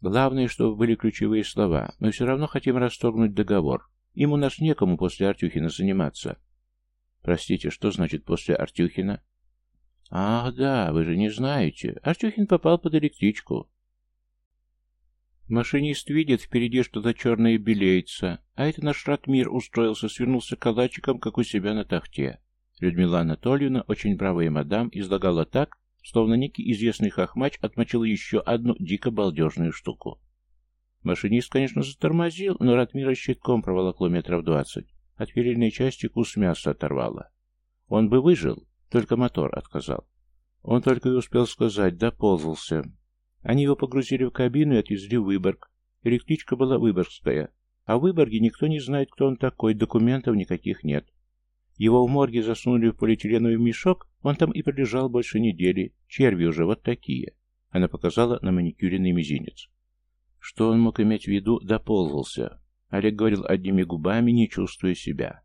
Главное, чтобы были ключевые слова. Мы все равно хотим расторгнуть договор. Им у нас некому после Артюхина заниматься. Простите, что значит после Артюхина? Ах, да, вы же не знаете. Артюхин попал под электричку. Машинист видит, впереди что-то черное белеется, а это наш Ратмир устроился, свернулся калачиком, как у себя на тахте. Людмила Анатольевна, очень бравая мадам, излагала так, словно некий известный хохмач отмочил еще одну дико балдежную штуку. Машинист, конечно, затормозил, но Ратмира щитком проволокло метров двадцать. От передней части кус мяса оторвало. Он бы выжил, только мотор отказал. Он только и успел сказать «доползался». Они его погрузили в кабину и отвезли в Выборг. Электричка была выборгская. А в Выборге никто не знает, кто он такой, документов никаких нет. Его в морге засунули в полиэтиленовый мешок, он там и пролежал больше недели. Черви уже вот такие. Она показала на маникюренный мизинец. Что он мог иметь в виду, доползался. Олег говорил одними губами, не чувствуя себя.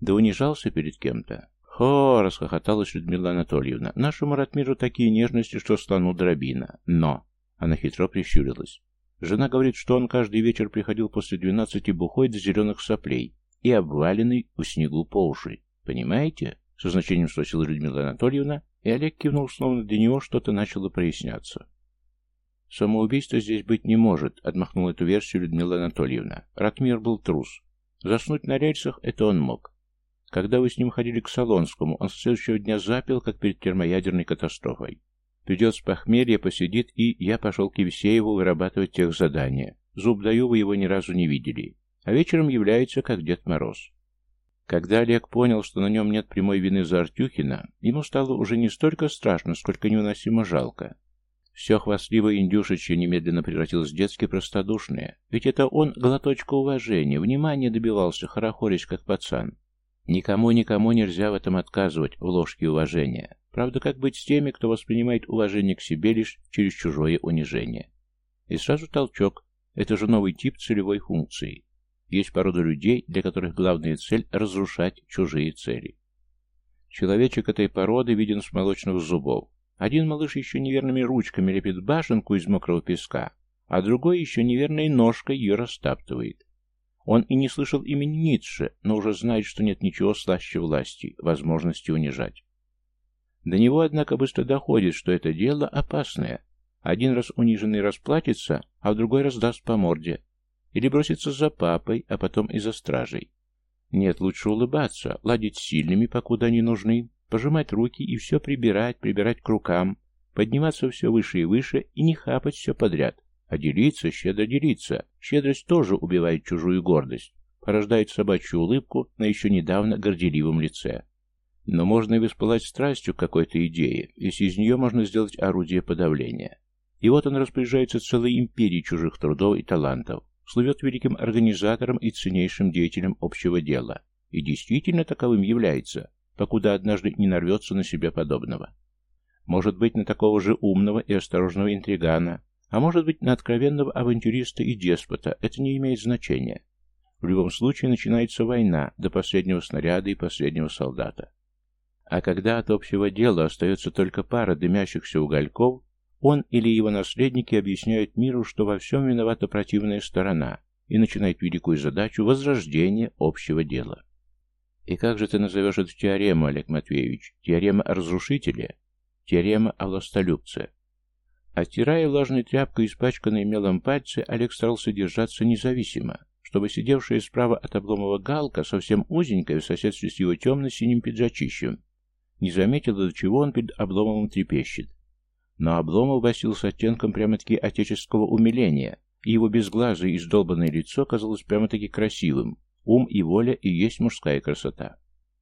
Да унижался перед кем-то. «Хо!» — расхохоталась Людмила Анатольевна. «Нашему Ратмиру такие нежности, что слону дробина. Но...» — она хитро прищурилась. Жена говорит, что он каждый вечер приходил после двенадцати бухой до зеленых соплей и обваленный у снегу по уши. Понимаете? Со значением спросила Людмила Анатольевна, и Олег кивнул, словно для него что-то начало проясняться. «Самоубийства здесь быть не может», — отмахнула эту версию Людмила Анатольевна. Ратмир был трус. Заснуть на рельсах — это он мог. Когда вы с ним ходили к Солонскому, он с следующего дня запил, как перед термоядерной катастрофой. Придет с похмелья, посидит, и я пошел к Евсееву вырабатывать тех задания. Зуб даю, вы его ни разу не видели а вечером является как Дед Мороз. Когда Олег понял, что на нем нет прямой вины за Артюхина, ему стало уже не столько страшно, сколько невыносимо жалко. Все хвастливое индюшечье немедленно превратилось в детски простодушное, ведь это он глоточка уважения, внимания добивался, хорохорясь как пацан. Никому-никому нельзя в этом отказывать, в ложке уважения. Правда, как быть с теми, кто воспринимает уважение к себе лишь через чужое унижение? И сразу толчок. Это же новый тип целевой функции. Есть порода людей, для которых главная цель – разрушать чужие цели. Человечек этой породы виден с молочных зубов. Один малыш еще неверными ручками лепит башенку из мокрого песка, а другой еще неверной ножкой ее растаптывает. Он и не слышал имени Ницше, но уже знает, что нет ничего слаще власти, возможности унижать. До него, однако, быстро доходит, что это дело опасное. Один раз униженный расплатится, а в другой раз даст по морде, или броситься за папой, а потом и за стражей. Нет, лучше улыбаться, ладить с сильными, покуда они нужны, пожимать руки и все прибирать, прибирать к рукам, подниматься все выше и выше и не хапать все подряд, а делиться, щедро делиться. Щедрость тоже убивает чужую гордость, порождает собачью улыбку на еще недавно горделивом лице. Но можно и воспылать страстью к какой-то идее, если из нее можно сделать орудие подавления. И вот он распоряжается целой империей чужих трудов и талантов, слывет великим организатором и ценнейшим деятелем общего дела, и действительно таковым является, покуда однажды не нарвется на себя подобного. Может быть, на такого же умного и осторожного интригана, а может быть, на откровенного авантюриста и деспота, это не имеет значения. В любом случае начинается война до последнего снаряда и последнего солдата. А когда от общего дела остается только пара дымящихся угольков, он или его наследники объясняют миру, что во всем виновата противная сторона, и начинает великую задачу возрождения общего дела. И как же ты назовешь эту теорему, Олег Матвеевич? Теорема о разрушителе? Теорема о властолюбце? Оттирая влажной тряпкой испачканные мелом пальцы, Олег старался держаться независимо, чтобы сидевшая справа от обломова галка, совсем узенькая в соседстве с его темно-синим пиджачищем, не заметила, до чего он перед обломовым трепещет. Но Обломов басил с оттенком прямо-таки отеческого умиления, и его безглазое и сдолбанное лицо казалось прямо-таки красивым. Ум и воля и есть мужская красота.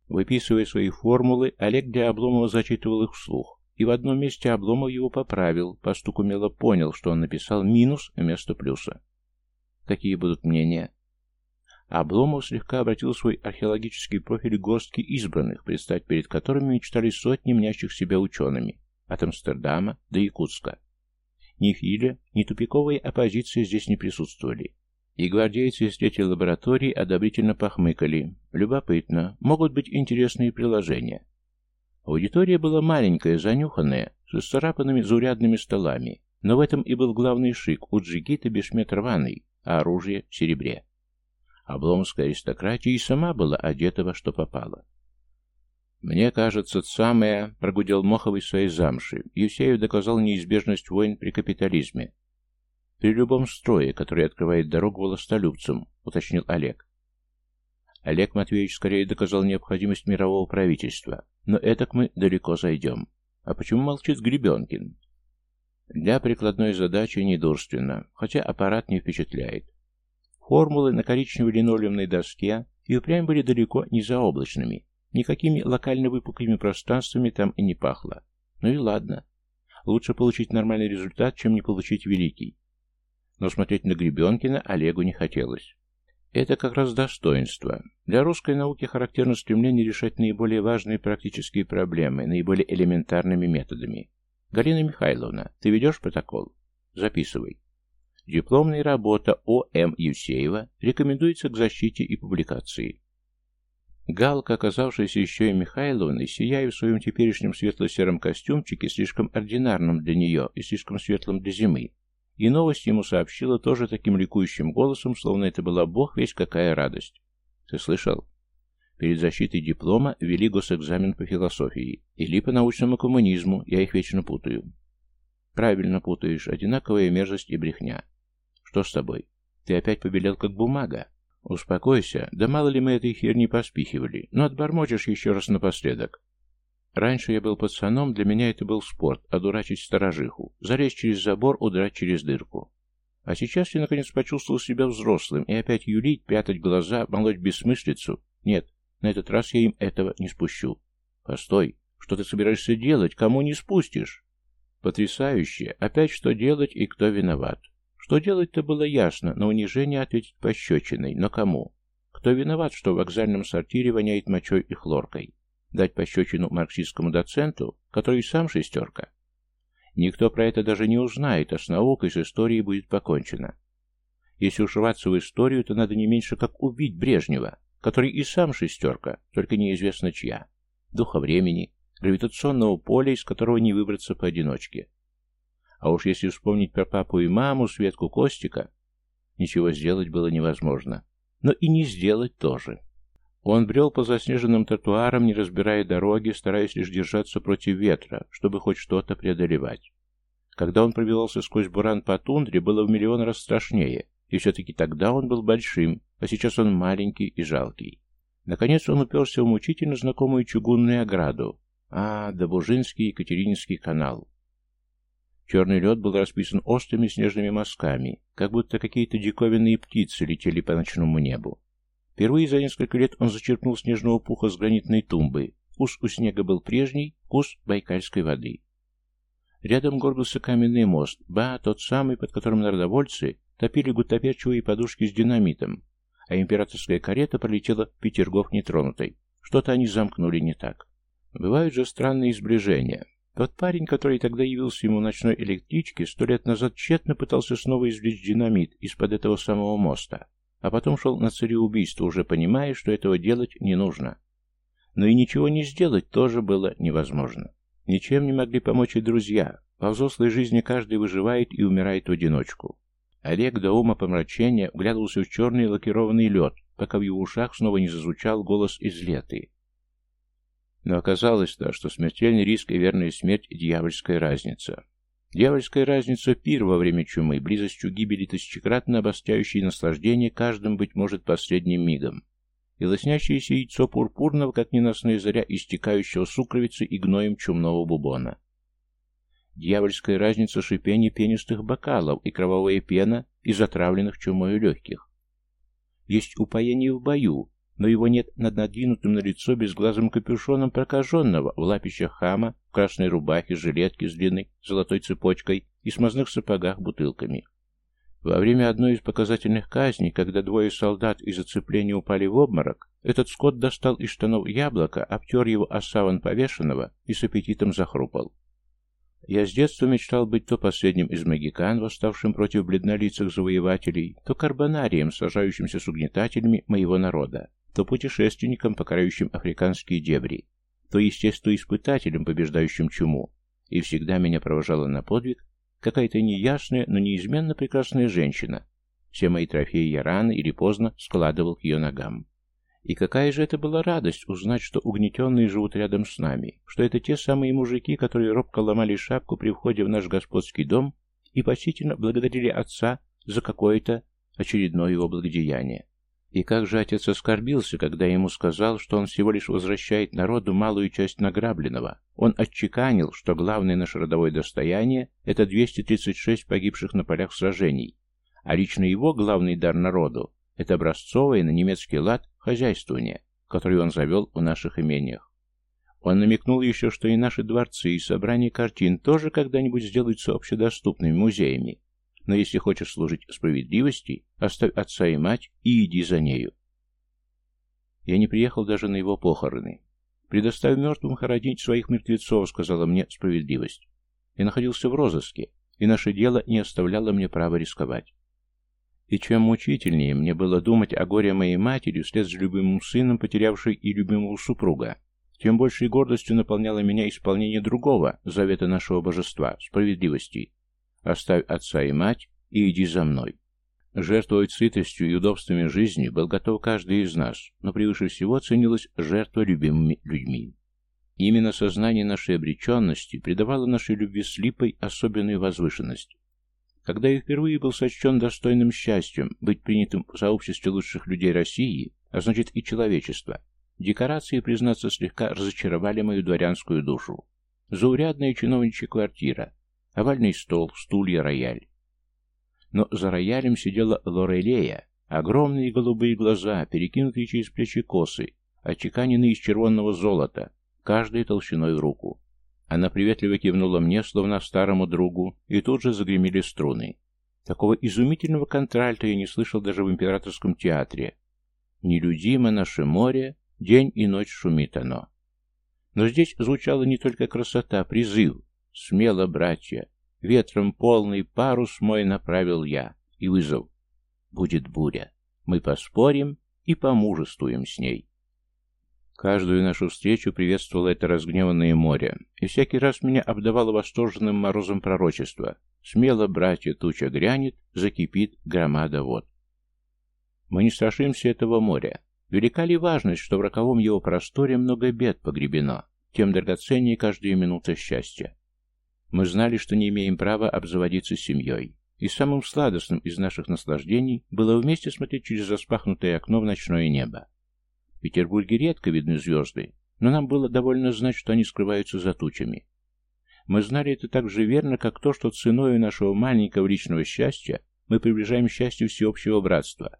Выписывая свои формулы, Олег для Обломова зачитывал их вслух. И в одном месте Обломов его поправил, по стуку мело понял, что он написал минус вместо плюса. Какие будут мнения? Обломов слегка обратил свой археологический профиль горстки избранных, предстать перед которыми мечтали сотни мнящих себя учеными, от Амстердама до Якутска. Ни Филя, ни тупиковой оппозиции здесь не присутствовали. И гвардейцы из третьей лаборатории одобрительно похмыкали. Любопытно, могут быть интересные приложения. Аудитория была маленькая, занюханная, с исцарапанными заурядными столами, но в этом и был главный шик у джигита бешмет рваный, а оружие серебре. Обломская аристократия и сама была одета во что попало. «Мне кажется, самое...» — прогудел Моховый своей замши. Евсеев доказал неизбежность войн при капитализме. «При любом строе, который открывает дорогу властолюбцам», — уточнил Олег. Олег Матвеевич скорее доказал необходимость мирового правительства, но этак мы далеко зайдем. А почему молчит Гребенкин? Для прикладной задачи недурственно, хотя аппарат не впечатляет. Формулы на коричневой линолеумной доске и впрямь были далеко не заоблачными, Никакими локально выпуклыми пространствами там и не пахло. Ну и ладно. Лучше получить нормальный результат, чем не получить великий. Но смотреть на Гребенкина Олегу не хотелось. Это как раз достоинство. Для русской науки характерно стремление решать наиболее важные практические проблемы наиболее элементарными методами. Галина Михайловна, ты ведешь протокол? Записывай. Дипломная работа О.М. Евсеева рекомендуется к защите и публикации. Галка, оказавшаяся еще и Михайловной, сияя в своем теперешнем светло-сером костюмчике, слишком ординарном для нее и слишком светлым для зимы, и новость ему сообщила тоже таким ликующим голосом, словно это была бог весь какая радость. Ты слышал? Перед защитой диплома ввели госэкзамен по философии или по научному коммунизму, я их вечно путаю. Правильно путаешь, одинаковая мерзость и брехня. Что с тобой? Ты опять побелел, как бумага? Успокойся, да мало ли мы этой херни поспихивали, но отбормочешь еще раз напоследок. Раньше я был пацаном, для меня это был спорт, одурачить сторожиху, залезть через забор, удрать через дырку. А сейчас я, наконец, почувствовал себя взрослым, и опять юлить, прятать глаза, молоть бессмыслицу. Нет, на этот раз я им этого не спущу. Постой, что ты собираешься делать? Кому не спустишь? Потрясающе. Опять что делать и кто виноват? Что делать-то было ясно, на унижение ответить пощечиной, но кому? Кто виноват, что в вокзальном сортире воняет мочой и хлоркой? Дать пощечину марксистскому доценту, который сам шестерка? Никто про это даже не узнает, а с наукой, с историей будет покончено. Если уж рваться в историю, то надо не меньше как убить Брежнева, который и сам шестерка, только неизвестно чья. Духа времени, гравитационного поля, из которого не выбраться поодиночке. А уж если вспомнить про папу и маму, Светку Костика, ничего сделать было невозможно. Но и не сделать тоже. Он брел по заснеженным тротуарам, не разбирая дороги, стараясь лишь держаться против ветра, чтобы хоть что-то преодолевать. Когда он пробивался сквозь буран по тундре, было в миллион раз страшнее, и все-таки тогда он был большим, а сейчас он маленький и жалкий. Наконец он уперся в мучительно знакомую чугунную ограду. А, Добужинский Екатерининский канал. Черный лед был расписан острыми снежными мазками, как будто какие-то диковинные птицы летели по ночному небу. Впервые за несколько лет он зачерпнул снежного пуха с гранитной тумбы. Вкус у снега был прежний, вкус байкальской воды. Рядом горбился каменный мост, ба, тот самый, под которым народовольцы топили гутоперчивые подушки с динамитом, а императорская карета пролетела в Петергоф нетронутой. Что-то они замкнули не так. Бывают же странные сближения. Тот парень, который тогда явился ему в ночной электричке, сто лет назад тщетно пытался снова извлечь динамит из-под этого самого моста а потом шел на цареубийство, уже понимая, что этого делать не нужно. Но и ничего не сделать тоже было невозможно. Ничем не могли помочь и друзья. По взрослой жизни каждый выживает и умирает в одиночку. Олег до ума помрачения вглядывался в черный лакированный лед, пока в его ушах снова не зазвучал голос из леты. Но оказалось-то, что смертельный риск и верная смерть – дьявольская разница. Дьявольская разница пир во время чумы, близостью гибели тысячекратно обостряющей наслаждение каждым, быть может, последним мигом, и лоснящееся яйцо пурпурного, как ненастная заря, истекающего сукровицы и гноем чумного бубона. Дьявольская разница шипения пенистых бокалов и кровавая пена из отравленных чумою легких. Есть упоение в бою, но его нет над надвинутым на лицо безглазым капюшоном прокаженного в лапищах хама, в красной рубахе, жилетке с длинной золотой цепочкой и смазных сапогах бутылками. Во время одной из показательных казней, когда двое солдат из зацепления упали в обморок, этот скот достал из штанов яблоко, обтер его о саван повешенного и с аппетитом захрупал. Я с детства мечтал быть то последним из магикан, восставшим против бледнолицых завоевателей, то карбонарием, сажающимся с угнетателями моего народа то путешественником, покорающим африканские дебри, то естествоиспытателем, побеждающим чуму, и всегда меня провожала на подвиг какая-то неясная, но неизменно прекрасная женщина. Все мои трофеи я рано или поздно складывал к ее ногам. И какая же это была радость узнать, что угнетенные живут рядом с нами, что это те самые мужики, которые робко ломали шапку при входе в наш господский дом и почтительно благодарили отца за какое-то очередное его благодеяние. И как же отец оскорбился, когда ему сказал, что он всего лишь возвращает народу малую часть награбленного. Он отчеканил, что главное наше родовое достояние – это 236 погибших на полях сражений, а лично его главный дар народу – это образцовое на немецкий лад хозяйствование, которое он завел в наших имениях. Он намекнул еще, что и наши дворцы и собрания картин тоже когда-нибудь сделаются общедоступными музеями, но если хочешь служить справедливости, оставь отца и мать и иди за нею. Я не приехал даже на его похороны. «Предоставь мертвым хоронить своих мертвецов», — сказала мне справедливость. Я находился в розыске, и наше дело не оставляло мне права рисковать. И чем мучительнее мне было думать о горе моей матери вслед за любимым сыном, потерявшей и любимого супруга, тем большей гордостью наполняло меня исполнение другого завета нашего божества — справедливости. «Оставь отца и мать и иди за мной». Жертвовать сытостью и удобствами жизни был готов каждый из нас, но превыше всего ценилась жертва любимыми людьми. Именно сознание нашей обреченности придавало нашей любви с Липой особенную возвышенность. Когда я впервые был сочтен достойным счастьем быть принятым в сообществе лучших людей России, а значит и человечества, декорации, признаться, слегка разочаровали мою дворянскую душу. Заурядная чиновничья квартира, овальный стол, стулья, рояль. Но за роялем сидела Лорелея, огромные голубые глаза, перекинутые через плечи косы, отчеканенные из червонного золота, каждой толщиной в руку. Она приветливо кивнула мне, словно старому другу, и тут же загремели струны. Такого изумительного контральта я не слышал даже в императорском театре. Нелюдимо наше море, день и ночь шумит оно. Но здесь звучала не только красота, призыв. Смело, братья, ветром полный парус мой направил я, и вызов. Будет буря. Мы поспорим и помужествуем с ней. Каждую нашу встречу приветствовало это разгневанное море, и всякий раз меня обдавало восторженным морозом пророчества. Смело, братья, туча грянет, закипит громада вод. Мы не страшимся этого моря. Велика ли важность, что в роковом его просторе много бед погребено, тем драгоценнее каждая минута счастья. Мы знали, что не имеем права обзаводиться семьей, и самым сладостным из наших наслаждений было вместе смотреть через распахнутое окно в ночное небо. В Петербурге редко видны звезды, но нам было довольно знать, что они скрываются за тучами. Мы знали это так же верно, как то, что ценой нашего маленького личного счастья мы приближаем счастью всеобщего братства.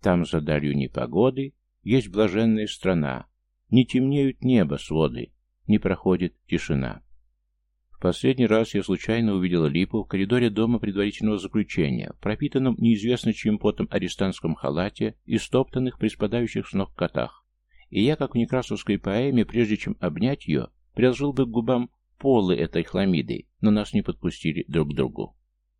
Там, за далью непогоды, есть блаженная страна, не темнеют небо своды, не проходит тишина. В последний раз я случайно увидел Липу в коридоре дома предварительного заключения, пропитанном неизвестно чьим потом арестантском халате и стоптанных, приспадающих с ног котах. И я, как в некрасовской поэме, прежде чем обнять ее, приложил бы к губам полы этой хламиды, но нас не подпустили друг к другу.